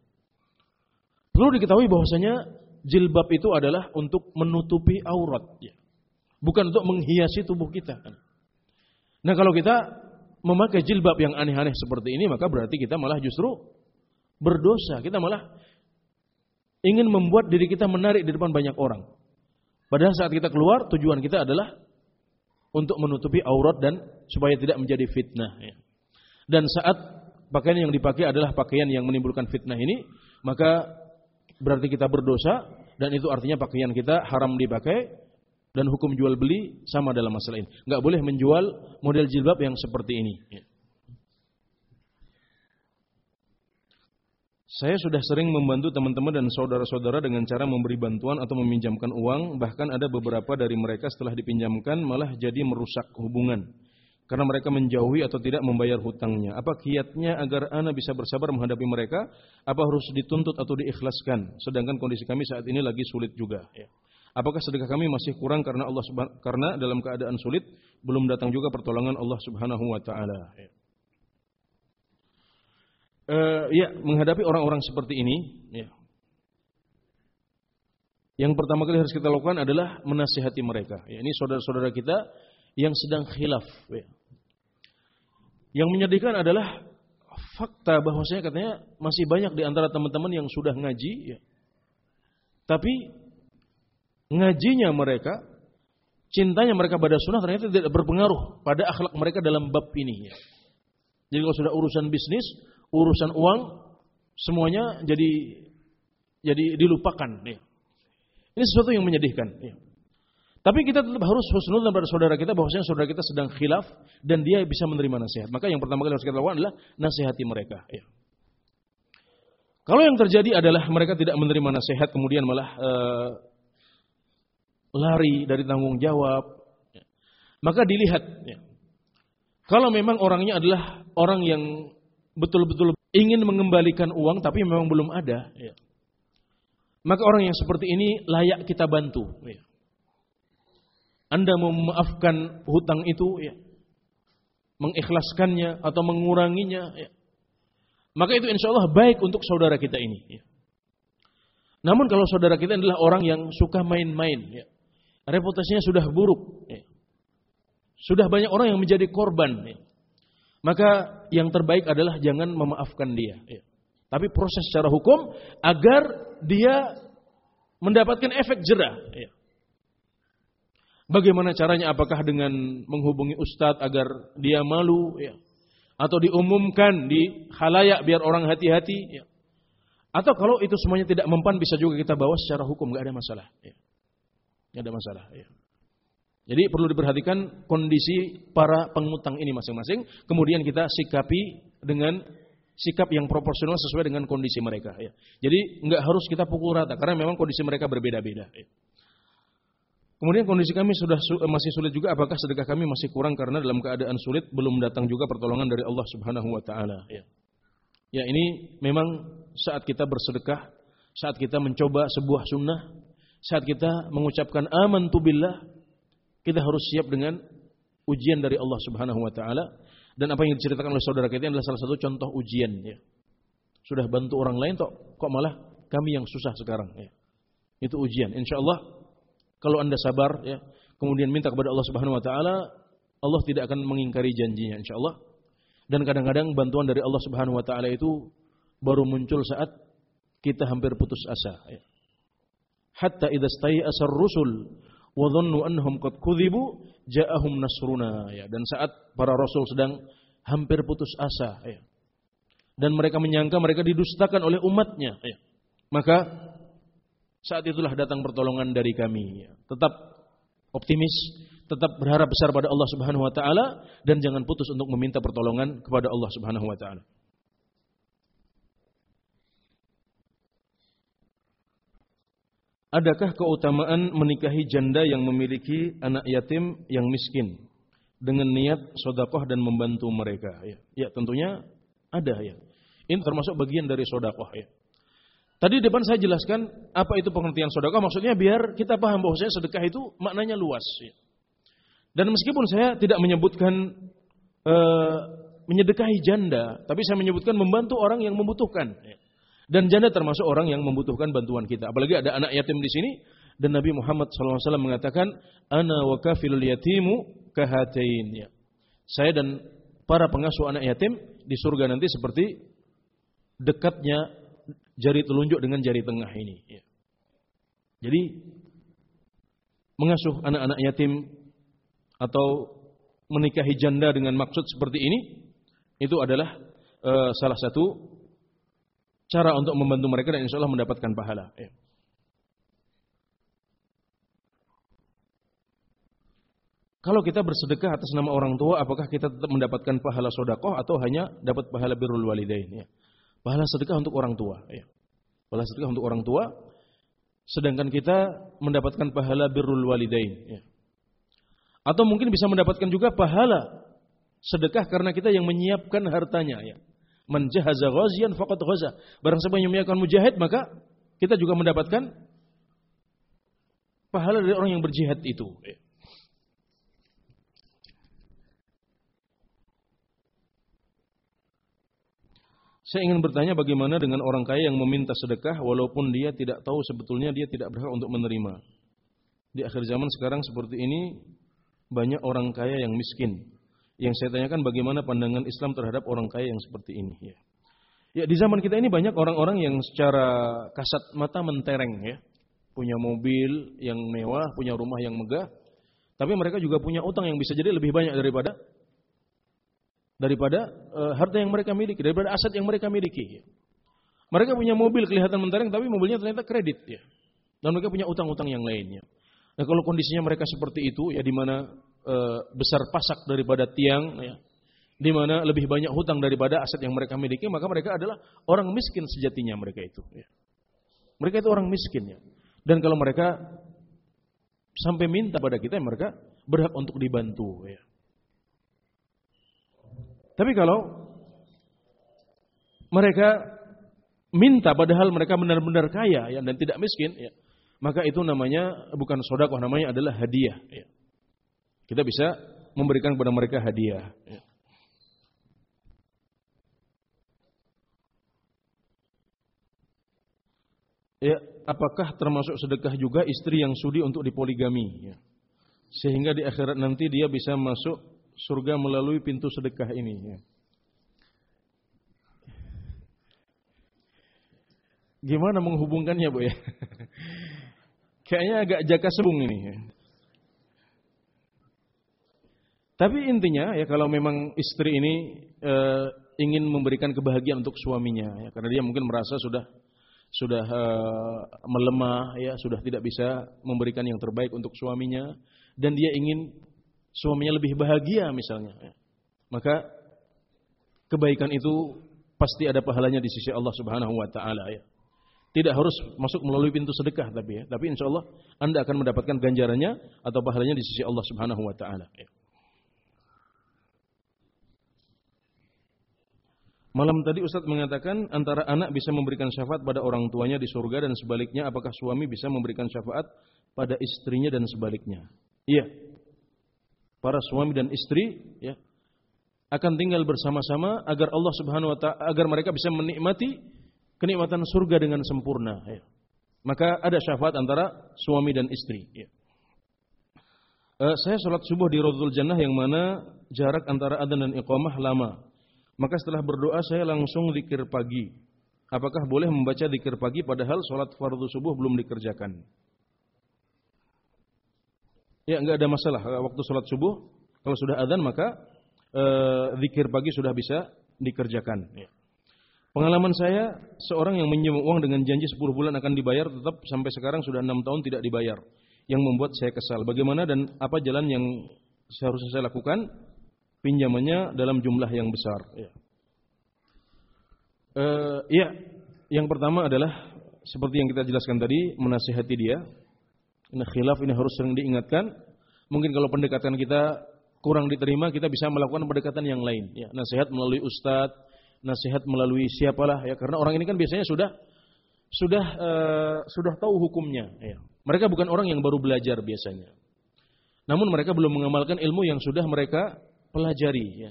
Perlu diketahui bahwasanya jilbab itu adalah untuk menutupi aurat, ya. bukan untuk menghiasi tubuh kita. Nah kalau kita memakai jilbab yang aneh-aneh seperti ini, maka berarti kita malah justru berdosa. Kita malah ingin membuat diri kita menarik di depan banyak orang. Padahal saat kita keluar, tujuan kita adalah untuk menutupi aurat dan supaya tidak menjadi fitnah. Ya. Dan saat pakaian yang dipakai adalah pakaian yang menimbulkan fitnah ini, maka berarti kita berdosa dan itu artinya pakaian kita haram dipakai dan hukum jual beli sama dalam masalah ini. Enggak boleh menjual model jilbab yang seperti ini. Ya. Saya sudah sering membantu teman-teman dan saudara-saudara dengan cara memberi bantuan atau meminjamkan uang, bahkan ada beberapa dari mereka setelah dipinjamkan malah jadi merusak hubungan karena mereka menjauhi atau tidak membayar hutangnya. Apa kiatnya agar ana bisa bersabar menghadapi mereka? Apa harus dituntut atau diikhlaskan? Sedangkan kondisi kami saat ini lagi sulit juga. Ya. Apakah sedekah kami masih kurang karena Allah karena dalam keadaan sulit belum datang juga pertolongan Allah Subhanahu wa taala. Uh, ya menghadapi orang-orang seperti ini, ya. Yang pertama kali harus kita lakukan adalah menasihati mereka. Ya, ini saudara-saudara kita yang sedang khilaf. Ya. Yang menyedihkan adalah fakta bahwasanya katanya masih banyak di antara teman-teman yang sudah ngaji, ya. tapi ngajinya mereka, cintanya mereka pada sunnah ternyata tidak berpengaruh pada akhlak mereka dalam bab ini. Ya. Jadi kalau sudah urusan bisnis, urusan uang semuanya jadi jadi dilupakan. Ini sesuatu yang menyedihkan. Tapi kita tetap harus husnul pada saudara kita bahwasanya saudara kita sedang khilaf dan dia bisa menerima nasihat. Maka yang pertama kali harus kita lakukan adalah nasihati mereka. Ya. Kalau yang terjadi adalah mereka tidak menerima nasihat kemudian malah uh, lari dari tanggung jawab, ya. maka dilihat. Ya. Kalau memang orangnya adalah orang yang betul-betul ingin mengembalikan uang tapi memang belum ada, ya. maka orang yang seperti ini layak kita bantu. Ya. Anda memaafkan hutang itu, ya. mengikhlaskannya atau menguranginya, ya. maka itu insya Allah baik untuk saudara kita ini. Ya. Namun kalau saudara kita adalah orang yang suka main-main, ya. reputasinya sudah buruk, Sudah banyak orang yang menjadi korban. Ya. Maka yang terbaik adalah jangan memaafkan dia. Ya. Tapi proses secara hukum agar dia mendapatkan efek jerah. Ya. Bagaimana caranya? Apakah dengan menghubungi ustadz agar dia malu? Ya. Atau diumumkan di halayak biar orang hati-hati? Ya. Atau kalau itu semuanya tidak mempan bisa juga kita bawa secara hukum, nggak ada masalah. Ya. Nggak ada masalah. Ya. Jadi perlu diperhatikan kondisi para pengutang ini masing-masing, kemudian kita sikapi dengan sikap yang proporsional sesuai dengan kondisi mereka. Ya. Jadi nggak harus kita pukul rata karena memang kondisi mereka berbeda-beda. Ya. Kemudian kondisi kami sudah masih sulit juga. Apakah sedekah kami masih kurang karena dalam keadaan sulit belum datang juga pertolongan dari Allah Subhanahu Wa Taala. Ya. ya ini memang saat kita bersedekah, saat kita mencoba sebuah sunnah, saat kita mengucapkan aman billah kita harus siap dengan ujian dari Allah Subhanahu wa taala dan apa yang diceritakan oleh saudara kita adalah salah satu contoh ujian ya. Sudah bantu orang lain kok kok malah kami yang susah sekarang ya. Itu ujian. Insya Allah kalau Anda sabar ya, kemudian minta kepada Allah Subhanahu wa taala, Allah tidak akan mengingkari janjinya insya Allah. Dan kadang-kadang bantuan dari Allah Subhanahu wa taala itu baru muncul saat kita hampir putus asa ya. Hatta idza asar rusul wa dhannu annahum qad kudzibu ja'ahum nasruna. Ya dan saat para rasul sedang hampir putus asa ya. Dan mereka menyangka mereka didustakan oleh umatnya ya. Maka saat itulah datang pertolongan dari kami ya. tetap optimis tetap berharap besar pada Allah Subhanahu wa taala dan jangan putus untuk meminta pertolongan kepada Allah Subhanahu wa taala Adakah keutamaan menikahi janda yang memiliki anak yatim yang miskin dengan niat sodakoh dan membantu mereka? Ya, ya tentunya ada ya. Ini termasuk bagian dari sodakoh ya. Tadi depan saya jelaskan apa itu pengertian sodakoh. Maksudnya biar kita paham bahwa saya sedekah itu maknanya luas. Ya. Dan meskipun saya tidak menyebutkan uh, menyedekahi janda, tapi saya menyebutkan membantu orang yang membutuhkan. Ya. Dan janda termasuk orang yang membutuhkan bantuan kita. Apalagi ada anak yatim di sini dan Nabi Muhammad SAW mengatakan, "Ana wa kafilul yatimu kahatain." Ya. Saya dan para pengasuh anak yatim di surga nanti seperti dekatnya jari telunjuk dengan jari tengah ini. Ya. Jadi mengasuh anak-anak yatim atau menikahi janda dengan maksud seperti ini itu adalah uh, salah satu cara untuk membantu mereka dan insya Allah mendapatkan pahala. Ya. Kalau kita bersedekah atas nama orang tua, apakah kita tetap mendapatkan pahala sodakoh atau hanya dapat pahala birrul walidain? Ya. Pahala sedekah untuk orang tua. Ya. Pahala sedekah untuk orang tua, sedangkan kita mendapatkan pahala birrul walidain. Ya. Atau mungkin bisa mendapatkan juga pahala sedekah karena kita yang menyiapkan hartanya. Ya. Man jahaza ghazian faqad ghaza. Barang siapa yang menyiapkan mujahid maka kita juga mendapatkan pahala dari orang yang berjihad itu. Saya ingin bertanya bagaimana dengan orang kaya yang meminta sedekah walaupun dia tidak tahu sebetulnya dia tidak berhak untuk menerima. Di akhir zaman sekarang seperti ini banyak orang kaya yang miskin. Yang saya tanyakan bagaimana pandangan Islam terhadap orang kaya yang seperti ini. Ya, ya di zaman kita ini banyak orang-orang yang secara kasat mata mentereng ya, punya mobil yang mewah, punya rumah yang megah, tapi mereka juga punya utang yang bisa jadi lebih banyak daripada daripada uh, harta yang mereka miliki, daripada aset yang mereka miliki. Ya. Mereka punya mobil kelihatan mentereng, tapi mobilnya ternyata kredit ya, dan mereka punya utang-utang yang lainnya. Nah kalau kondisinya mereka seperti itu, ya di mana e, besar pasak daripada tiang, ya, di mana lebih banyak hutang daripada aset yang mereka miliki, maka mereka adalah orang miskin sejatinya mereka itu. Ya. Mereka itu orang miskin ya. Dan kalau mereka sampai minta pada kita, mereka berhak untuk dibantu. Ya. Tapi kalau mereka minta padahal mereka benar-benar kaya ya, dan tidak miskin, ya, maka itu namanya bukan sodakoh, namanya adalah hadiah. Ya. Kita bisa memberikan kepada mereka hadiah. Ya. ya, apakah termasuk sedekah juga istri yang sudi untuk dipoligami? Ya. sehingga di akhirat nanti dia bisa masuk surga melalui pintu sedekah ini. Ya. Gimana menghubungkannya bu ya? Kayaknya agak jaka sebung ini. Ya. Tapi intinya ya kalau memang istri ini e, ingin memberikan kebahagiaan untuk suaminya, ya, karena dia mungkin merasa sudah sudah e, melemah, ya sudah tidak bisa memberikan yang terbaik untuk suaminya, dan dia ingin suaminya lebih bahagia misalnya, ya. maka kebaikan itu pasti ada pahalanya di sisi Allah Subhanahu Wa Taala ya. Tidak harus masuk melalui pintu sedekah tapi ya, tapi insya Allah anda akan mendapatkan ganjarannya atau pahalanya di sisi Allah Subhanahu Wa Taala. Ya. Malam tadi Ustadz mengatakan antara anak bisa memberikan syafaat pada orang tuanya di surga dan sebaliknya apakah suami bisa memberikan syafaat pada istrinya dan sebaliknya? Iya. Para suami dan istri ya akan tinggal bersama-sama agar Allah Subhanahu wa taala agar mereka bisa menikmati kenikmatan surga dengan sempurna ya. Maka ada syafaat antara suami dan istri ya. Uh, saya sholat subuh di Rodul Jannah yang mana jarak antara adzan dan iqamah lama. Maka setelah berdoa saya langsung zikir pagi. Apakah boleh membaca zikir pagi padahal sholat fardu subuh belum dikerjakan? Ya nggak ada masalah. Waktu sholat subuh kalau sudah adzan maka e, zikir pagi sudah bisa dikerjakan. Ya. Pengalaman saya seorang yang menyimpan uang dengan janji 10 bulan akan dibayar tetap sampai sekarang sudah enam tahun tidak dibayar. Yang membuat saya kesal. Bagaimana dan apa jalan yang seharusnya saya lakukan pinjamannya dalam jumlah yang besar. Ya. Uh, ya, yang pertama adalah seperti yang kita jelaskan tadi, menasihati dia. Ini khilaf ini harus sering diingatkan. Mungkin kalau pendekatan kita kurang diterima, kita bisa melakukan pendekatan yang lain. Ya, nasihat melalui ustadz, nasihat melalui siapalah ya. Karena orang ini kan biasanya sudah sudah uh, sudah tahu hukumnya. Ya. Mereka bukan orang yang baru belajar biasanya. Namun mereka belum mengamalkan ilmu yang sudah mereka pelajari ya.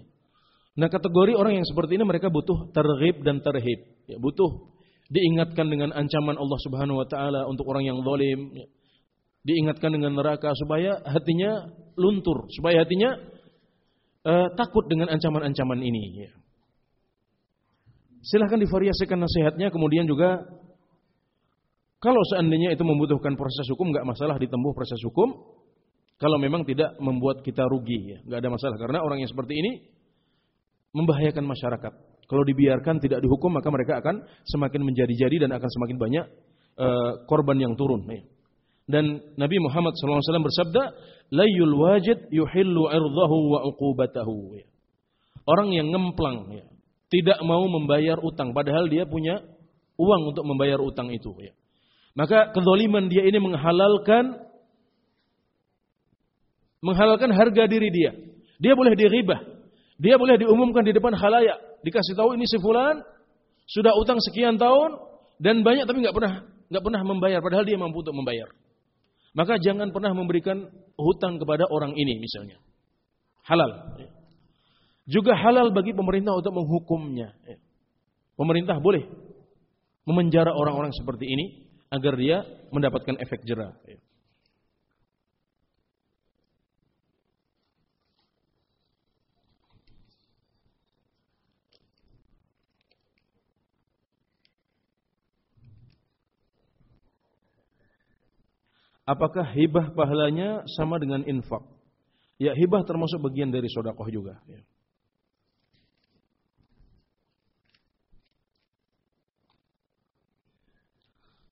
Nah, kategori orang yang seperti ini mereka butuh terhib dan terhib, ya, butuh diingatkan dengan ancaman Allah Subhanahu wa taala untuk orang yang zalim, ya. diingatkan dengan neraka supaya hatinya luntur, supaya hatinya uh, takut dengan ancaman-ancaman ini ya. Silahkan divariasikan nasihatnya kemudian juga kalau seandainya itu membutuhkan proses hukum nggak masalah ditempuh proses hukum kalau memang tidak membuat kita rugi, ya, nggak ada masalah. Karena orang yang seperti ini membahayakan masyarakat. Kalau dibiarkan tidak dihukum, maka mereka akan semakin menjadi-jadi dan akan semakin banyak uh, korban yang turun. Ya. Dan Nabi Muhammad SAW bersabda, layul wajid yuhillu irdahu wa uqubatahu. Ya. Orang yang ngemplang, ya, tidak mau membayar utang, padahal dia punya uang untuk membayar utang itu. Ya. Maka kezaliman dia ini menghalalkan menghalalkan harga diri dia. Dia boleh diribah. Dia boleh diumumkan di depan khalayak. Dikasih tahu ini si fulan sudah utang sekian tahun dan banyak tapi nggak pernah nggak pernah membayar padahal dia mampu untuk membayar. Maka jangan pernah memberikan hutang kepada orang ini misalnya. Halal. Juga halal bagi pemerintah untuk menghukumnya. Pemerintah boleh memenjara orang-orang seperti ini agar dia mendapatkan efek jerah. Apakah hibah pahalanya sama dengan infak? Ya hibah termasuk bagian dari sodakoh juga. Ya.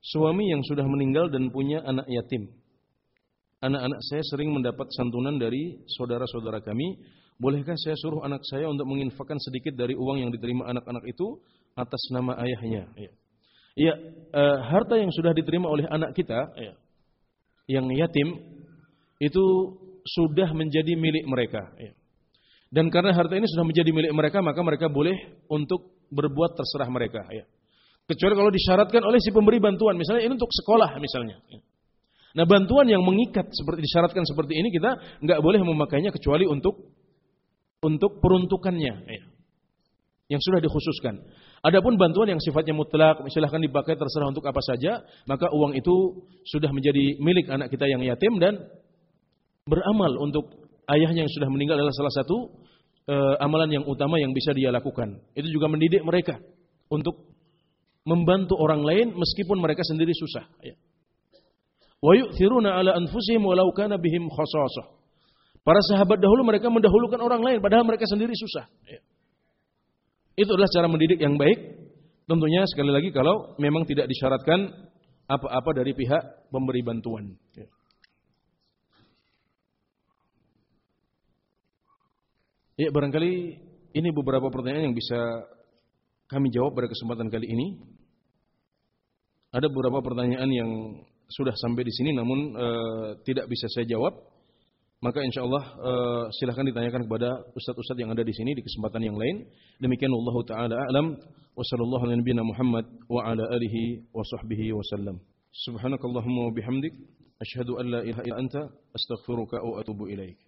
Suami yang sudah meninggal dan punya anak yatim. Anak-anak saya sering mendapat santunan dari saudara-saudara kami. Bolehkah saya suruh anak saya untuk menginfakkan sedikit dari uang yang diterima anak-anak itu atas nama ayahnya? Ya, ya uh, harta yang sudah diterima oleh anak kita, ya, yang yatim itu sudah menjadi milik mereka. Ya. Dan karena harta ini sudah menjadi milik mereka, maka mereka boleh untuk berbuat terserah mereka. Ya. Kecuali kalau disyaratkan oleh si pemberi bantuan, misalnya ini untuk sekolah misalnya. Ya. Nah bantuan yang mengikat seperti disyaratkan seperti ini kita nggak boleh memakainya kecuali untuk untuk peruntukannya. Ya. Yang sudah dikhususkan. Adapun bantuan yang sifatnya mutlak, silahkan dipakai terserah untuk apa saja, maka uang itu sudah menjadi milik anak kita yang yatim dan beramal untuk ayahnya yang sudah meninggal adalah salah satu uh, amalan yang utama yang bisa dia lakukan. Itu juga mendidik mereka untuk membantu orang lain meskipun mereka sendiri susah. Ya. Wa yu'thiruna ala anfusihim walau kana bihim khasasah. Para sahabat dahulu mereka mendahulukan orang lain padahal mereka sendiri susah. Ya. Itu adalah cara mendidik yang baik. Tentunya sekali lagi kalau memang tidak disyaratkan apa-apa dari pihak pemberi bantuan. Ya. Ya barangkali ini beberapa pertanyaan yang bisa kami jawab pada kesempatan kali ini. Ada beberapa pertanyaan yang sudah sampai di sini namun e, tidak bisa saya jawab. Maka insya Allah e, silahkan ditanyakan kepada ustadz-ustadz yang ada di sini di kesempatan yang lain. Demikian Allah Taala alam. Wassalamualaikum Muhammad wa ala alihi wa sahbihi wasallam. Subhanakallahumma wa bihamdik. Ashhadu an la ilaha illa anta astaghfiruka wa atubu ilaik.